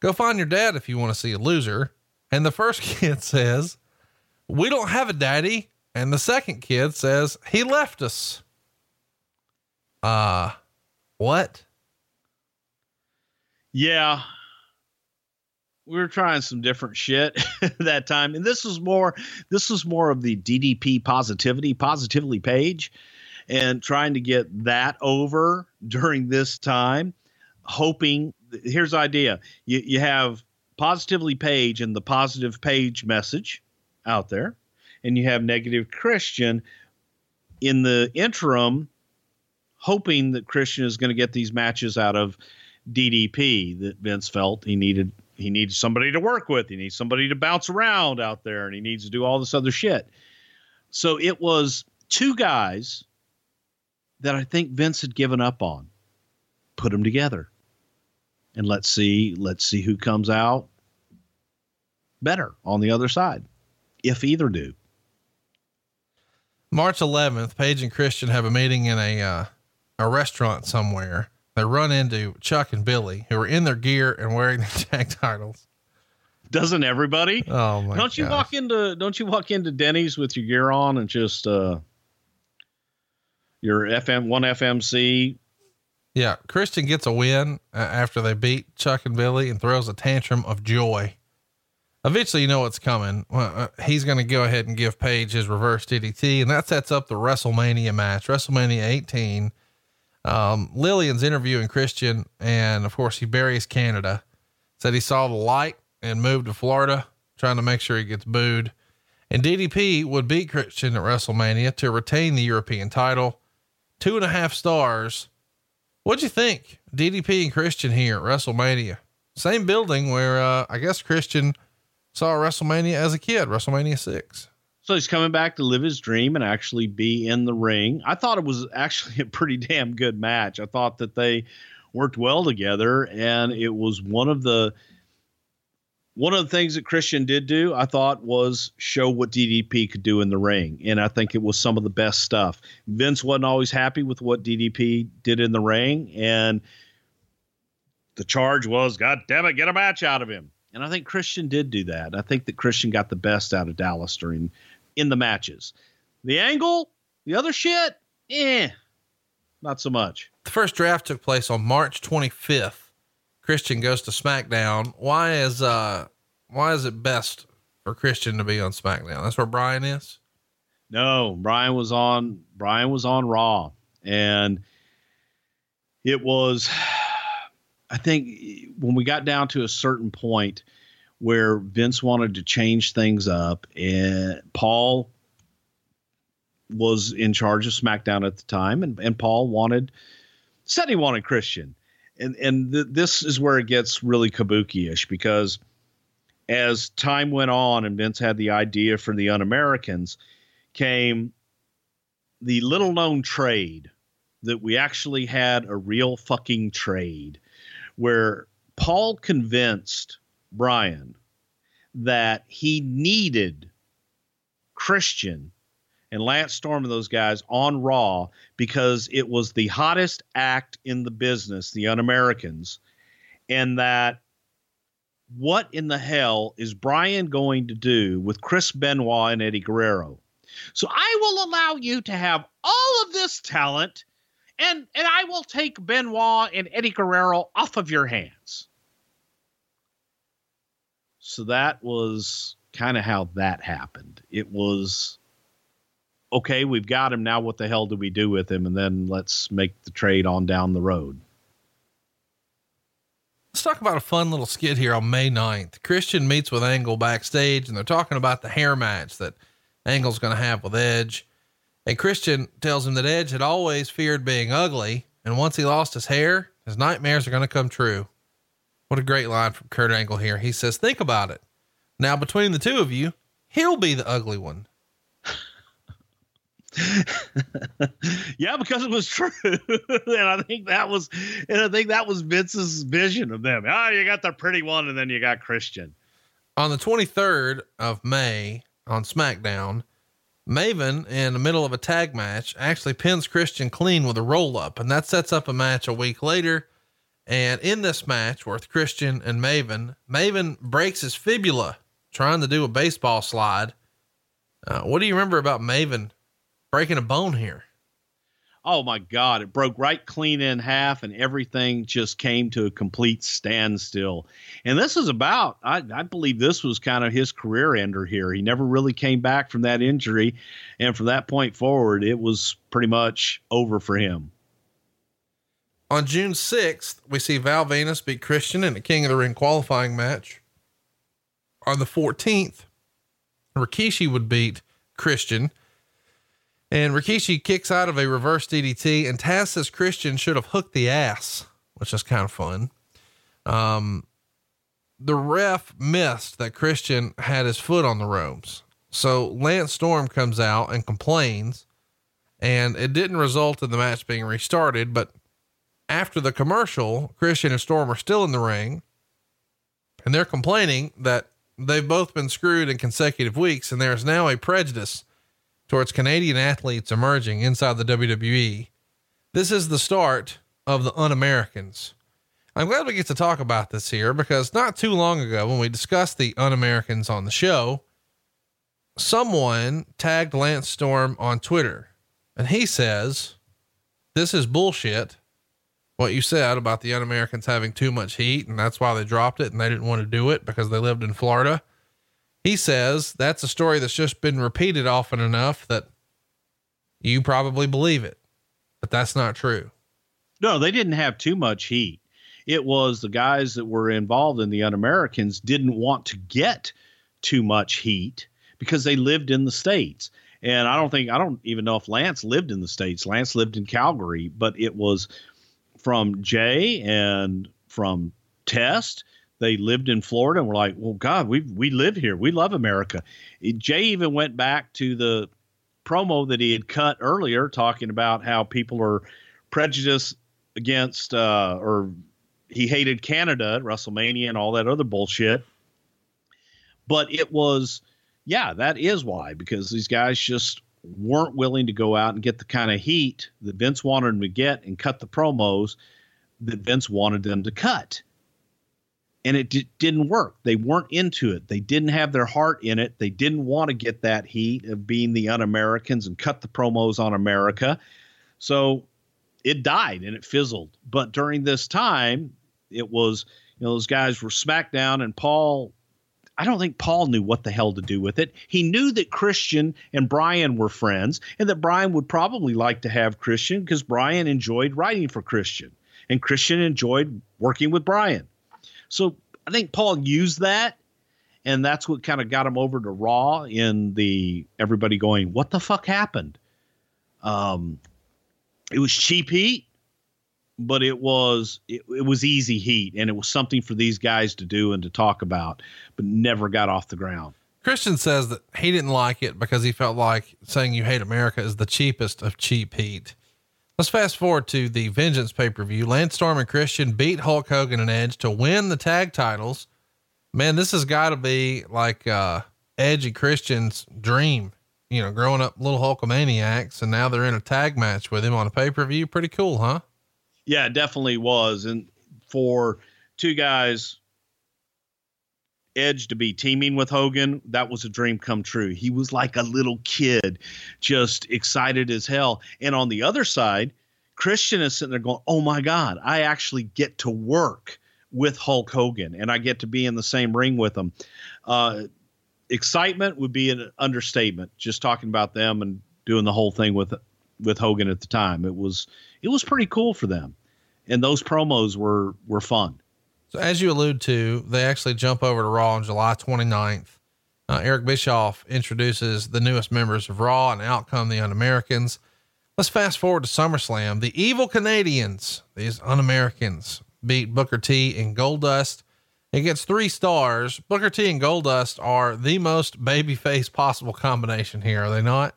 Go find your dad if you want to see a loser. And the first kid says, we don't have a daddy. And the second kid says, he left us. Uh, what? Yeah. We were trying some different shit that time. And this was more, this was more of the DDP positivity, positively page and trying to get that over during this time, hoping here's the idea. You, you have positively page and the positive page message out there, and you have negative Christian in the interim, hoping that Christian is going to get these matches out of DDP that Vince felt he needed he needs somebody to work with. He needs somebody to bounce around out there, and he needs to do all this other shit. So it was two guys that I think Vince had given up on. Put them together, and let's see let's see who comes out better on the other side, if either do. March 11th, Page and Christian have a meeting in a uh, a restaurant somewhere. They run into Chuck and Billy, who are in their gear and wearing their tag titles. Doesn't everybody? Oh my! don't you gosh. walk into Don't you walk into Denny's with your gear on and just uh your FM one FMC? Yeah, Christian gets a win uh, after they beat Chuck and Billy and throws a tantrum of joy. Eventually, you know what's coming. Well, uh, he's going to go ahead and give Page his reverse DDT, and that sets up the WrestleMania match, WrestleMania 18. Um, Lillian's interviewing Christian, and of course, he buries Canada. Said he saw the light and moved to Florida, trying to make sure he gets booed. And DDP would beat Christian at WrestleMania to retain the European title. Two and a half stars. What'd you think? DDP and Christian here at WrestleMania. Same building where uh, I guess Christian saw WrestleMania as a kid, WrestleMania 6. So he's coming back to live his dream and actually be in the ring. I thought it was actually a pretty damn good match. I thought that they worked well together, and it was one of the one of the things that Christian did do, I thought, was show what DDP could do in the ring. And I think it was some of the best stuff. Vince wasn't always happy with what DDP did in the ring. And the charge was, God damn it, get a match out of him. And I think Christian did do that. I think that Christian got the best out of Dallas during in the matches. The angle, the other shit, eh, not so much. The first draft took place on March 25th. Christian goes to SmackDown. Why is uh why is it best for Christian to be on SmackDown? That's where Brian is. No, Brian was on Brian was on Raw, and it was. I think when we got down to a certain point where Vince wanted to change things up, and Paul was in charge of SmackDown at the time, and, and Paul wanted said he wanted Christian, and and th- this is where it gets really kabuki-ish because as time went on and Vince had the idea for the Un-Americans, came the little known trade that we actually had a real fucking trade where Paul convinced Brian that he needed Christian and Lance Storm and those guys on Raw because it was the hottest act in the business, the Un Americans, and that what in the hell is Brian going to do with Chris Benoit and Eddie Guerrero? So I will allow you to have all of this talent and and I will take Benoit and Eddie Guerrero off of your hands. So that was kind of how that happened. It was okay, we've got him now what the hell do we do with him and then let's make the trade on down the road. Let's talk about a fun little skit here on May 9th. Christian meets with Angle backstage and they're talking about the hair match that Angle's going to have with Edge. And Christian tells him that Edge had always feared being ugly. And once he lost his hair, his nightmares are going to come true. What a great line from Kurt Angle here. He says, Think about it. Now, between the two of you, he'll be the ugly one. yeah, because it was true, and I think that was, and I think that was Vince's vision of them. Ah, oh, you got the pretty one, and then you got Christian. On the 23rd of May on SmackDown, Maven in the middle of a tag match actually pins Christian clean with a roll up, and that sets up a match a week later. And in this match with Christian and Maven, Maven breaks his fibula trying to do a baseball slide. Uh, what do you remember about Maven breaking a bone here? Oh my God. It broke right clean in half and everything just came to a complete standstill. And this is about, I, I believe this was kind of his career ender here. He never really came back from that injury. And from that point forward, it was pretty much over for him. On June 6th, we see Val Venis beat Christian in a King of the Ring qualifying match. On the 14th, Rikishi would beat Christian. And Rikishi kicks out of a reverse DDT, and Taz says Christian should have hooked the ass, which is kind of fun. Um, the ref missed that Christian had his foot on the ropes. So Lance Storm comes out and complains, and it didn't result in the match being restarted. But after the commercial, Christian and Storm are still in the ring, and they're complaining that they've both been screwed in consecutive weeks, and there's now a prejudice towards Canadian athletes emerging inside the WWE. This is the start of the un Americans. I'm glad we get to talk about this here because not too long ago, when we discussed the un Americans on the show, someone tagged Lance Storm on Twitter and he says, This is bullshit. What you said about the un Americans having too much heat, and that's why they dropped it and they didn't want to do it because they lived in Florida. He says that's a story that's just been repeated often enough that you probably believe it, but that's not true. No, they didn't have too much heat. It was the guys that were involved in the Un Americans didn't want to get too much heat because they lived in the States. And I don't think, I don't even know if Lance lived in the States. Lance lived in Calgary, but it was from Jay and from Test. They lived in Florida and were like, well, God, we we live here. We love America. Jay even went back to the promo that he had cut earlier, talking about how people are prejudiced against uh, or he hated Canada at WrestleMania and all that other bullshit. But it was, yeah, that is why, because these guys just weren't willing to go out and get the kind of heat that Vince wanted them to get and cut the promos that Vince wanted them to cut. And it d- didn't work. They weren't into it. They didn't have their heart in it. They didn't want to get that heat of being the un Americans and cut the promos on America. So it died and it fizzled. But during this time, it was, you know, those guys were SmackDown and Paul. I don't think Paul knew what the hell to do with it. He knew that Christian and Brian were friends and that Brian would probably like to have Christian because Brian enjoyed writing for Christian and Christian enjoyed working with Brian. So I think Paul used that and that's what kind of got him over to Raw in the everybody going, "What the fuck happened?" Um, it was cheap heat, but it was it, it was easy heat, and it was something for these guys to do and to talk about, but never got off the ground. Christian says that he didn't like it because he felt like saying you hate America is the cheapest of cheap heat. Let's fast forward to the Vengeance pay per view. Lance Storm and Christian beat Hulk Hogan and Edge to win the tag titles. Man, this has got to be like uh, Edge and Christian's dream you know, growing up little Hulkamaniacs, and now they're in a tag match with him on a pay per view. Pretty cool, huh? Yeah, it definitely was. And for two guys, Edge to be teaming with Hogan, that was a dream come true. He was like a little kid, just excited as hell. And on the other side, Christian is sitting there going, Oh my God, I actually get to work with Hulk Hogan and I get to be in the same ring with him. Uh, excitement would be an understatement. Just talking about them and doing the whole thing with with Hogan at the time, it was it was pretty cool for them, and those promos were were fun. So as you allude to, they actually jump over to Raw on July 29th. Uh, Eric Bischoff introduces the newest members of Raw and out come the Un-Americans. Let's fast forward to SummerSlam. The evil Canadians, these Un-Americans, beat Booker T and Goldust it gets three stars. Booker T and Goldust are the most babyface possible combination here, are they not?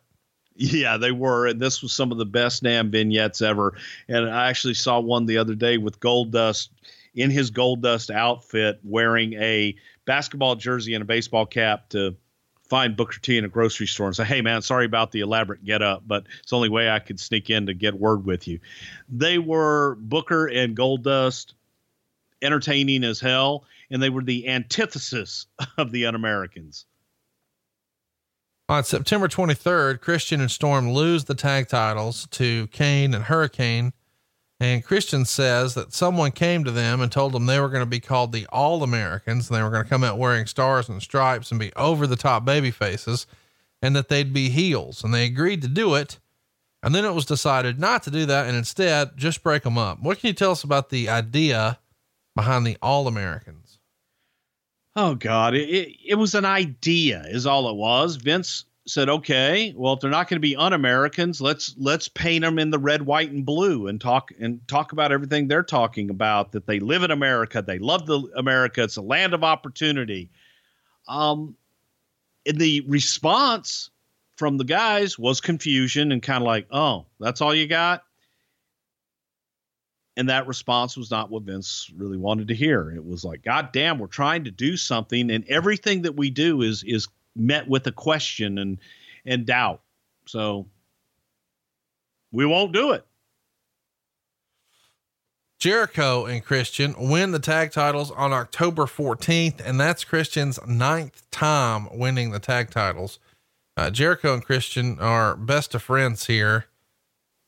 Yeah, they were. And this was some of the best damn vignettes ever. And I actually saw one the other day with Goldust in his Goldust outfit wearing a basketball jersey and a baseball cap to find Booker T in a grocery store and say, Hey man, sorry about the elaborate get up, but it's the only way I could sneak in to get word with you. They were Booker and Goldust entertaining as hell and they were the antithesis of the un Americans. On September 23rd, Christian and Storm lose the tag titles to Kane and Hurricane. And Christian says that someone came to them and told them they were going to be called the All Americans and they were going to come out wearing stars and stripes and be over the top baby faces and that they'd be heels. And they agreed to do it. And then it was decided not to do that and instead just break them up. What can you tell us about the idea behind the All Americans? Oh God, it, it, it was an idea, is all it was. Vince said, okay, well, if they're not going to be un-Americans, let's let's paint them in the red, white, and blue, and talk and talk about everything they're talking about. That they live in America, they love the America. It's a land of opportunity. Um, and the response from the guys was confusion and kind of like, oh, that's all you got. And that response was not what Vince really wanted to hear. It was like, God damn, we're trying to do something, and everything that we do is is met with a question and and doubt. So we won't do it. Jericho and Christian win the tag titles on October 14th, and that's Christian's ninth time winning the tag titles. Uh, Jericho and Christian are best of friends here,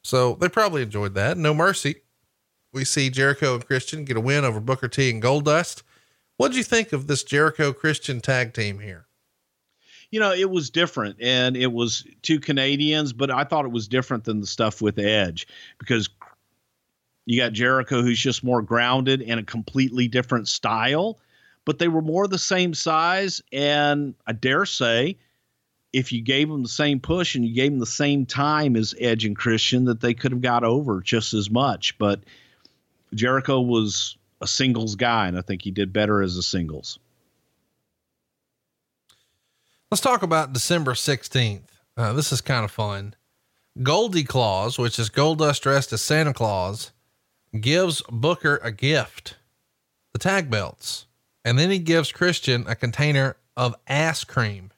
so they probably enjoyed that. No mercy. We see Jericho and Christian get a win over Booker T and Goldust. What'd you think of this Jericho Christian tag team here? You know, it was different and it was two Canadians, but I thought it was different than the stuff with Edge because you got Jericho, who's just more grounded and a completely different style, but they were more the same size. And I dare say, if you gave them the same push and you gave them the same time as Edge and Christian, that they could have got over just as much. But Jericho was a singles guy, and I think he did better as a singles. Let's talk about December 16th. Uh, this is kind of fun. Goldie Claus, which is Goldust dressed as Santa Claus, gives Booker a gift, the tag belts. And then he gives Christian a container of ass cream.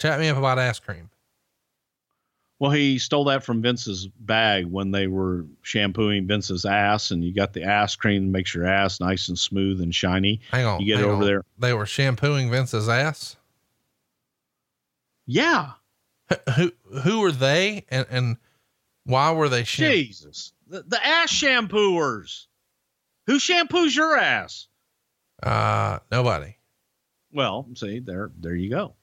Chat me up about ass cream. Well, he stole that from Vince's bag when they were shampooing Vince's ass, and you got the ass cream that makes your ass nice and smooth and shiny. Hang on. You get over on. there. They were shampooing Vince's ass. Yeah. Who, who were they and, and why were they shampooing? Jesus. The, the ass shampooers. Who shampoos your ass? Uh, nobody. Well, see, there there you go.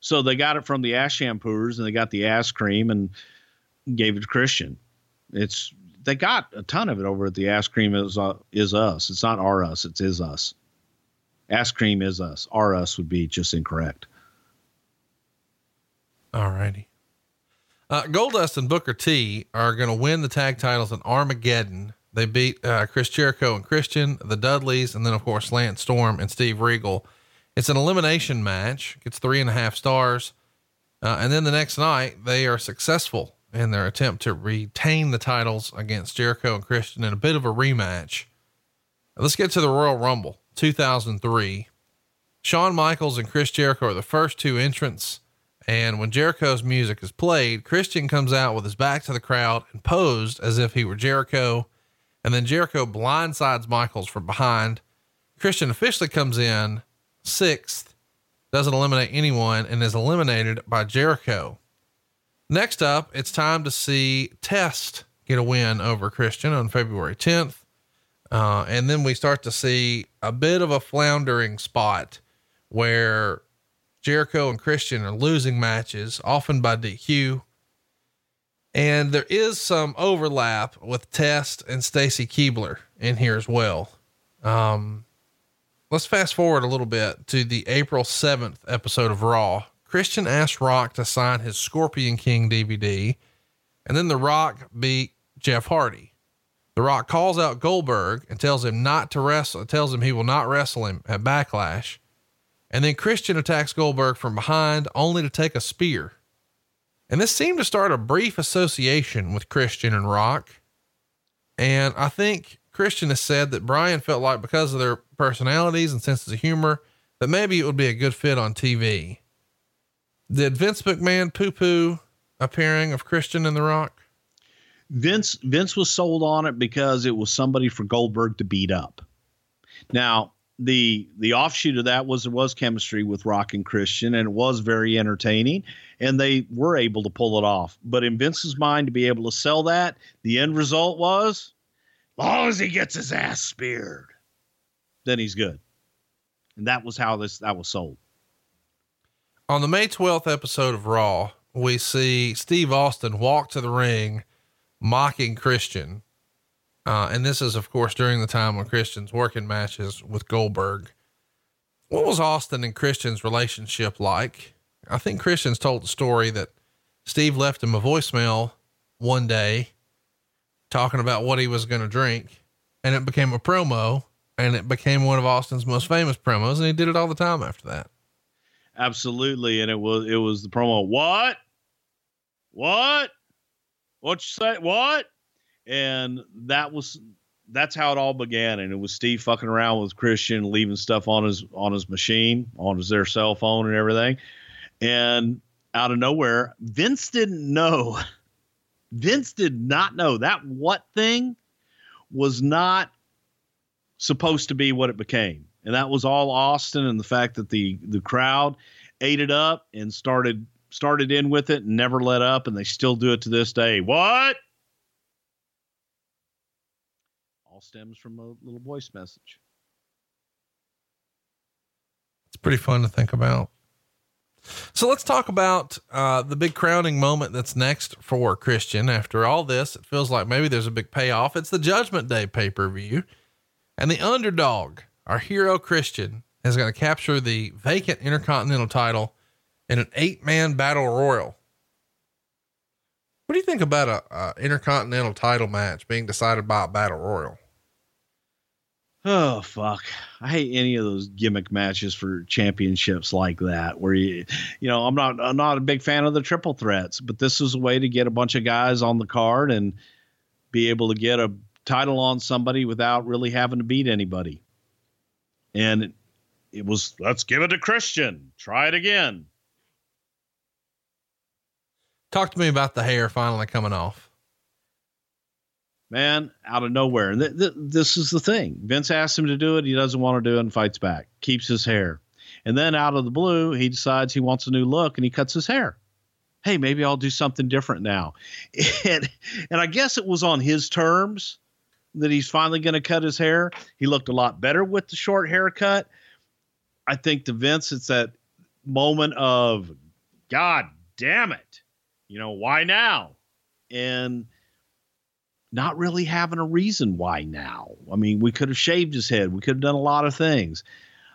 So they got it from the ass shampooers and they got the ass cream and gave it to Christian. It's they got a ton of it over at the ass cream is uh, is us. It's not our us, it's is us. Ass cream is us. Our us would be just incorrect. All righty. Uh, Goldust and Booker T are going to win the tag titles in Armageddon. They beat uh, Chris Jericho and Christian, the Dudleys, and then of course Lance Storm and Steve Regal. It's an elimination match. Gets three and a half stars, uh, and then the next night they are successful in their attempt to retain the titles against Jericho and Christian in a bit of a rematch. Let's get to the Royal Rumble 2003. Shawn Michaels and Chris Jericho are the first two entrants. And when Jericho's music is played, Christian comes out with his back to the crowd and posed as if he were Jericho. And then Jericho blindsides Michaels from behind. Christian officially comes in sixth, doesn't eliminate anyone, and is eliminated by Jericho. Next up, it's time to see Test get a win over Christian on February 10th. Uh, and then we start to see a bit of a floundering spot where Jericho and Christian are losing matches, often by DQ. And there is some overlap with Test and Stacy Keibler in here as well. Um, let's fast forward a little bit to the April 7th episode of Raw. Christian asked Rock to sign his Scorpion King DVD, and then The Rock beat Jeff Hardy. The Rock calls out Goldberg and tells him not to wrestle, tells him he will not wrestle him at Backlash. And then Christian attacks Goldberg from behind only to take a spear. And this seemed to start a brief association with Christian and Rock. And I think Christian has said that Brian felt like because of their personalities and senses of humor, that maybe it would be a good fit on TV. Did Vince McMahon poo poo appearing of Christian and The Rock? Vince Vince was sold on it because it was somebody for Goldberg to beat up. Now, the the offshoot of that was there was chemistry with Rock and Christian, and it was very entertaining, and they were able to pull it off. But in Vince's mind, to be able to sell that, the end result was, long as he gets his ass speared, then he's good. And that was how this that was sold. On the May 12th episode of Raw, we see Steve Austin walk to the ring mocking Christian. Uh, and this is, of course, during the time when Christian's working matches with Goldberg. What was Austin and Christian's relationship like? I think Christian's told the story that Steve left him a voicemail one day talking about what he was going to drink, and it became a promo, and it became one of Austin's most famous promos, and he did it all the time after that. Absolutely, and it was it was the promo. What? What? What you say? What? And that was that's how it all began. And it was Steve fucking around with Christian, leaving stuff on his on his machine, on his their cell phone and everything. And out of nowhere, Vince didn't know. Vince did not know that what thing was not supposed to be what it became. And that was all Austin and the fact that the the crowd ate it up and started started in with it and never let up and they still do it to this day. What? All stems from a little voice message. It's pretty fun to think about. So let's talk about uh, the big crowning moment that's next for Christian. After all this, it feels like maybe there's a big payoff. It's the Judgment Day pay per view, and the underdog, our hero Christian, is going to capture the vacant Intercontinental title in an eight man battle royal. What do you think about a, a Intercontinental title match being decided by a battle royal? Oh fuck! I hate any of those gimmick matches for championships like that, where you, you know, I'm not, I'm not a big fan of the triple threats, but this is a way to get a bunch of guys on the card and be able to get a title on somebody without really having to beat anybody. And it, it was, let's give it to Christian. Try it again. Talk to me about the hair finally coming off man, out of nowhere. And th- th- this is the thing. Vince asks him to do it. He doesn't want to do it and fights back, keeps his hair. And then out of the blue, he decides he wants a new look and he cuts his hair. Hey, maybe I'll do something different now. And, and I guess it was on his terms that he's finally going to cut his hair. He looked a lot better with the short haircut. I think to Vince, it's that moment of, God damn it. You know, why now? And not really having a reason why now. I mean, we could have shaved his head. We could have done a lot of things.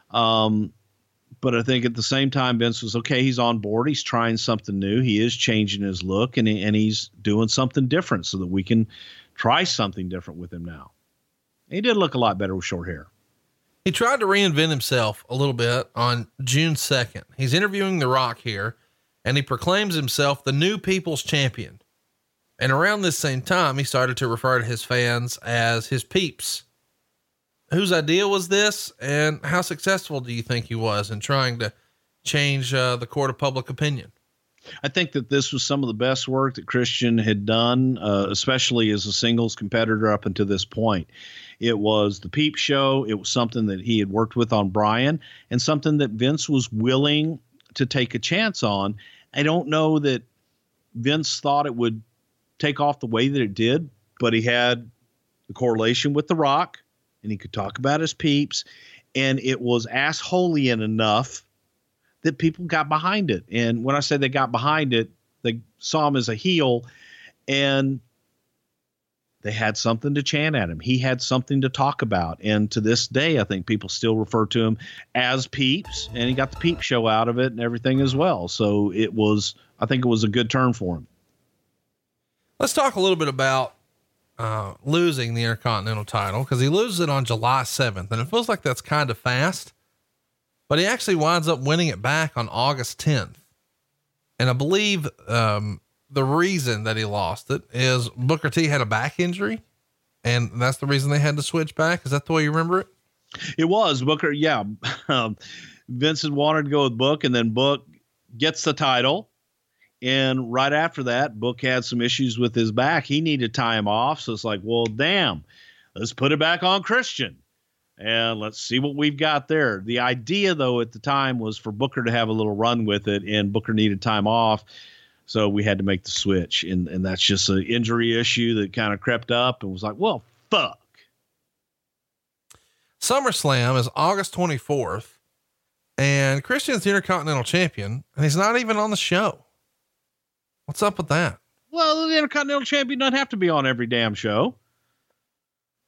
Um, but I think at the same time, Vince was okay. He's on board. He's trying something new. He is changing his look, and and he's doing something different so that we can try something different with him now. He did look a lot better with short hair. He tried to reinvent himself a little bit on June 2nd. He's interviewing The Rock here, and he proclaims himself the new people's champion. And around this same time, he started to refer to his fans as his peeps. Whose idea was this, and how successful do you think he was in trying to change uh, the court of public opinion? I think that this was some of the best work that Christian had done, uh, especially as a singles competitor up until this point. It was the Peep Show. It was something that he had worked with on Brian and something that Vince was willing to take a chance on. I don't know that Vince thought it would take off the way that it did, but he had the correlation with The Rock and he could talk about his peeps. And it was assholeian enough that people got behind it. And when I say they got behind it, they saw him as a heel and they had something to chant at him. He had something to talk about. And to this day, I think people still refer to him as Peeps, and he got the Peep show out of it and everything as well. So it was, I think it was a good turn for him. Let's talk a little bit about uh, losing the Intercontinental title because he loses it on July 7th. And it feels like that's kind of fast, but he actually winds up winning it back on August 10th. And I believe um, the reason that he lost it is Booker T had a back injury. And that's the reason they had to switch back. Is that the way you remember it? It was Booker. Yeah. Um, Vincent wanted to go with Book, and then Book gets the title and right after that, Book had some issues with his back. He needed time off. So it's like, well, damn, let's put it back on Christian and let's see what we've got there. The idea, though, at the time was for Booker to have a little run with it, and Booker needed time off. So we had to make the switch. And, and that's just an injury issue that kind of crept up and was like, well, fuck. SummerSlam is August 24th, and Christian's the Intercontinental Champion, and he's not even on the show. What's up with that? Well, the Intercontinental Champion doesn't have to be on every damn show.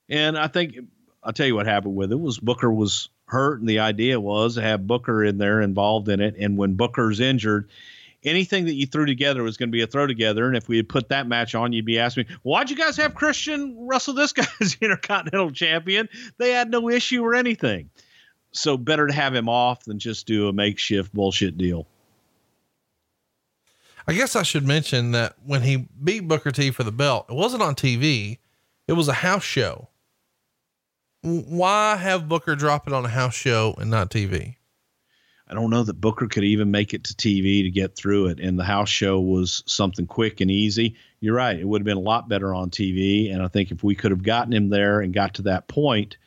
And I think I'll tell you what happened with it was Booker was hurt, and the idea was to have Booker in there involved in it. And when Booker's injured, anything that you threw together was going to be a throw together. And if we had put that match on, you'd be asking me, why'd you guys have Christian wrestle this guy as Intercontinental Champion? They had no issue or anything. So better to have him off than just do a makeshift bullshit deal. I guess I should mention that when he beat Booker T for the belt, it wasn't on TV. It was a house show. Why have Booker drop it on a house show and not TV? I don't know that Booker could even make it to TV to get through it. And the house show was something quick and easy. You're right. It would have been a lot better on TV. And I think if we could have gotten him there and got to that point,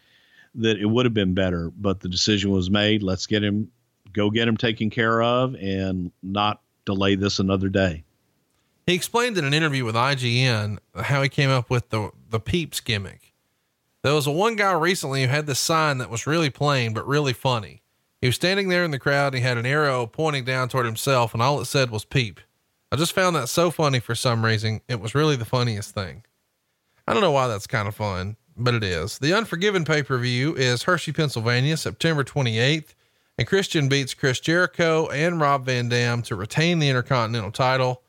that it would have been better. But the decision was made. Let's get him, go get him taken care of and not delay this another day. He explained in an interview with IGN how he came up with the, the peeps gimmick. There was a one guy recently who had this sign that was really plain, but really funny. He was standing there in the crowd. And he had an arrow pointing down toward himself, and all it said was peep. I just found that so funny for some reason. It was really the funniest thing. I don't know why that's kind of fun, but it is. The Unforgiven pay per view is Hershey, Pennsylvania, September 28th, and Christian beats Chris Jericho and Rob Van Dam to retain the Intercontinental title.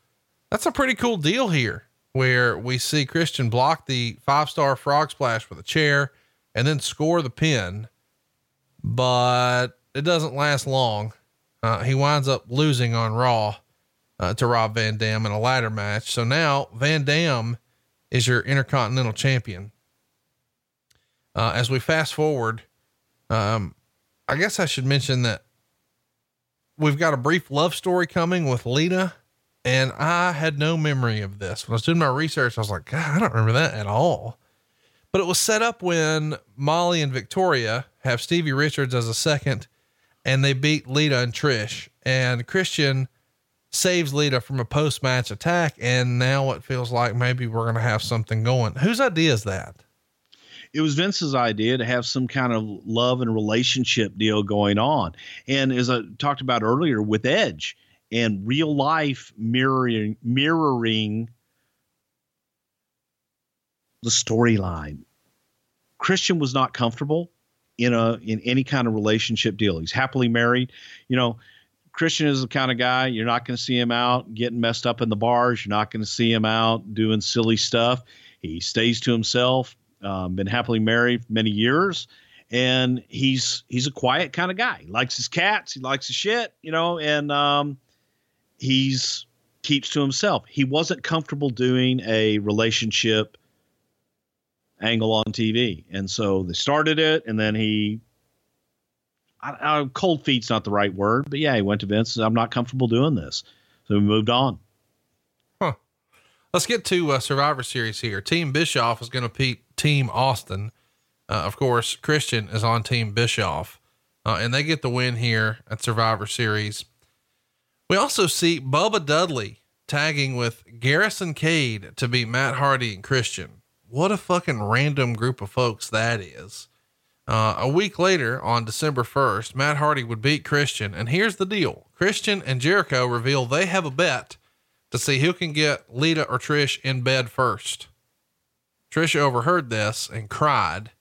That's a pretty cool deal here, where we see Christian block the five star frog splash with a chair and then score the pin. But it doesn't last long. Uh, he winds up losing on Raw uh, to Rob Van Dam in a ladder match. So now Van Dam is your Intercontinental Champion. Uh, as we fast forward, um, I guess I should mention that we've got a brief love story coming with Lita, and I had no memory of this. When I was doing my research, I was like, God, I don't remember that at all. But it was set up when Molly and Victoria have Stevie Richards as a second and they beat Lita and Trish. And Christian saves Lita from a post match attack. And now it feels like maybe we're going to have something going. Whose idea is that? It was Vince's idea to have some kind of love and relationship deal going on. And as I talked about earlier with Edge and real life mirroring, mirroring the storyline. Christian was not comfortable in a in any kind of relationship deal. He's happily married. You know, Christian is the kind of guy you're not going to see him out getting messed up in the bars. You're not going to see him out doing silly stuff. He stays to himself. Um, been happily married many years, and he's he's a quiet kind of guy. He likes his cats. He likes his shit. You know, and um, he's keeps to himself. He wasn't comfortable doing a relationship angle on TV. And so they started it, and then he, I, I, cold feet's not the right word, but yeah, he went to Vince. I'm not comfortable doing this, so we moved on. Let's get to uh, Survivor Series here. Team Bischoff is going to beat Team Austin. Uh, of course, Christian is on Team Bischoff, uh, and they get the win here at Survivor Series. We also see Bubba Dudley tagging with Garrison Cade to be Matt Hardy and Christian what a fucking random group of folks that is. Uh, a week later, on December 1st, Matt Hardy would beat Christian. And here's the deal Christian and Jericho reveal they have a bet to see who can get Lita or Trish in bed first. Trish overheard this and cried.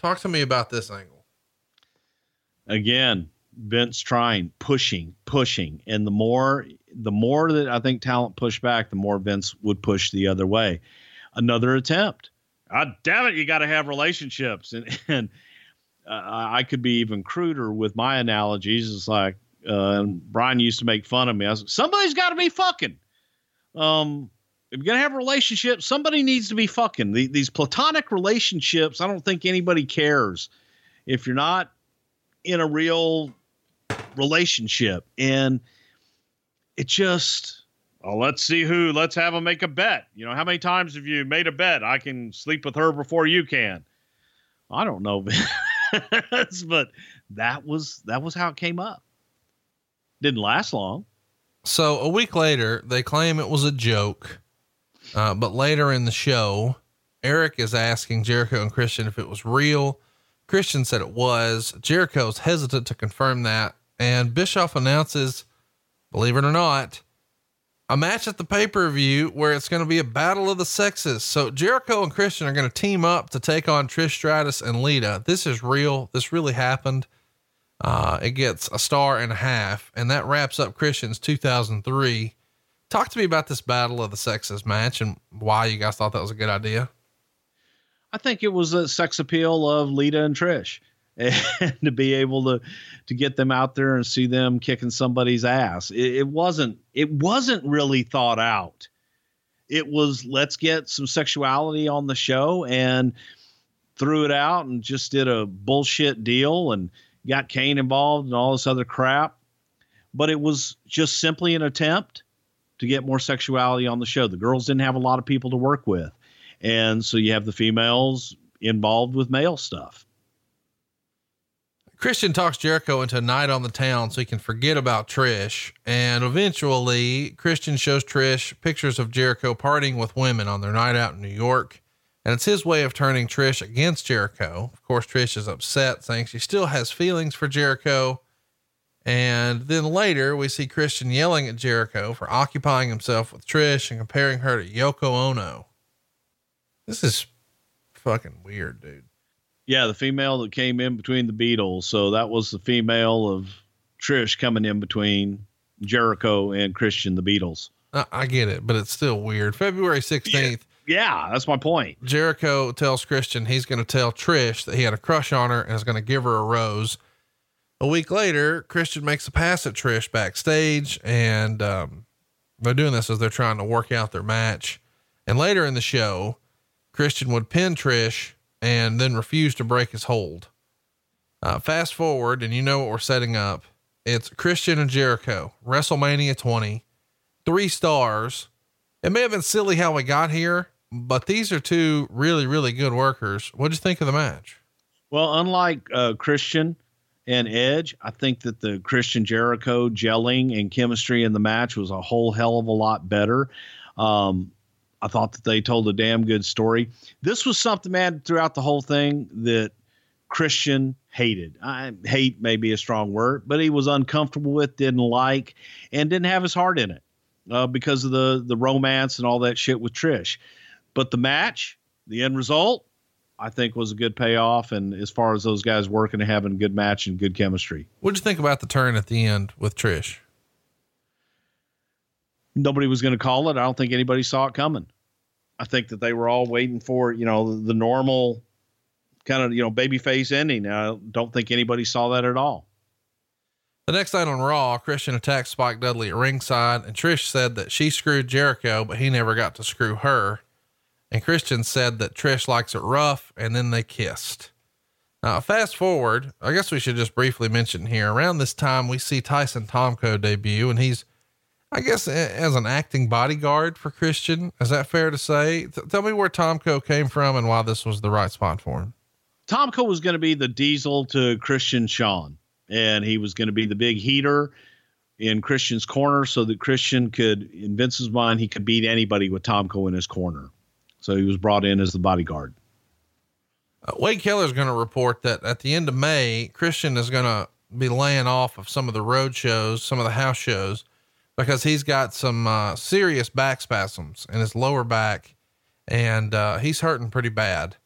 Talk to me about this angle. Again, Vince trying, pushing, pushing. And the more, the more that I think talent pushed back, the more Vince would push the other way another attempt. God damn it, you got to have relationships. And, and uh, I could be even cruder with my analogies. It's like, uh, Brian used to make fun of me. I was somebody's got to be fucking. Um, if you're going to have a relationship, somebody needs to be fucking. The, these platonic relationships, I don't think anybody cares if you're not in a real relationship. And it just, well, let's see who. Let's have them make a bet. You know, how many times have you made a bet? I can sleep with her before you can. I don't know, but that was that was how it came up. Didn't last long. So a week later, they claim it was a joke, uh, but later in the show, Eric is asking Jericho and Christian if it was real. Christian said it was. Jericho's hesitant to confirm that, and Bischoff announces, believe it or not, a match at the pay per view where it's going to be a battle of the sexes. So Jericho and Christian are going to team up to take on Trish Stratus and Lita. This is real. This really happened. Uh, it gets a star and a half, and that wraps up Christian's 2003. Talk to me about this battle of the sexes match and why you guys thought that was a good idea. I think it was a sex appeal of Lita and Trish. And to be able to to get them out there and see them kicking somebody's ass, it, it wasn't it wasn't really thought out. It was let's get some sexuality on the show and threw it out and just did a bullshit deal and got Kane involved and all this other crap. But it was just simply an attempt to get more sexuality on the show. The girls didn't have a lot of people to work with. And so you have the females involved with male stuff. Christian talks Jericho into a night on the town so he can forget about Trish. And eventually, Christian shows Trish pictures of Jericho partying with women on their night out in New York. And it's his way of turning Trish against Jericho. Of course, Trish is upset, saying she still has feelings for Jericho. And then later, we see Christian yelling at Jericho for occupying himself with Trish and comparing her to Yoko Ono. This is fucking weird, dude. Yeah, the female that came in between the Beatles. So that was the female of Trish coming in between Jericho and Christian, the Beatles. I, I get it, but it's still weird. February 16th. Yeah, that's my point. Jericho tells Christian he's going to tell Trish that he had a crush on her and is going to give her a rose. A week later, Christian makes a pass at Trish backstage, and um, they're doing this as they're trying to work out their match. And later in the show, Christian would pin Trish and then refuse to break his hold. Uh, fast forward, and you know what we're setting up. It's Christian and Jericho, WrestleMania 20, three stars. It may have been silly how we got here, but these are two really, really good workers. What'd you think of the match? Well, unlike uh, Christian and Edge, I think that the Christian Jericho gelling and chemistry in the match was a whole hell of a lot better. Um, I thought that they told a damn good story. This was something, man, throughout the whole thing that Christian hated. I hate may be a strong word, but he was uncomfortable with, didn't like, and didn't have his heart in it uh, because of the the romance and all that shit with Trish. But the match, the end result, I think was a good payoff. And as far as those guys working and having a good match and good chemistry, what'd you think about the turn at the end with Trish? Nobody was going to call it. I don't think anybody saw it coming. I think that they were all waiting for, you know, the, the normal kind of, you know, baby face ending. I don't think anybody saw that at all. The next night on Raw, Christian attacked Spike Dudley at ringside, and Trish said that she screwed Jericho, but he never got to screw her. And Christian said that Trish likes it rough, and then they kissed. Now, fast forward, I guess we should just briefly mention here around this time, we see Tyson Tomko debut, and he's I guess as an acting bodyguard for Christian, is that fair to say? Th- tell me where Tomko came from and why this was the right spot for him. Tomko was going to be the diesel to Christian Shawn, and he was going to be the big heater in Christian's corner so that Christian could, in Vince's mind, he could beat anybody with Tomko in his corner. So he was brought in as the bodyguard. Uh, Wade Keller is going to report that at the end of May, Christian is going to be laying off of some of the road shows, some of the house shows because he's got some uh, serious back spasms in his lower back and uh, he's hurting pretty bad.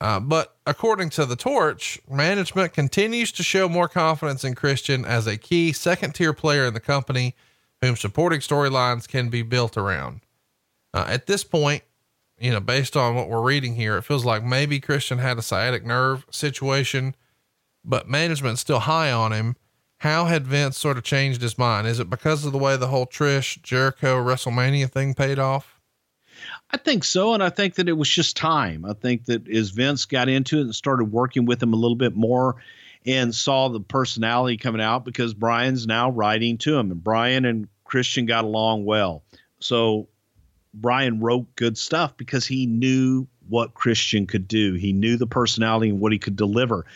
Uh, but according to the torch, management continues to show more confidence in Christian as a key second tier player in the company whom supporting storylines can be built around. Uh, at this point, you know, based on what we're reading here, it feels like maybe Christian had a sciatic nerve situation, but management's still high on him how had Vince sort of changed his mind? Is it because of the way the whole Trish Jericho WrestleMania thing paid off? I think so. And I think that it was just time. I think that as Vince got into it and started working with him a little bit more and saw the personality coming out because Brian's now writing to him and Brian and Christian got along well. So Brian wrote good stuff because he knew what Christian could do. He knew the personality and what he could deliver.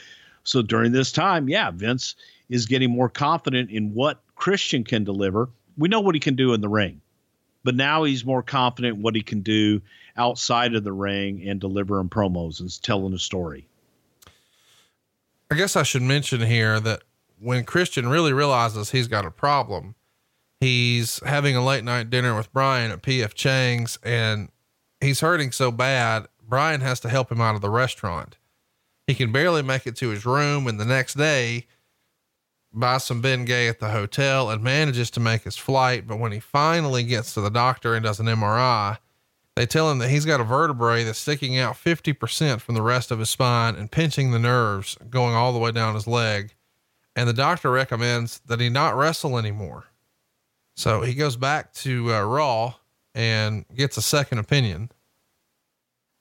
So during this time, yeah, Vince is getting more confident in what Christian can deliver. We know what he can do in the ring, but now he's more confident what he can do outside of the ring and delivering promos and telling a story. I guess I should mention here that when Christian really realizes he's got a problem, he's having a late night dinner with Brian at PF Chang's and he's hurting so bad. Brian has to help him out of the restaurant. He can barely make it to his room. And the next day, buys some Bengay at the hotel and manages to make his flight. But when he finally gets to the doctor and does an MRI, they tell him that he's got a vertebrae that's sticking out 50% from the rest of his spine and pinching the nerves going all the way down his leg. And the doctor recommends that he not wrestle anymore. So he goes back to uh, Raw and gets a second opinion.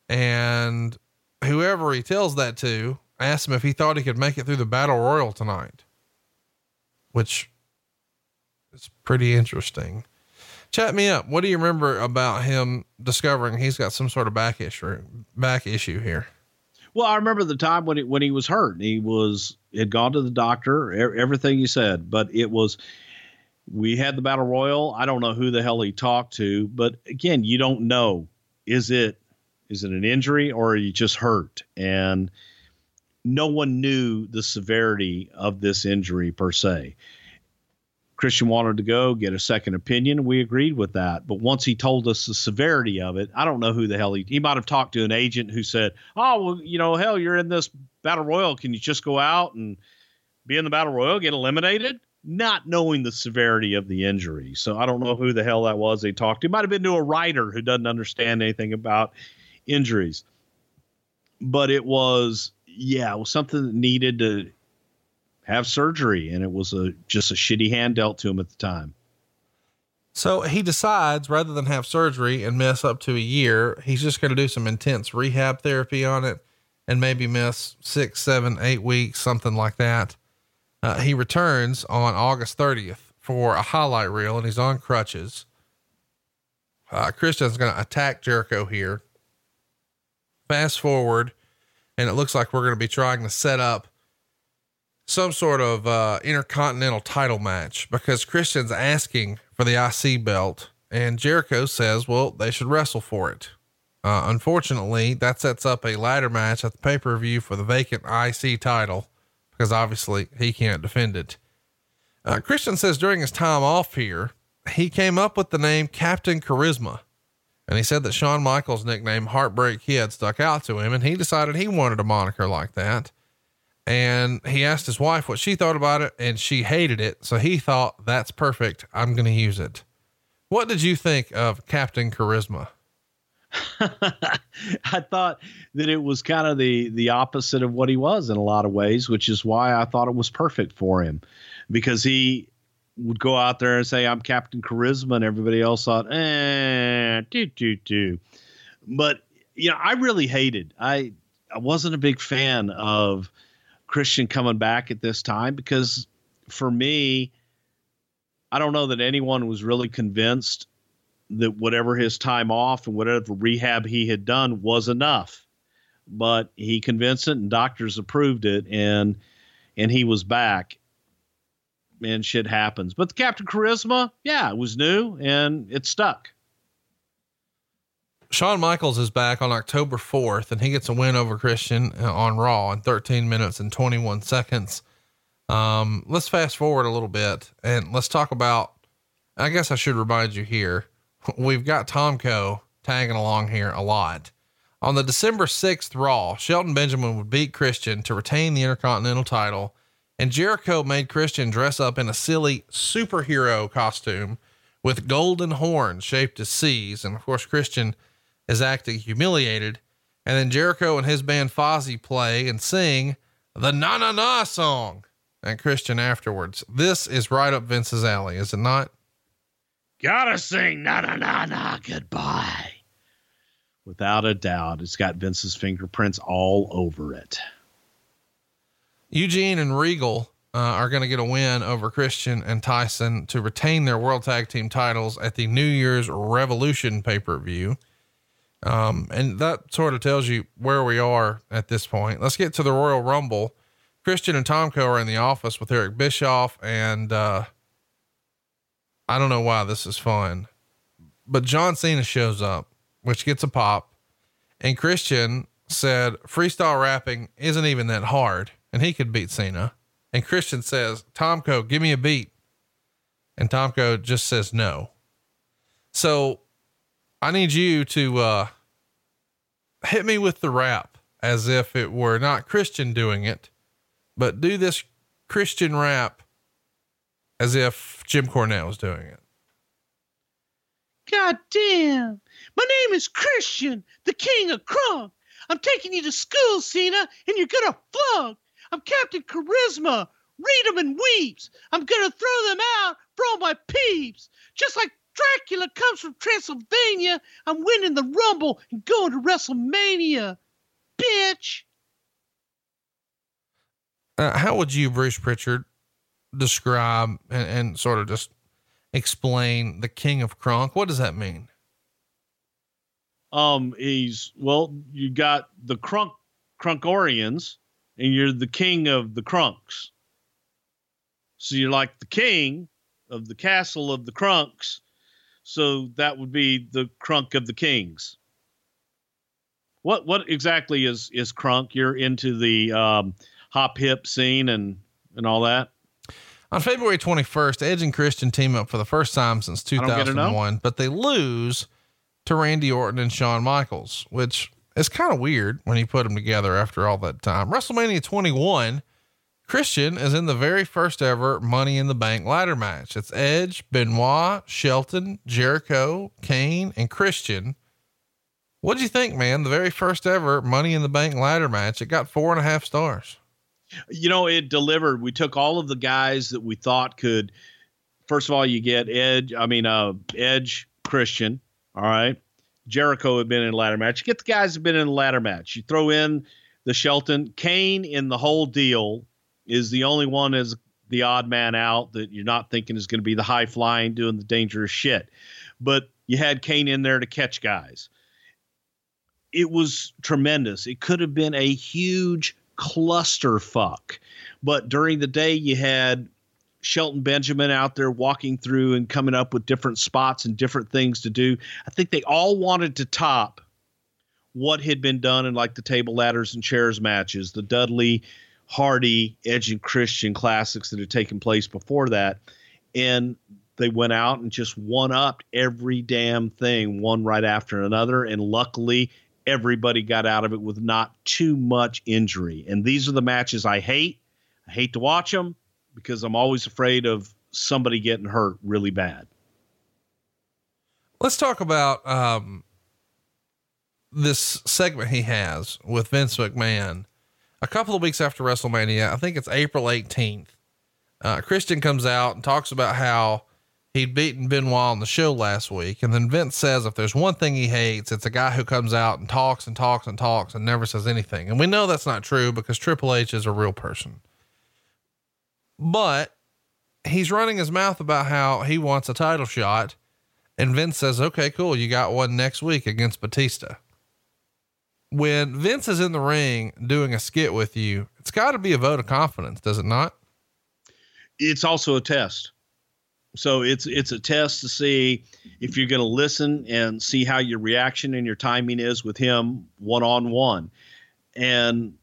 And whoever he tells that to asks him if he thought he could make it through the battle royal tonight, which is pretty interesting. Chat me up. What do you remember about him discovering he's got some sort of back issue, back issue here? Well, I remember the time when he, when he was hurt. He was had gone to the doctor. Everything he said, but it was we had the battle royal. I don't know who the hell he talked to, but again, you don't know. Is it is it an injury or are you just hurt? And no one knew the severity of this injury per se. Christian wanted to go get a second opinion. We agreed with that. But once he told us the severity of it, I don't know who the hell he, he might have talked to an agent who said, Oh, well, you know, hell, you're in this battle royal. Can you just go out and be in the battle royal, get eliminated? Not knowing the severity of the injury. So I don't know who the hell that was they talked to. It might have been to a writer who doesn't understand anything about injuries. But it was, yeah, it was something that needed to have surgery, and it was a just a shitty hand dealt to him at the time. So he decides rather than have surgery and miss up to a year, he's just going to do some intense rehab therapy on it and maybe miss six, seven, eight weeks, something like that. Uh, he returns on August 30th for a highlight reel and he's on crutches. Uh, Christian's going to attack Jericho here. Fast forward, and it looks like we're going to be trying to set up some sort of uh, intercontinental title match because Christian's asking for the IC belt, and Jericho says, well, they should wrestle for it. Uh, unfortunately, that sets up a ladder match at the pay per view for the vacant IC title because obviously he can't defend it. Uh, Christian says during his time off here, he came up with the name Captain Charisma. And he said that Shawn Michaels' nickname Heartbreak Kid stuck out to him, and he decided he wanted a moniker like that and he asked his wife what she thought about it and she hated it. So he thought that's perfect. I'm going to use it. What did you think of Captain Charisma? I thought that it was kind of the the opposite of what he was in a lot of ways, which is why I thought it was perfect for him because he would go out there and say I'm Captain Charisma and everybody else thought eh do do do. But you know, I really hated. I I wasn't a big fan of Christian coming back at this time because for me, I don't know that anyone was really convinced that whatever his time off and whatever rehab he had done was enough. But he convinced it and doctors approved it and and he was back. And shit happens. But the Captain Charisma, yeah, it was new and it stuck. Shawn Michaels is back on October 4th and he gets a win over Christian uh, on Raw in 13 minutes and 21 seconds. Um, let's fast forward a little bit and let's talk about, I guess I should remind you here. We've got Tomko tagging along here a lot. On the December 6th Raw, Shelton Benjamin would beat Christian to retain the Intercontinental title, and Jericho made Christian dress up in a silly superhero costume with golden horns shaped as C's. And of course, Christian is acting humiliated. And then Jericho and his band Fozzy play and sing the Na Na Na song and Christian afterwards. This is right up Vince's alley, is it not? Gotta sing Na Na Na Na goodbye. Without a doubt, it's got Vince's fingerprints all over it. Eugene and Regal uh, are going to get a win over Christian and Tyson to retain their World Tag Team titles at the New Year's Revolution pay per view. Um, and that sort of tells you where we are at this point. Let's get to the Royal Rumble. Christian and Tomko are in the office with Eric Bischoff, and uh, I don't know why this is fun, but John Cena shows up, which gets a pop, and Christian said freestyle rapping isn't even that hard, and he could beat Cena. And Christian says, Tomko, give me a beat. And Tomko just says no. So I need you to uh, hit me with the rap as if it were not Christian doing it, but do this Christian rap as if Jim Cornette was doing it. God damn. My name is Christian, the king of crunk. I'm taking you to school, Cena, and you're gonna flunk. I'm Captain Charisma. Read 'em and weeps. I'm gonna throw them out for all my peeps. Just like Dracula comes from Transylvania, I'm winning the Rumble and going to WrestleMania. Bitch. Uh, how would you, Bruce Prichard, describe and, and sort of just explain the king of crunk? What does that mean? Um, he's well, you got the Krunk crunkorians, and you're the king of the Krunks. So you're like the king of the castle of the Krunks. So that would be the Krunk of the kings. What what exactly is is Krunk? You're into the um, hop hip scene and and all that. On February 21st, Edge and Christian team up for the first time since don't get it, no? 2001, but they lose to Randy Orton and Shawn Michaels, which is kind of weird when you put them together after all that time. WrestleMania 21, Christian is in the very first ever Money in the Bank ladder match. It's Edge, Benoit, Shelton, Jericho, Kane, and Christian. What'd you think, man? The very first ever Money in the Bank ladder match. It got four and a half stars. You know, it delivered. We took all of the guys that we thought could. First of all, you get Edge. I mean, uh, Edge Christian. All right, Jericho had been in a ladder match. You get the guys have been in a ladder match. You throw in the Shelton, Kane in the whole deal is the only one as the odd man out that you're not thinking is going to be the high flying, doing the dangerous shit. But you had Kane in there to catch guys. It was tremendous. It could have been a huge clusterfuck. But during the day, you had Shelton Benjamin out there walking through and coming up with different spots and different things to do. I think they all wanted to top what had been done in like the table ladders and chairs matches, the Dudley, Hardy, Edge and Christian classics that had taken place before that. And they went out and just one upped every damn thing, one right after another. And luckily, everybody got out of it with not too much injury. And these are the matches I hate. I hate to watch them because I'm always afraid of somebody getting hurt really bad. Let's talk about um, this segment he has with Vince McMahon. A couple of weeks after WrestleMania, I think it's April 18th. Uh, Christian comes out and talks about how he'd beaten Benoit on the show last week. And then Vince says if there's one thing he hates, it's a guy who comes out and talks and talks and talks and never says anything. And we know that's not true because Triple H is a real person. But he's running his mouth about how he wants a title shot. And Vince says, okay, cool. You got one next week against Batista. When Vince is in the ring doing a skit with you, it's got to be a vote of confidence, does it not? It's also a test. So it's it's a test to see if you're going to listen and see how your reaction and your timing is with him one on one. And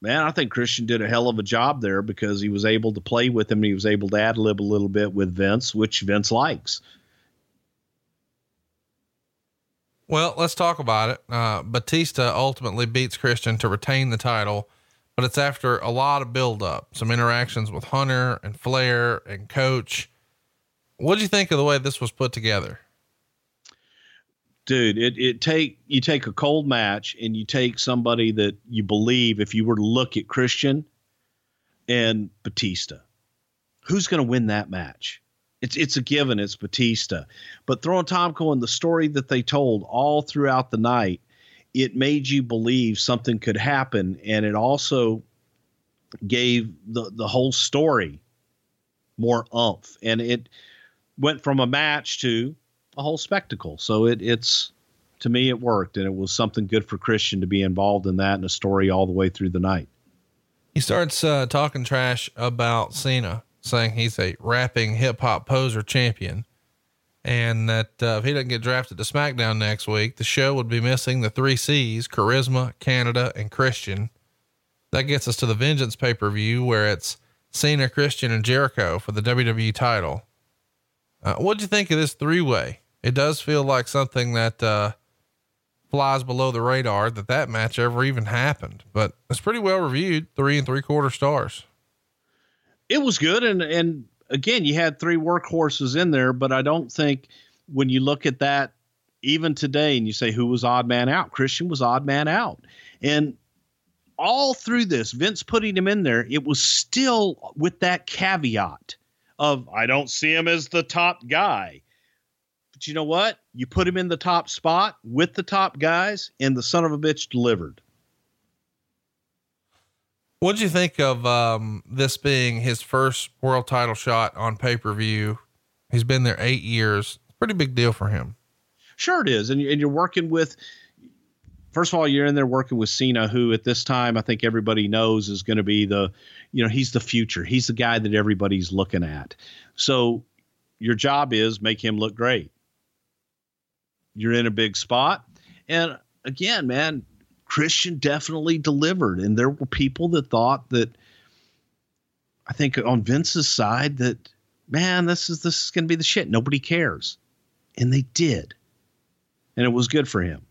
man, I think Christian did a hell of a job there because he was able to play with him. He was able to ad lib a little bit with Vince, which Vince likes. Well, let's talk about it. Uh, Batista ultimately beats Christian to retain the title, but it's after a lot of build up, some interactions with Hunter and Flair and Coach. What do you think of the way this was put together? dude it, it take you take a cold match and you take somebody that you believe if you were to look at christian and batista who's going to win that match? It's it's a given it's batista. But throwing tomko in the story that they told all throughout the night it made you believe something could happen. And it also gave the the whole story more umph. And it went from a match to a whole spectacle. So it, it's to me it worked, and it was something good for Christian to be involved in that and a story all the way through the night. He starts uh, talking trash about Cena, saying he's a rapping hip hop poser champion, and that uh, if he doesn't get drafted to SmackDown next week, the show would be missing the three C's: Charisma, Canada, and Christian. That gets us to the Vengeance pay per view, where it's Cena, Christian, and Jericho for the WWE title. Uh, what'd you think of this three way? It does feel like something that, uh, flies below the radar that that match ever even happened, but it's pretty well reviewed. Three and three quarter stars. It was good. And, and again, you had three workhorses in there, but I don't think when you look at that, even today, and you say who was odd man out, Christian was odd man out. And all through this, Vince putting him in there, it was still with that caveat of I don't see him as the top guy. But you know what? You put him in the top spot with the top guys, and the son of a bitch delivered. What'd you think of um, this being his first world title shot on pay per view? He's been there eight years. Pretty big deal for him. Sure, it is. And, and you're working with, first of all, you're in there working with Cena, who at this time I think everybody knows is going to be the, you know, he's the future. He's the guy that everybody's looking at. So your job is make him look great. You're in a big spot. And again, man, Christian definitely delivered. And there were people that thought that, I think on Vince's side, that, man, this is, this is going to be the shit. Nobody cares. And they did and it was good for him.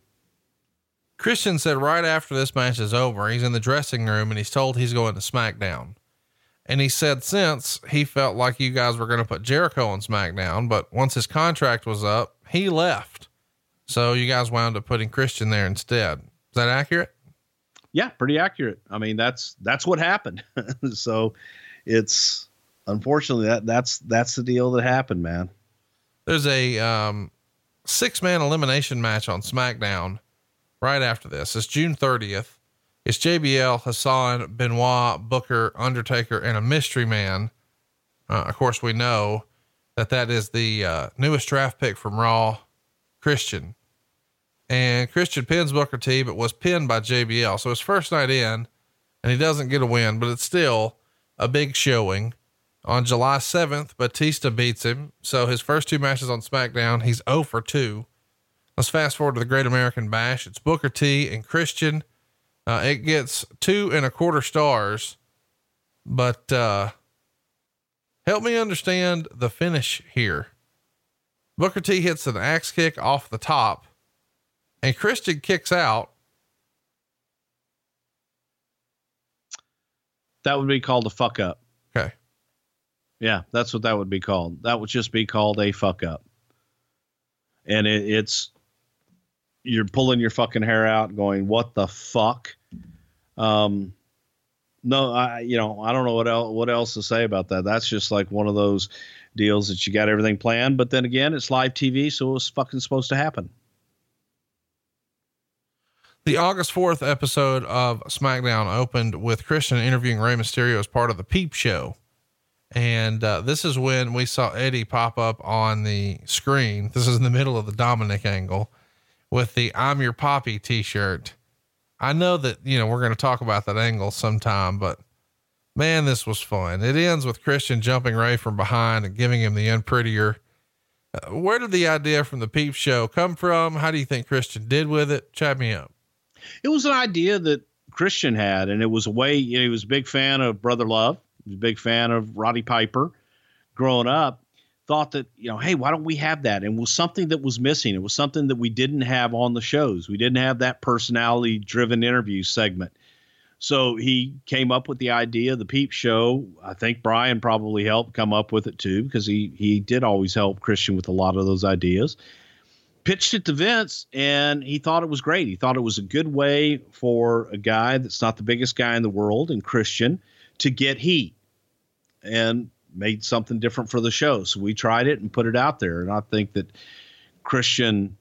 Christian said right after this match is over, he's in the dressing room and he's told he's going to SmackDown. And he said since he felt like you guys were going to put Jericho on SmackDown, but once his contract was up, he left. So you guys wound up putting Christian there instead. Is that accurate? Yeah, pretty accurate. I mean, that's that's what happened. so it's unfortunately that that's that's the deal that happened, man. There's a um six man elimination match on SmackDown right after this. It's June 30th. It's JBL, Hassan, Benoit, Booker, Undertaker, and a mystery man. Uh, of course, we know that that is the uh, newest draft pick from Raw, Christian. And Christian pins Booker T, but was pinned by JBL. So his first night in, and he doesn't get a win, but it's still a big showing. On July 7th, Batista beats him. So his first two matches on SmackDown, he's 0 for 2. Let's fast forward to the Great American Bash. It's Booker T and Christian. Uh, it gets two and a quarter stars, but uh, help me understand the finish here. Booker T hits an axe kick off the top, and Christian kicks out. That would be called a fuck up. Okay. Yeah, that's what that would be called. That would just be called a fuck up. And it, it's you're pulling your fucking hair out, going, "What the fuck?" Um, no, I you know I don't know what else what else to say about that. That's just like one of those deals that you got everything planned, but then again, it's live TV, so it was fucking supposed to happen. The August 4th episode of SmackDown opened with Christian interviewing Rey Mysterio as part of the Peep Show. And uh, this is when we saw Eddie pop up on the screen. This is in the middle of the Dominic angle with the I'm Your Poppy t shirt. I know that, you know, we're going to talk about that angle sometime, but man, this was fun. It ends with Christian jumping Rey from behind and giving him the unprettier. Uh, where did the idea from the Peep Show come from? How do you think Christian did with it? Chat me up. It was an idea that Christian had, and it was a way, you know, he was a big fan of Brother Love He was a big fan of Roddy Piper growing up. Thought that, you know, hey, why don't we have that? And was something that was missing. It was something that we didn't have on the shows. We didn't have that personality driven interview segment. So he came up with the idea the Peep Show. I think Brian probably helped come up with it too, because he he did always help Christian with a lot of those ideas. Pitched it to Vince, and he thought it was great. He thought it was a good way for a guy that's not the biggest guy in the world, and Christian, to get heat and made something different for the show. So we tried it and put it out there. And I think that Christian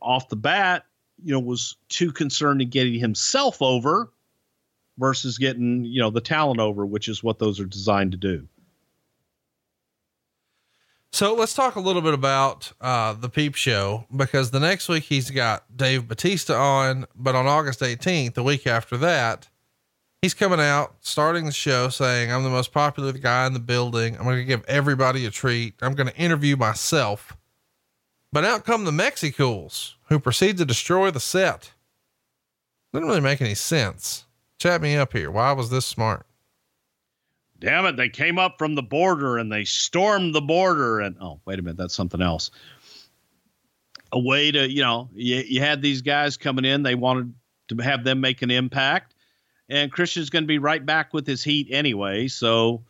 off the bat, you know, was too concerned in getting himself over versus getting, you know, the talent over, which is what those are designed to do. So let's talk a little bit about uh, the Peep Show because the next week he's got Dave Batista on, but on August 18th, the week after that, he's coming out, starting the show saying, I'm the most popular guy in the building. I'm going to give everybody a treat. I'm going to interview myself. But out come the Mexicools who proceed to destroy the set. Didn't really make any sense. Chat me up here. Why was this smart? damn it, they came up from the border and they stormed the border. And oh, wait a minute, that's something else. A way to, you know, you, you had these guys coming in, they wanted to have them make an impact. And Christian's going to be right back with his heat anyway. So,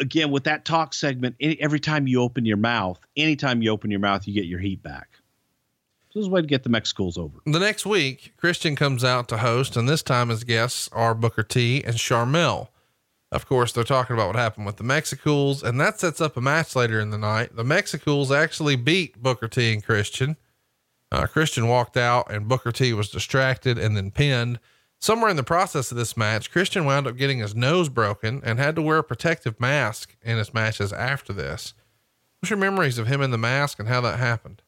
again, with that talk segment, any, every time you open your mouth, anytime you open your mouth, you get your heat back. So this is a way to get the Mexicools over. The next week, Christian comes out to host, and this time his guests are Booker T and Sharmell. Of course, they're talking about what happened with the Mexicools, and that sets up a match later in the night. The Mexicools actually beat Booker T and Christian. Uh, Christian walked out, and Booker T was distracted and then pinned. Somewhere in the process of this match, Christian wound up getting his nose broken and had to wear a protective mask in his matches after this. What's your memories of him in the mask and how that happened?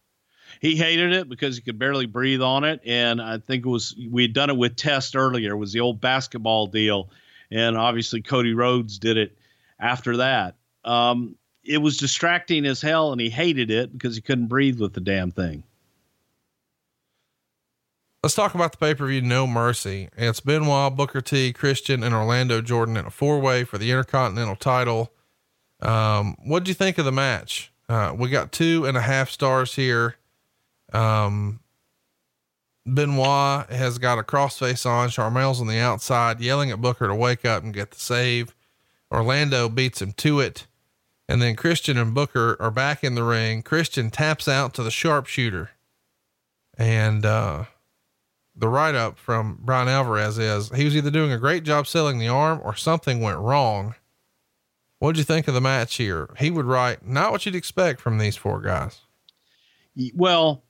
he hated it because he could barely breathe on it. And I think it was we had done it with Test earlier. It was the old basketball deal, and obviously Cody Rhodes did it after that. Um, it was distracting as hell, and he hated it because he couldn't breathe with the damn thing. Let's talk about the pay per view No Mercy. It's Benoit, Booker T, Christian, and Orlando Jordan in a four way for the Intercontinental title. Um, what did you think of the match? Uh, we got two and a half stars here. Um, Benoit has got a crossface on. Sharmell's on the outside, yelling at Booker to wake up and get the save. Orlando beats him to it. And then Christian and Booker are back in the ring. Christian taps out to the sharpshooter. And uh, the write up from Bryan Alvarez is he was either doing a great job selling the arm or something went wrong. What'd you think of the match here? He would write, not what you'd expect from these four guys. Well,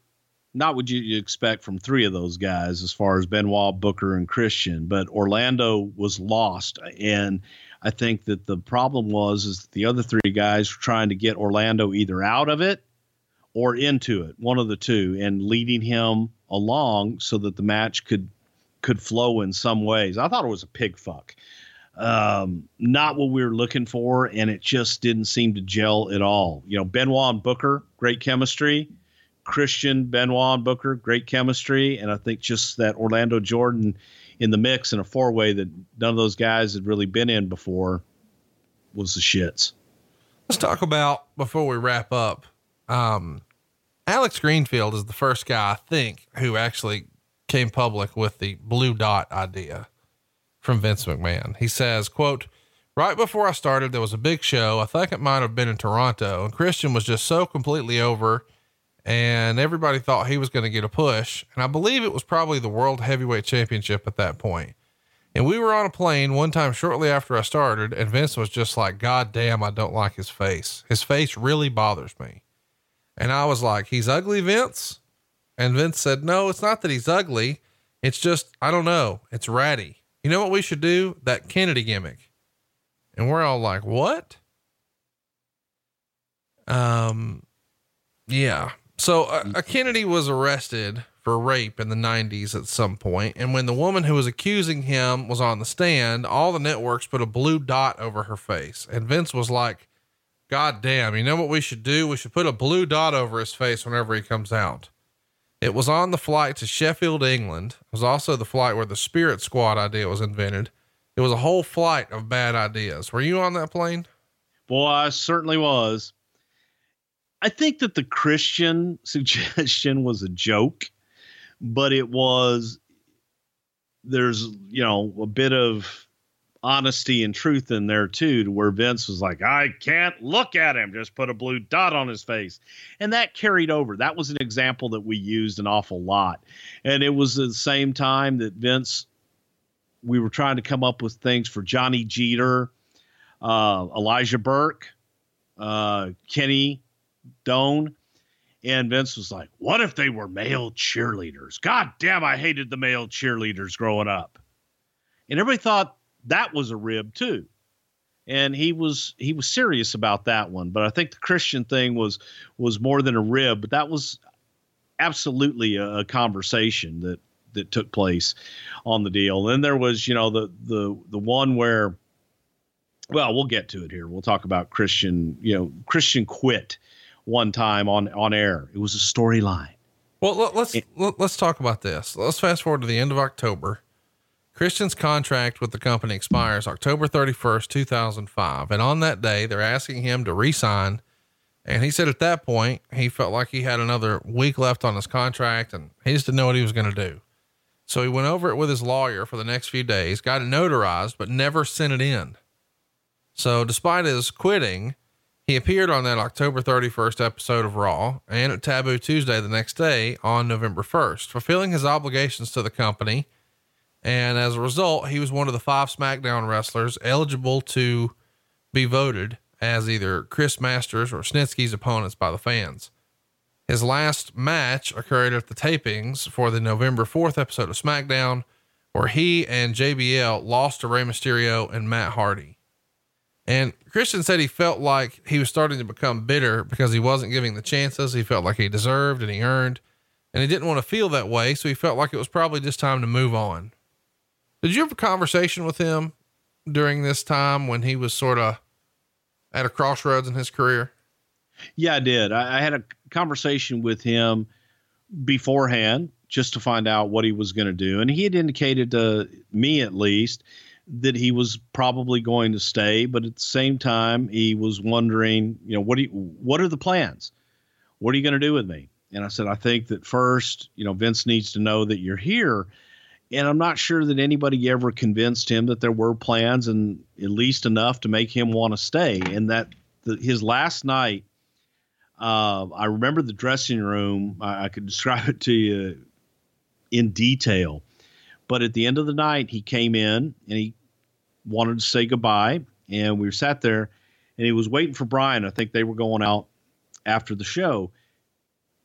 not what you'd expect from three of those guys as far as Benoit, Booker, and Christian, but Orlando was lost. And I think that the problem was is the other three guys were trying to get Orlando either out of it or into it, one of the two, and leading him along so that the match could could flow in some ways. I thought it was a pig fuck. Um, not what we were looking for, and it just didn't seem to gel at all. You know, Benoit and Booker, great chemistry Christian, Benoit, and Booker, great chemistry. And I think just that Orlando Jordan in the mix in a four way that none of those guys had really been in before was the shits. Let's talk about before we wrap up. Um, Alex Greenfield is the first guy I think who actually came public with the blue dot idea from Vince McMahon. He says, quote, Right before I started, there was a big show. I think it might have been in Toronto, and Christian was just so completely over and everybody thought he was going to get a push. And I believe it was probably the World Heavyweight Championship at that point. And we were on a plane one time shortly after I started, and Vince was just like, God damn, I don't like his face. His face really bothers me. And I was like, He's ugly, Vince? And Vince said, No, it's not that he's ugly. It's just, I don't know. It's ratty. You know what we should do? That Kennedy gimmick. And we're all like, What? Um, yeah. So uh, a Kennedy was arrested for rape in the 90s at some point, and when the woman who was accusing him was on the stand, all the networks put a blue dot over her face, and Vince was like, "God damn! You know what we should do? We should put a blue dot over his face whenever he comes out." It was on the flight to Sheffield, England. It was also the flight where the Spirit Squad idea was invented. It was a whole flight of bad ideas. Were you on that plane? Boy, I certainly was. I think that the Christian suggestion was a joke, but it was there's you know a bit of honesty and truth in there too to where Vince was like I can't look at him just put a blue dot on his face and that carried over that was an example that we used an awful lot and it was the same time that Vince we were trying to come up with things for Johnny Jeter uh, Elijah Burke uh, Kenny Doane. And Vince was like, What if they were male cheerleaders? God damn, I hated the male cheerleaders growing up. And everybody thought that was a rib too. And he was he was serious about that one. But I think the Christian thing was was more than a rib, but that was absolutely a, a conversation that that took place on the deal. And then there was, you know, the the the one where well, we'll get to it here. We'll talk about Christian, you know, Christian quit one time on on air. It was a storyline. Well, let's it, let's talk about this. Let's fast forward to the end of October. Christian's contract with the company expires October 31st, 2005. And on that day, they're asking him to resign. And he said at that point, he felt like he had another week left on his contract and he just didn't know what he was going to do. So he went over it with his lawyer for the next few days, got it notarized, but never sent it in. So despite his quitting, he appeared on that October 31st episode of Raw and at Taboo Tuesday the next day on November 1st, fulfilling his obligations to the company. And as a result, he was one of the five SmackDown wrestlers eligible to be voted as either Chris Masters or Snitsky's opponents by the fans. His last match occurred at the tapings for the November 4th episode of SmackDown, where he and JBL lost to Rey Mysterio and Matt Hardy. And Christian said he felt like he was starting to become bitter because he wasn't giving the chances he felt like he deserved and he earned. And he didn't want to feel that way. So he felt like it was probably just time to move on. Did you have a conversation with him during this time when he was sort of at a crossroads in his career? Yeah, I did. I, I had a conversation with him beforehand just to find out what he was going to do. And he had indicated to me, at least, that he was probably going to stay. But at the same time, he was wondering, you know, what do you, what are the plans? What are you going to do with me? And I said, I think that first, you know, Vince needs to know that you're here. And I'm not sure that anybody ever convinced him that there were plans and at least enough to make him want to stay. And that the, his last night uh, I remember the dressing room. I, I, could describe it to you in detail. But at the end of the night, he came in and he wanted to say goodbye. And we sat there and he was waiting for Brian. I think they were going out after the show.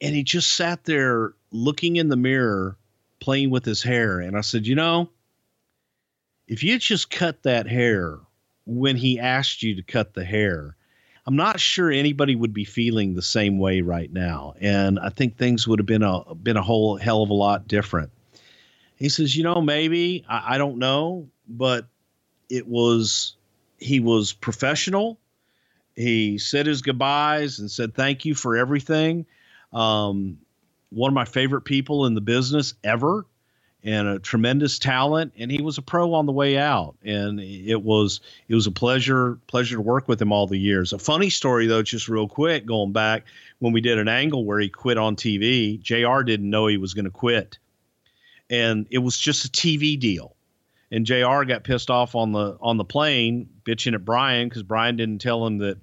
And he just sat there looking in the mirror, playing with his hair. And I said, You know, if you just cut that hair when he asked you to cut the hair, I'm not sure anybody would be feeling the same way right now, and I think things would have been a been a whole hell of a lot different. He says, you know, maybe I, I don't know, but it was he was professional. He said his goodbyes and said thank you for everything. Um, one of my favorite people in the business ever and a tremendous talent. And he was a pro on the way out. And it was it was a pleasure pleasure to work with him all the years. A funny story though just real quick going back when we did an angle where he quit on tv jr didn't know he was going to quit. And it was just a tv deal. And jr got pissed off on the on the plane bitching at brian because brian didn't tell him that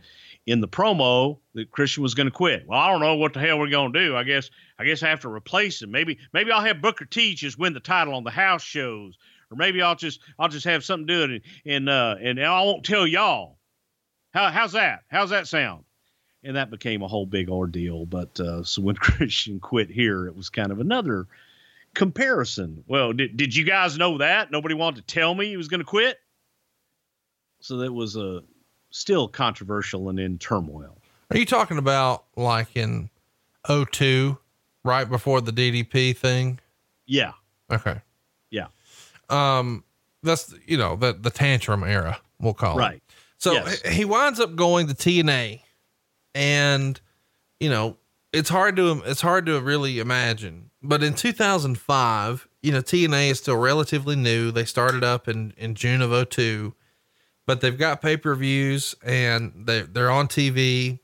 in the promo that Christian was going to quit. Well, I don't know what the hell we're going to do. I guess I guess I have to replace him. Maybe maybe I'll have Booker T just win the title on the house shows, or maybe I'll just I'll just have something do it and uh and I won't tell y'all. How how's that? How's that sound? And that became a whole big ordeal. But uh, so when Christian quit here, it was kind of another comparison. Well, did did you guys know that? Nobody wanted to tell me he was going to quit. So that was a still controversial and in turmoil. Are you talking about like in 02, right before the DDP thing? Yeah. Okay. Yeah. Um, that's, you know, the, the tantrum era, we'll call right. it. Right. So yes. he winds up going to TNA and, you know, it's hard to, it's hard to really imagine, but in 2005, you know, TNA is still relatively new. They started up in, in June of 02 but they've got pay per views and they they're on TV,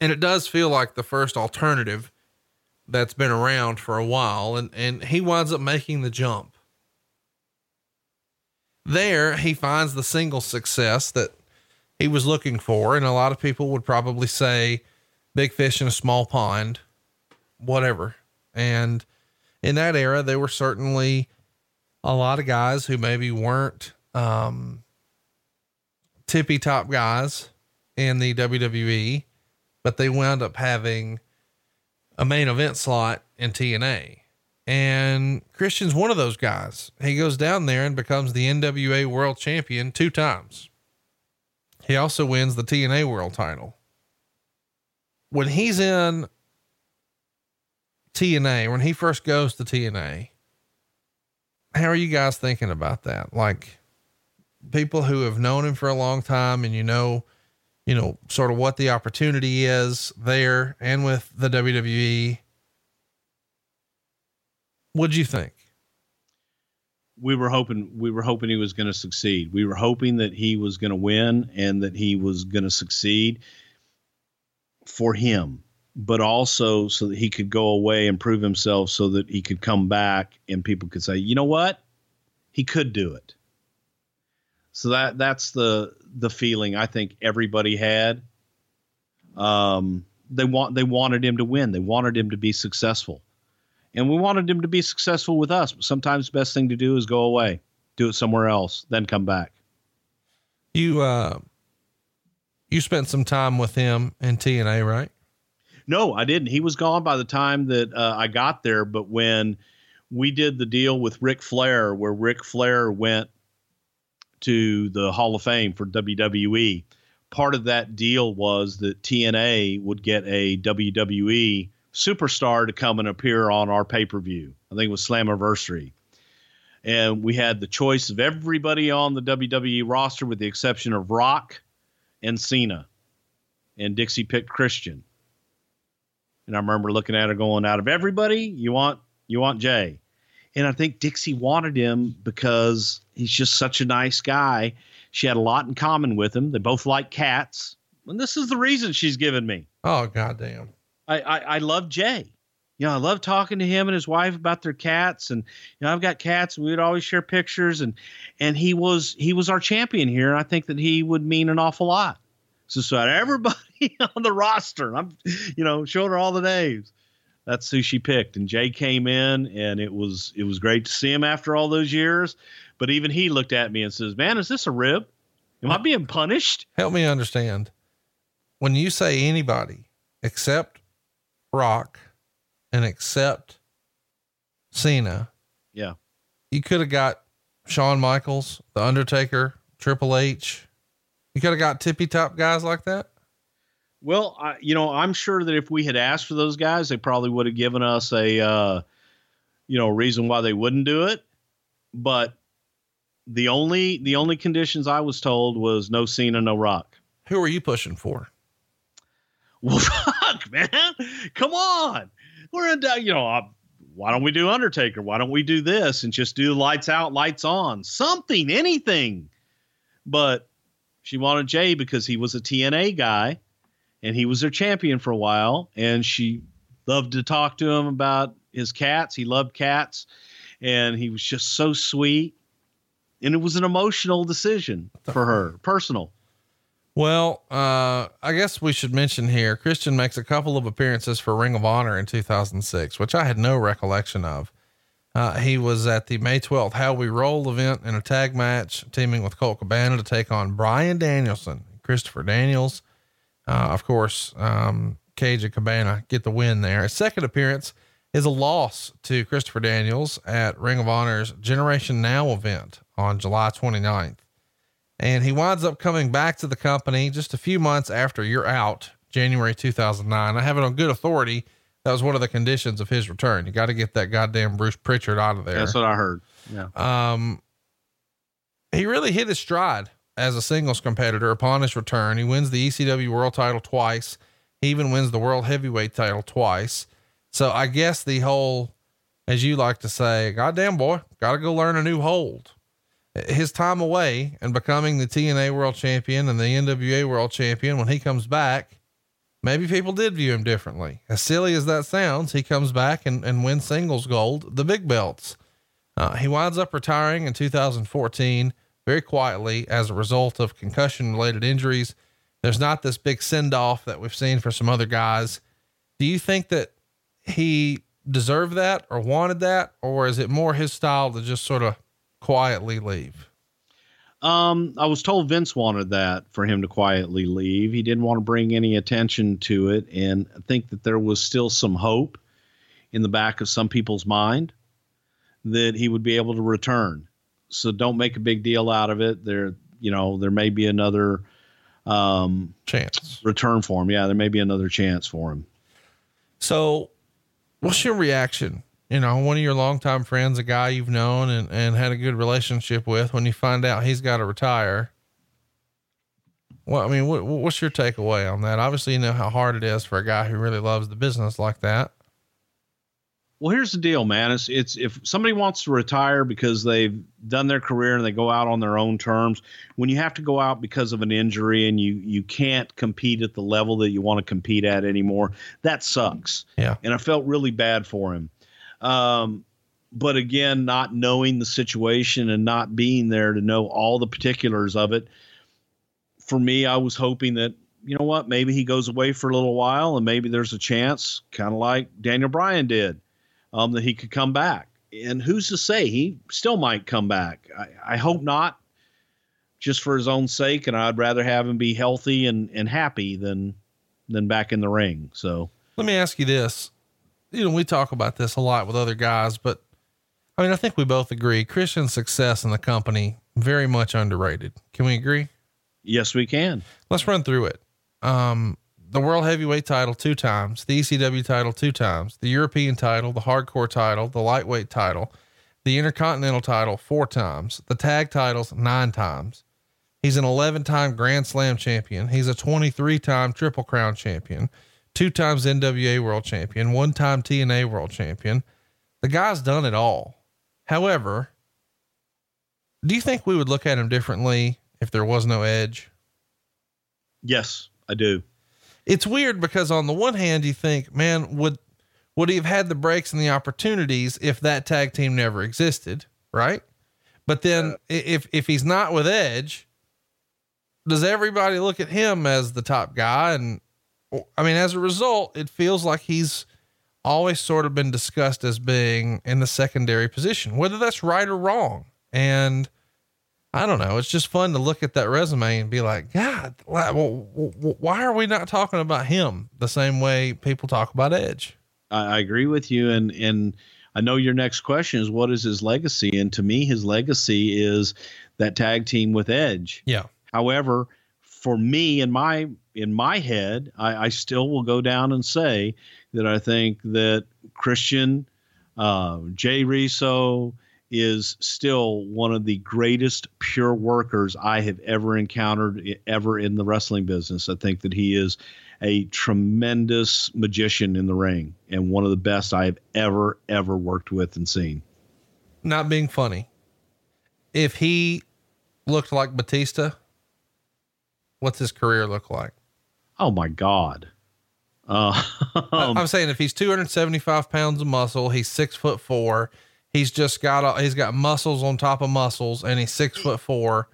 and it does feel like the first alternative that's been around for a while, and and he winds up making the jump. There, he finds the single success that he was looking for, and a lot of people would probably say, "Big fish in a small pond," whatever. And in that era, there were certainly a lot of guys who maybe weren't um, tippy top guys in the WWE, but they wound up having a main event slot in TNA. And Christian's one of those guys. He goes down there and becomes the NWA world champion two times. He also wins the TNA world title. When he's in TNA, when he first goes to TNA, how are you guys thinking about that? Like, people who have known him for a long time and you know, you know, sort of what the opportunity is there and with the WWE. What'd you think? we were hoping we were hoping he was going to succeed. We were hoping that he was going to win and that he was going to succeed for him, but also so that he could go away and prove himself so that he could come back and people could say, "You know what? He could do it." So that that's the the feeling I think everybody had. Um they want they wanted him to win. They wanted him to be successful and we wanted him to be successful with us. But sometimes the best thing to do is go away, do it somewhere else, then come back. You uh, you spent some time with him in TNA, right? No, I didn't. He was gone by the time that uh, I got there. But when we did the deal with Ric Flair, where Ric Flair went to the Hall of Fame for WWE, part of that deal was that TNA would get a WWE superstar to come and appear on our pay per view. I think it was Slammiversary. And we had the choice of everybody on the WWE roster with the exception of Rock and Cena. And Dixie picked Christian. And I remember looking at her going, out of everybody, you want you want Jay. And I think Dixie wanted him because he's just such a nice guy. She had a lot in common with him. They both like cats. And this is the reason she's given me. Oh goddamn. I, I, I love Jay. You know, I love talking to him and his wife about their cats, and you know, I've got cats. We would always share pictures, and and he was he was our champion here. And I think that he would mean an awful lot. So, so everybody on the roster, I'm, you know, showing her all the names. That's who she picked, and Jay came in, and it was it was great to see him after all those years. But even he looked at me and says, "Man, is this a rib? Am I being punished?" Help me understand. When you say anybody except Rock and accept Cena, yeah, you could have got Shawn Michaels, The Undertaker, Triple H. You could have got tippy top guys like that. Well, I, you know, I'm sure that if we had asked for those guys, they probably would have given us a, uh, you know, reason why they wouldn't do it. But the only the only conditions I was told was no Cena, no Rock. Who are you pushing for? Well, fuck, man. Come on. We're in, you know, uh, why don't we do Undertaker? Why don't we do this and just do lights out, lights on? Something, anything. But she wanted Jay because he was a TNA guy and he was their champion for a while. And she loved to talk to him about his cats. He loved cats and he was just so sweet. And it was an emotional decision for her, personal. Well, uh, I guess we should mention here Christian makes a couple of appearances for Ring of Honor in 2006, which I had no recollection of. Uh, he was at the May 12th How We Roll event in a tag match, teaming with Colt Cabana to take on Bryan Danielson, Christopher Daniels. Uh, of course, um, Cage and Cabana get the win there. His second appearance is a loss to Christopher Daniels at Ring of Honor's Generation Now event on July 29th. And he winds up coming back to the company just a few months after you're out, January 2009. I have it on good authority. That was one of the conditions of his return. You got to get that goddamn Bruce Prichard out of there. That's what I heard. Yeah. Um, he really hit his stride as a singles competitor upon his return. He wins the ECW world title twice. He even wins the world heavyweight title twice. So I guess the whole, as you like to say, goddamn boy, got to go learn a new hold his time away and becoming the TNA world champion and the NWA world champion, when he comes back, maybe people did view him differently. As silly as that sounds, he comes back and, and wins singles gold, the big belts. Uh, he winds up retiring in 2014 very quietly as a result of concussion related injuries. There's not this big send off that we've seen for some other guys. Do you think that he deserved that or wanted that? Or is it more his style to just sort of quietly leave? Um, I was told Vince wanted that for him to quietly leave. He didn't want to bring any attention to it. And I think that there was still some hope in the back of some people's mind that he would be able to return. So don't make a big deal out of it. There, you know, there may be another um, chance return for him. Yeah, there may be another chance for him. So, what's your reaction you know, one of your longtime friends, a guy you've known and, and had a good relationship with, when you find out he's got to retire. Well, I mean, what, what's your takeaway on that? Obviously, you know how hard it is for a guy who really loves the business like that. Well, here's the deal, man. It's it's if somebody wants to retire because they've done their career and they go out on their own terms, when you have to go out because of an injury and you you can't compete at the level that you want to compete at anymore, that sucks. Yeah. And I felt really bad for him. Um, but again, not knowing the situation and not being there to know all the particulars of it, for me, I was hoping that you know what, maybe he goes away for a little while and maybe there's a chance, kind of like Daniel Bryan did um, that he could come back. And who's to say he still might come back? I, I hope not, just for his own sake. And I'd rather have him be healthy and, and happy than than back in the ring. So let me ask you this. You know, we talk about this a lot with other guys, but I mean, I think we both agree Christian's success in the company very much underrated. Can we agree? Yes, we can. Let's run through it. Um, the world heavyweight title two times, the ECW title two times, the European title, the hardcore title, the lightweight title, the intercontinental title four times, the tag titles nine times. He's an 11 time Grand Slam champion. He's a 23 time Triple Crown champion, two times NWA world champion, one time TNA world champion. The guy's done it all. However, do you think we would look at him differently if there was no edge? Yes, I do it's weird because on the one hand, you think, man, would would he have had the breaks and the opportunities if that tag team never existed, right? But then if if he's not with Edge, does everybody look at him as the top guy? And I mean, as a result, it feels like he's always sort of been discussed as being in the secondary position, whether that's right or wrong. And I don't know. It's just fun to look at that resume and be like, God, why are we not talking about him the same way people talk about Edge? I, I agree with you, and and I know your next question is what is his legacy, and to me, his legacy is that tag team with Edge. Yeah. However, for me in my in my head, I, I still will go down and say that I think that Christian, uh, Jay Reso, is still one of the greatest pure workers I have ever encountered ever in the wrestling business. I think that he is a tremendous magician in the ring and one of the best I have ever ever worked with and seen. Not being funny. If he looked like Batista, what's his career look like? Oh my god. Uh, I'm saying if he's 275 pounds of muscle, he's six foot four He's just got a, he's got muscles on top of muscles, and he's six foot four.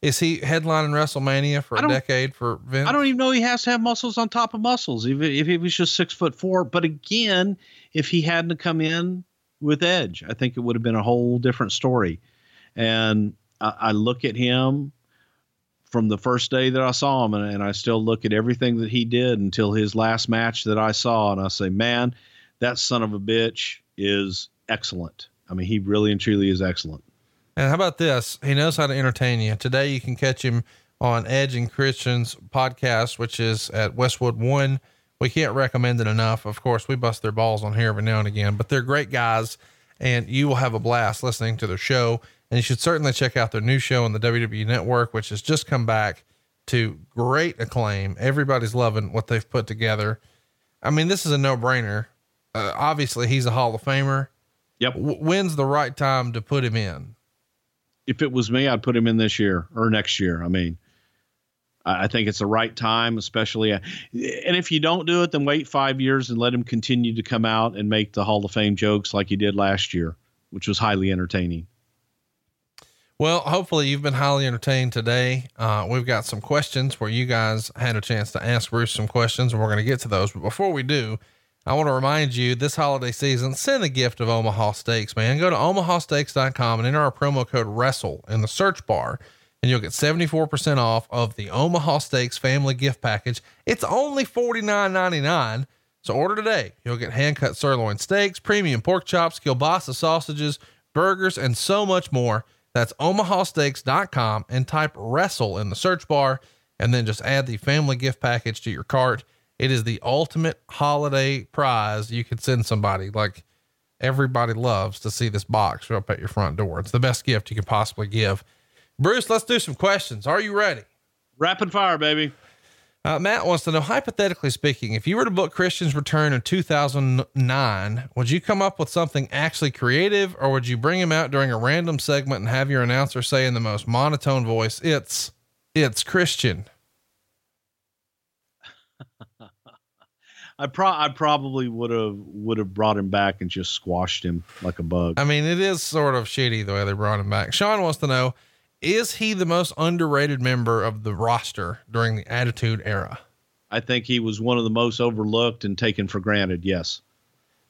Is he headlining WrestleMania for a decade for Vince? I don't even know he has to have muscles on top of muscles, even if he was just six foot four. But again, if he hadn't come in with Edge, I think it would have been a whole different story. And I, I look at him from the first day that I saw him, and, and I still look at everything that he did until his last match that I saw, and I say, man, that son of a bitch is excellent. I mean, he really and truly is excellent. And how about this? He knows how to entertain you. Today, you can catch him on Edge and Christian's podcast, which is at Westwood One. We can't recommend it enough. Of course, we bust their balls on here every now and again, but they're great guys, and you will have a blast listening to their show. And you should certainly check out their new show on the WWE Network, which has just come back to great acclaim. Everybody's loving what they've put together. I mean, this is a no brainer. Uh, obviously, he's a Hall of Famer. Yep. W- when's the right time to put him in? If it was me, I'd put him in this year or next year. I mean, I think it's the right time, especially. Uh, and if you don't do it, then wait five years and let him continue to come out and make the Hall of Fame jokes like he did last year, which was highly entertaining. Well, hopefully you've been highly entertained today. Uh, we've got some questions where you guys had a chance to ask Bruce some questions, and we're going to get to those. But before we do, I want to remind you this holiday season, send a gift of Omaha Steaks, man. Go to omahasteaks.com and enter our promo code WRESTLE in the search bar, and you'll get 74% off of the Omaha Steaks family gift package. It's only $49.99. So order today. You'll get hand cut sirloin steaks, premium pork chops, kielbasa sausages, burgers, and so much more. That's omahasteaks.com and type wrestle in the search bar, and then just add the family gift package to your cart. It is the ultimate holiday prize you could send somebody. Like everybody loves to see this box up at your front door. It's the best gift you could possibly give. Bruce, let's do some questions. Are you ready? Rapid fire, baby. Uh, Matt wants to know, hypothetically speaking, if you were to book Christian's return in 2009, would you come up with something actually creative or would you bring him out during a random segment and have your announcer say in the most monotone voice, it's, it's Christian? I pro I probably would have would have brought him back and just squashed him like a bug. I mean, it is sort of shitty the way they brought him back. Sean wants to know, is he the most underrated member of the roster during the Attitude Era? I think he was one of the most overlooked and taken for granted. Yes.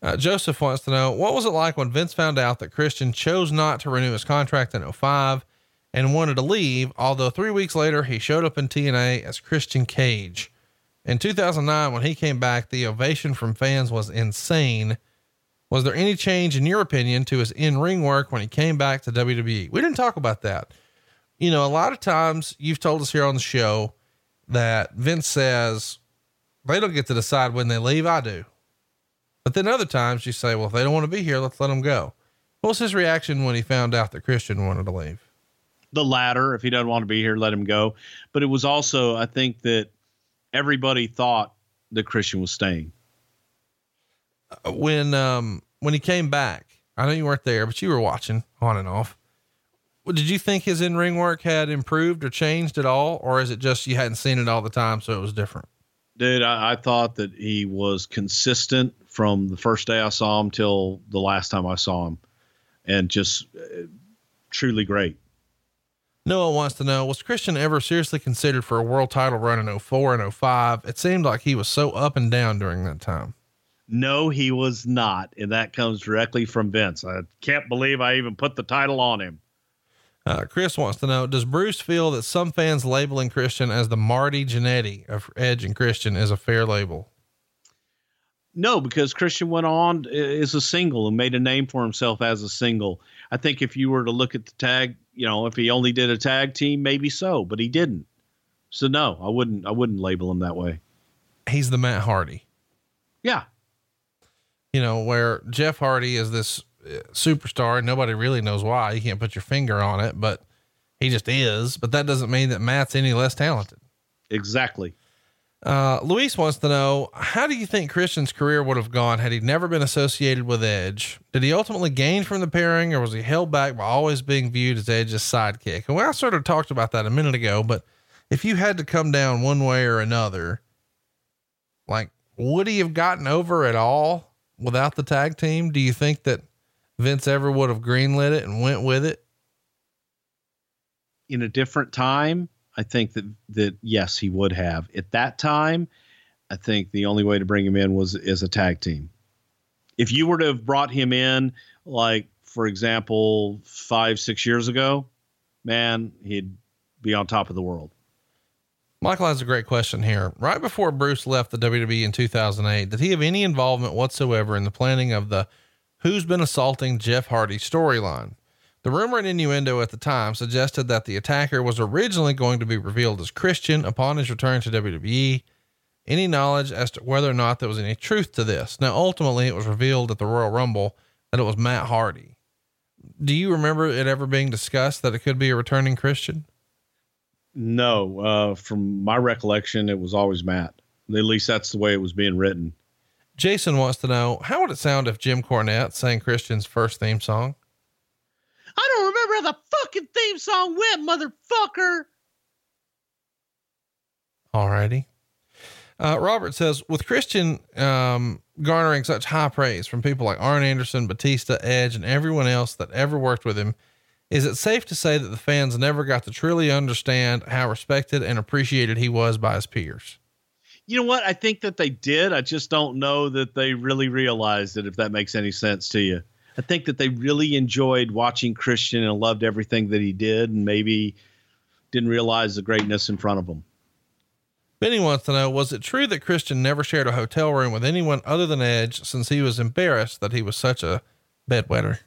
Uh, Joseph wants to know, what was it like when Vince found out that Christian chose not to renew his contract in 05 and wanted to leave, although three weeks later he showed up in TNA as Christian Cage? In 2009, when he came back, the ovation from fans was insane. Was there any change, in your opinion, to his in ring work when he came back to WWE? We didn't talk about that. You know, a lot of times you've told us here on the show that Vince says they don't get to decide when they leave. I do. But then other times you say, well, if they don't want to be here, let's let them go. What was his reaction when he found out that Christian wanted to leave? The latter, if he doesn't want to be here, let him go. But it was also, I think that everybody thought that Christian was staying. When um when he came back, I know you weren't there, but you were watching on and off. Did you think his in ring work had improved or changed at all, or is it just you hadn't seen it all the time, so it was different? Dude, I, I thought that he was consistent from the first day I saw him till the last time I saw him, and just uh, truly great. Noah wants to know, was Christian ever seriously considered for a world title run in 04 and 05? It seemed like he was so up and down during that time. No, he was not. And that comes directly from Vince. I can't believe I even put the title on him. Uh, Chris wants to know, does Bruce feel that some fans labeling Christian as the Marty Jannetty of Edge and Christian is a fair label? No, because Christian went on as a single and made a name for himself as a single. I think if you were to look at the tag, you know, if he only did a tag team, maybe so, but he didn't. So no, I wouldn't. I wouldn't label him that way. He's the Matt Hardy. Yeah. You know, where Jeff Hardy is this uh, superstar and nobody really knows why. You can't put your finger on it, but he just is. But that doesn't mean that Matt's any less talented. Exactly. Uh, Luis wants to know how do you think Christian's career would have gone had he never been associated with Edge? Did he ultimately gain from the pairing, or was he held back by always being viewed as Edge's sidekick? And well, I sort of talked about that a minute ago, but if you had to come down one way or another, like would he have gotten over at all without the tag team? Do you think that Vince ever would have greenlit it and went with it? In a different time, I think that that yes, he would have. At that time, I think the only way to bring him in was as a tag team. If you were to have brought him in, like for example, five six years ago, man, he'd be on top of the world. Michael has a great question here. Right before Bruce left the WWE in 2008, did he have any involvement whatsoever in the planning of the Who's Been Assaulting Jeff Hardy storyline? The rumor and innuendo at the time suggested that the attacker was originally going to be revealed as Christian upon his return to WWE. Any knowledge as to whether or not there was any truth to this? Now, ultimately, it was revealed at the Royal Rumble that it was Matt Hardy. Do you remember it ever being discussed that it could be a returning Christian? No, uh, from my recollection, it was always Matt. At least that's the way it was being written. Jason wants to know how would it sound if Jim Cornette sang Christian's first theme song? I don't remember how the fucking theme song went, motherfucker. Alrighty. Uh, Robert says, with Christian um, garnering such high praise from people like Arn Anderson, Batista, Edge, and everyone else that ever worked with him, is it safe to say that the fans never got to truly understand how respected and appreciated he was by his peers? You know what? I think that they did. I just don't know that they really realized it, if that makes any sense to you. I think that they really enjoyed watching Christian and loved everything that he did, and maybe didn't realize the greatness in front of them. Benny wants to know Was it true that Christian never shared a hotel room with anyone other than Edge since he was embarrassed that he was such a bedwetter?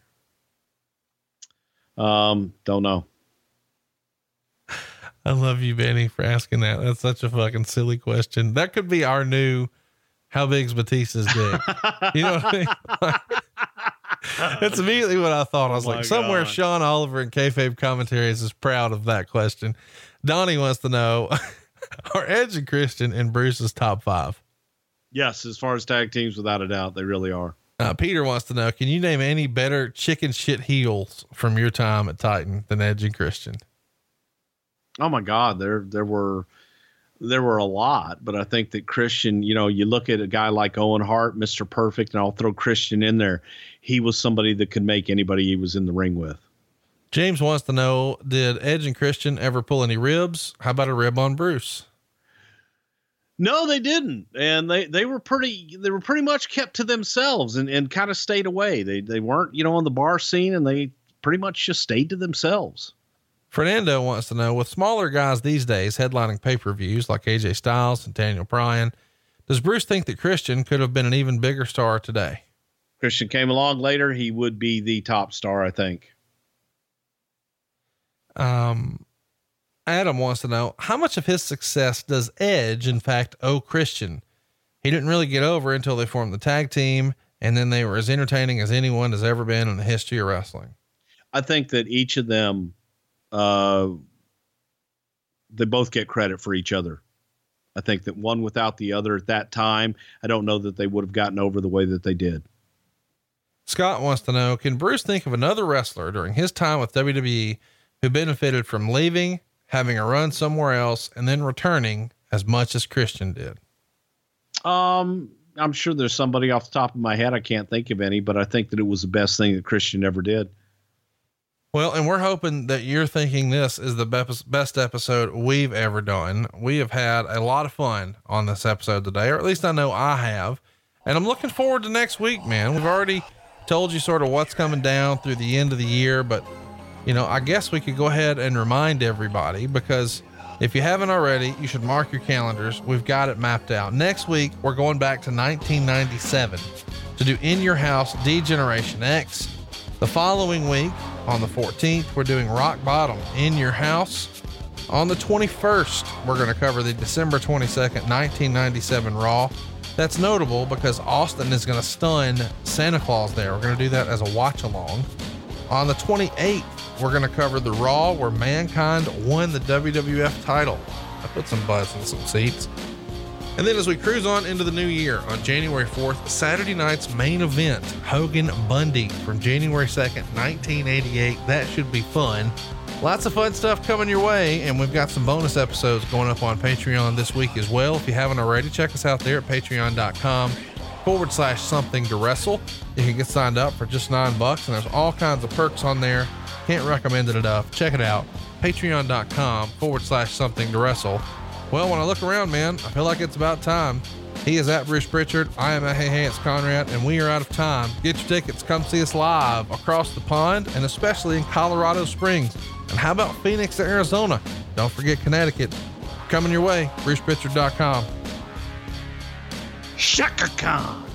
Um, don't know. I love you, Benny, for asking that. That's such a fucking silly question. That could be our new how big's Batista's dick? you know what I mean? That's immediately what I thought. I was Oh like, somewhere God. Sean Oliver in kayfabe commentaries is proud of that question. Donnie wants to know Are Edge and Christian in Bruce's top five? Yes, as far as tag teams, without a doubt, they really are. Uh, Peter wants to know: Can you name any better chicken shit heels from your time at Titan than Edge and Christian? Oh my God, there there were there were a lot, but I think that Christian, you know, you look at a guy like Owen Hart, Mr. Perfect, and I'll throw Christian in there. He was somebody that could make anybody he was in the ring with. James wants to know Did Edge and Christian ever pull any ribs? How about a rib on Bruce? No, they didn't, and they they were pretty they were pretty much kept to themselves and and kind of stayed away. They they weren't you know on the bar scene, and they pretty much just stayed to themselves. Fernando wants to know with smaller guys these days headlining pay per views like AJ Styles and Daniel Bryan, does Bruce think that Christian could have been an even bigger star today? Christian came along later, he would be the top star, I think. Um, Adam wants to know how much of his success does Edge, in fact, owe Christian? He didn't really get over until they formed the tag team, and then they were as entertaining as anyone has ever been in the history of wrestling. I think that each of them, uh, they both get credit for each other. I think that one without the other at that time, I don't know that they would have gotten over the way that they did. Scott wants to know Can Bruce think of another wrestler during his time with WWE who benefited from leaving, having a run somewhere else, and then returning as much as Christian did? Um, I'm sure there's somebody off the top of my head. I can't think of any, but I think that it was the best thing that Christian ever did. Well, and we're hoping that you're thinking this is the best, best episode we've ever done. We have had a lot of fun on this episode today, or at least I know I have. And I'm looking forward to next week, man. We've already told you sort of what's coming down through the end of the year, but you know, I guess we could go ahead and remind everybody because if you haven't already, you should mark your calendars. We've got it mapped out. Next week, we're going back to 1997 to do In Your House D Generation X. The following week, on the 14th, we're doing Rock Bottom In Your House. On the 21st, we're going to cover the December 22nd, 1997 Raw. That's notable because Austin is going to stun Santa Claus there. We're going to do that as a watch along. On the 28th, we're going to cover the Raw where Mankind won the WWF title. I put some butts in some seats. And then as we cruise on into the new year on January 4th, Saturday night's main event, Hogan Bundy from January 2nd, 1988. That should be fun. Lots of fun stuff coming your way, and we've got some bonus episodes going up on Patreon this week as well. If you haven't already, check us out there at patreon.com forward slash something to wrestle. You can get signed up for just nine bucks, and there's all kinds of perks on there. Can't recommend it enough. Check it out. Patreon.com forward slash something to wrestle. Well, when I look around, man, I feel like it's about time. He is at Bruce Prichard. I am at Hey it's Conrad, and we are out of time. Get your tickets. Come see us live across the pond and especially in Colorado Springs. And how about Phoenix, Arizona? Don't forget Connecticut. Coming your way, BrucePrichard.com. Shaka Khan.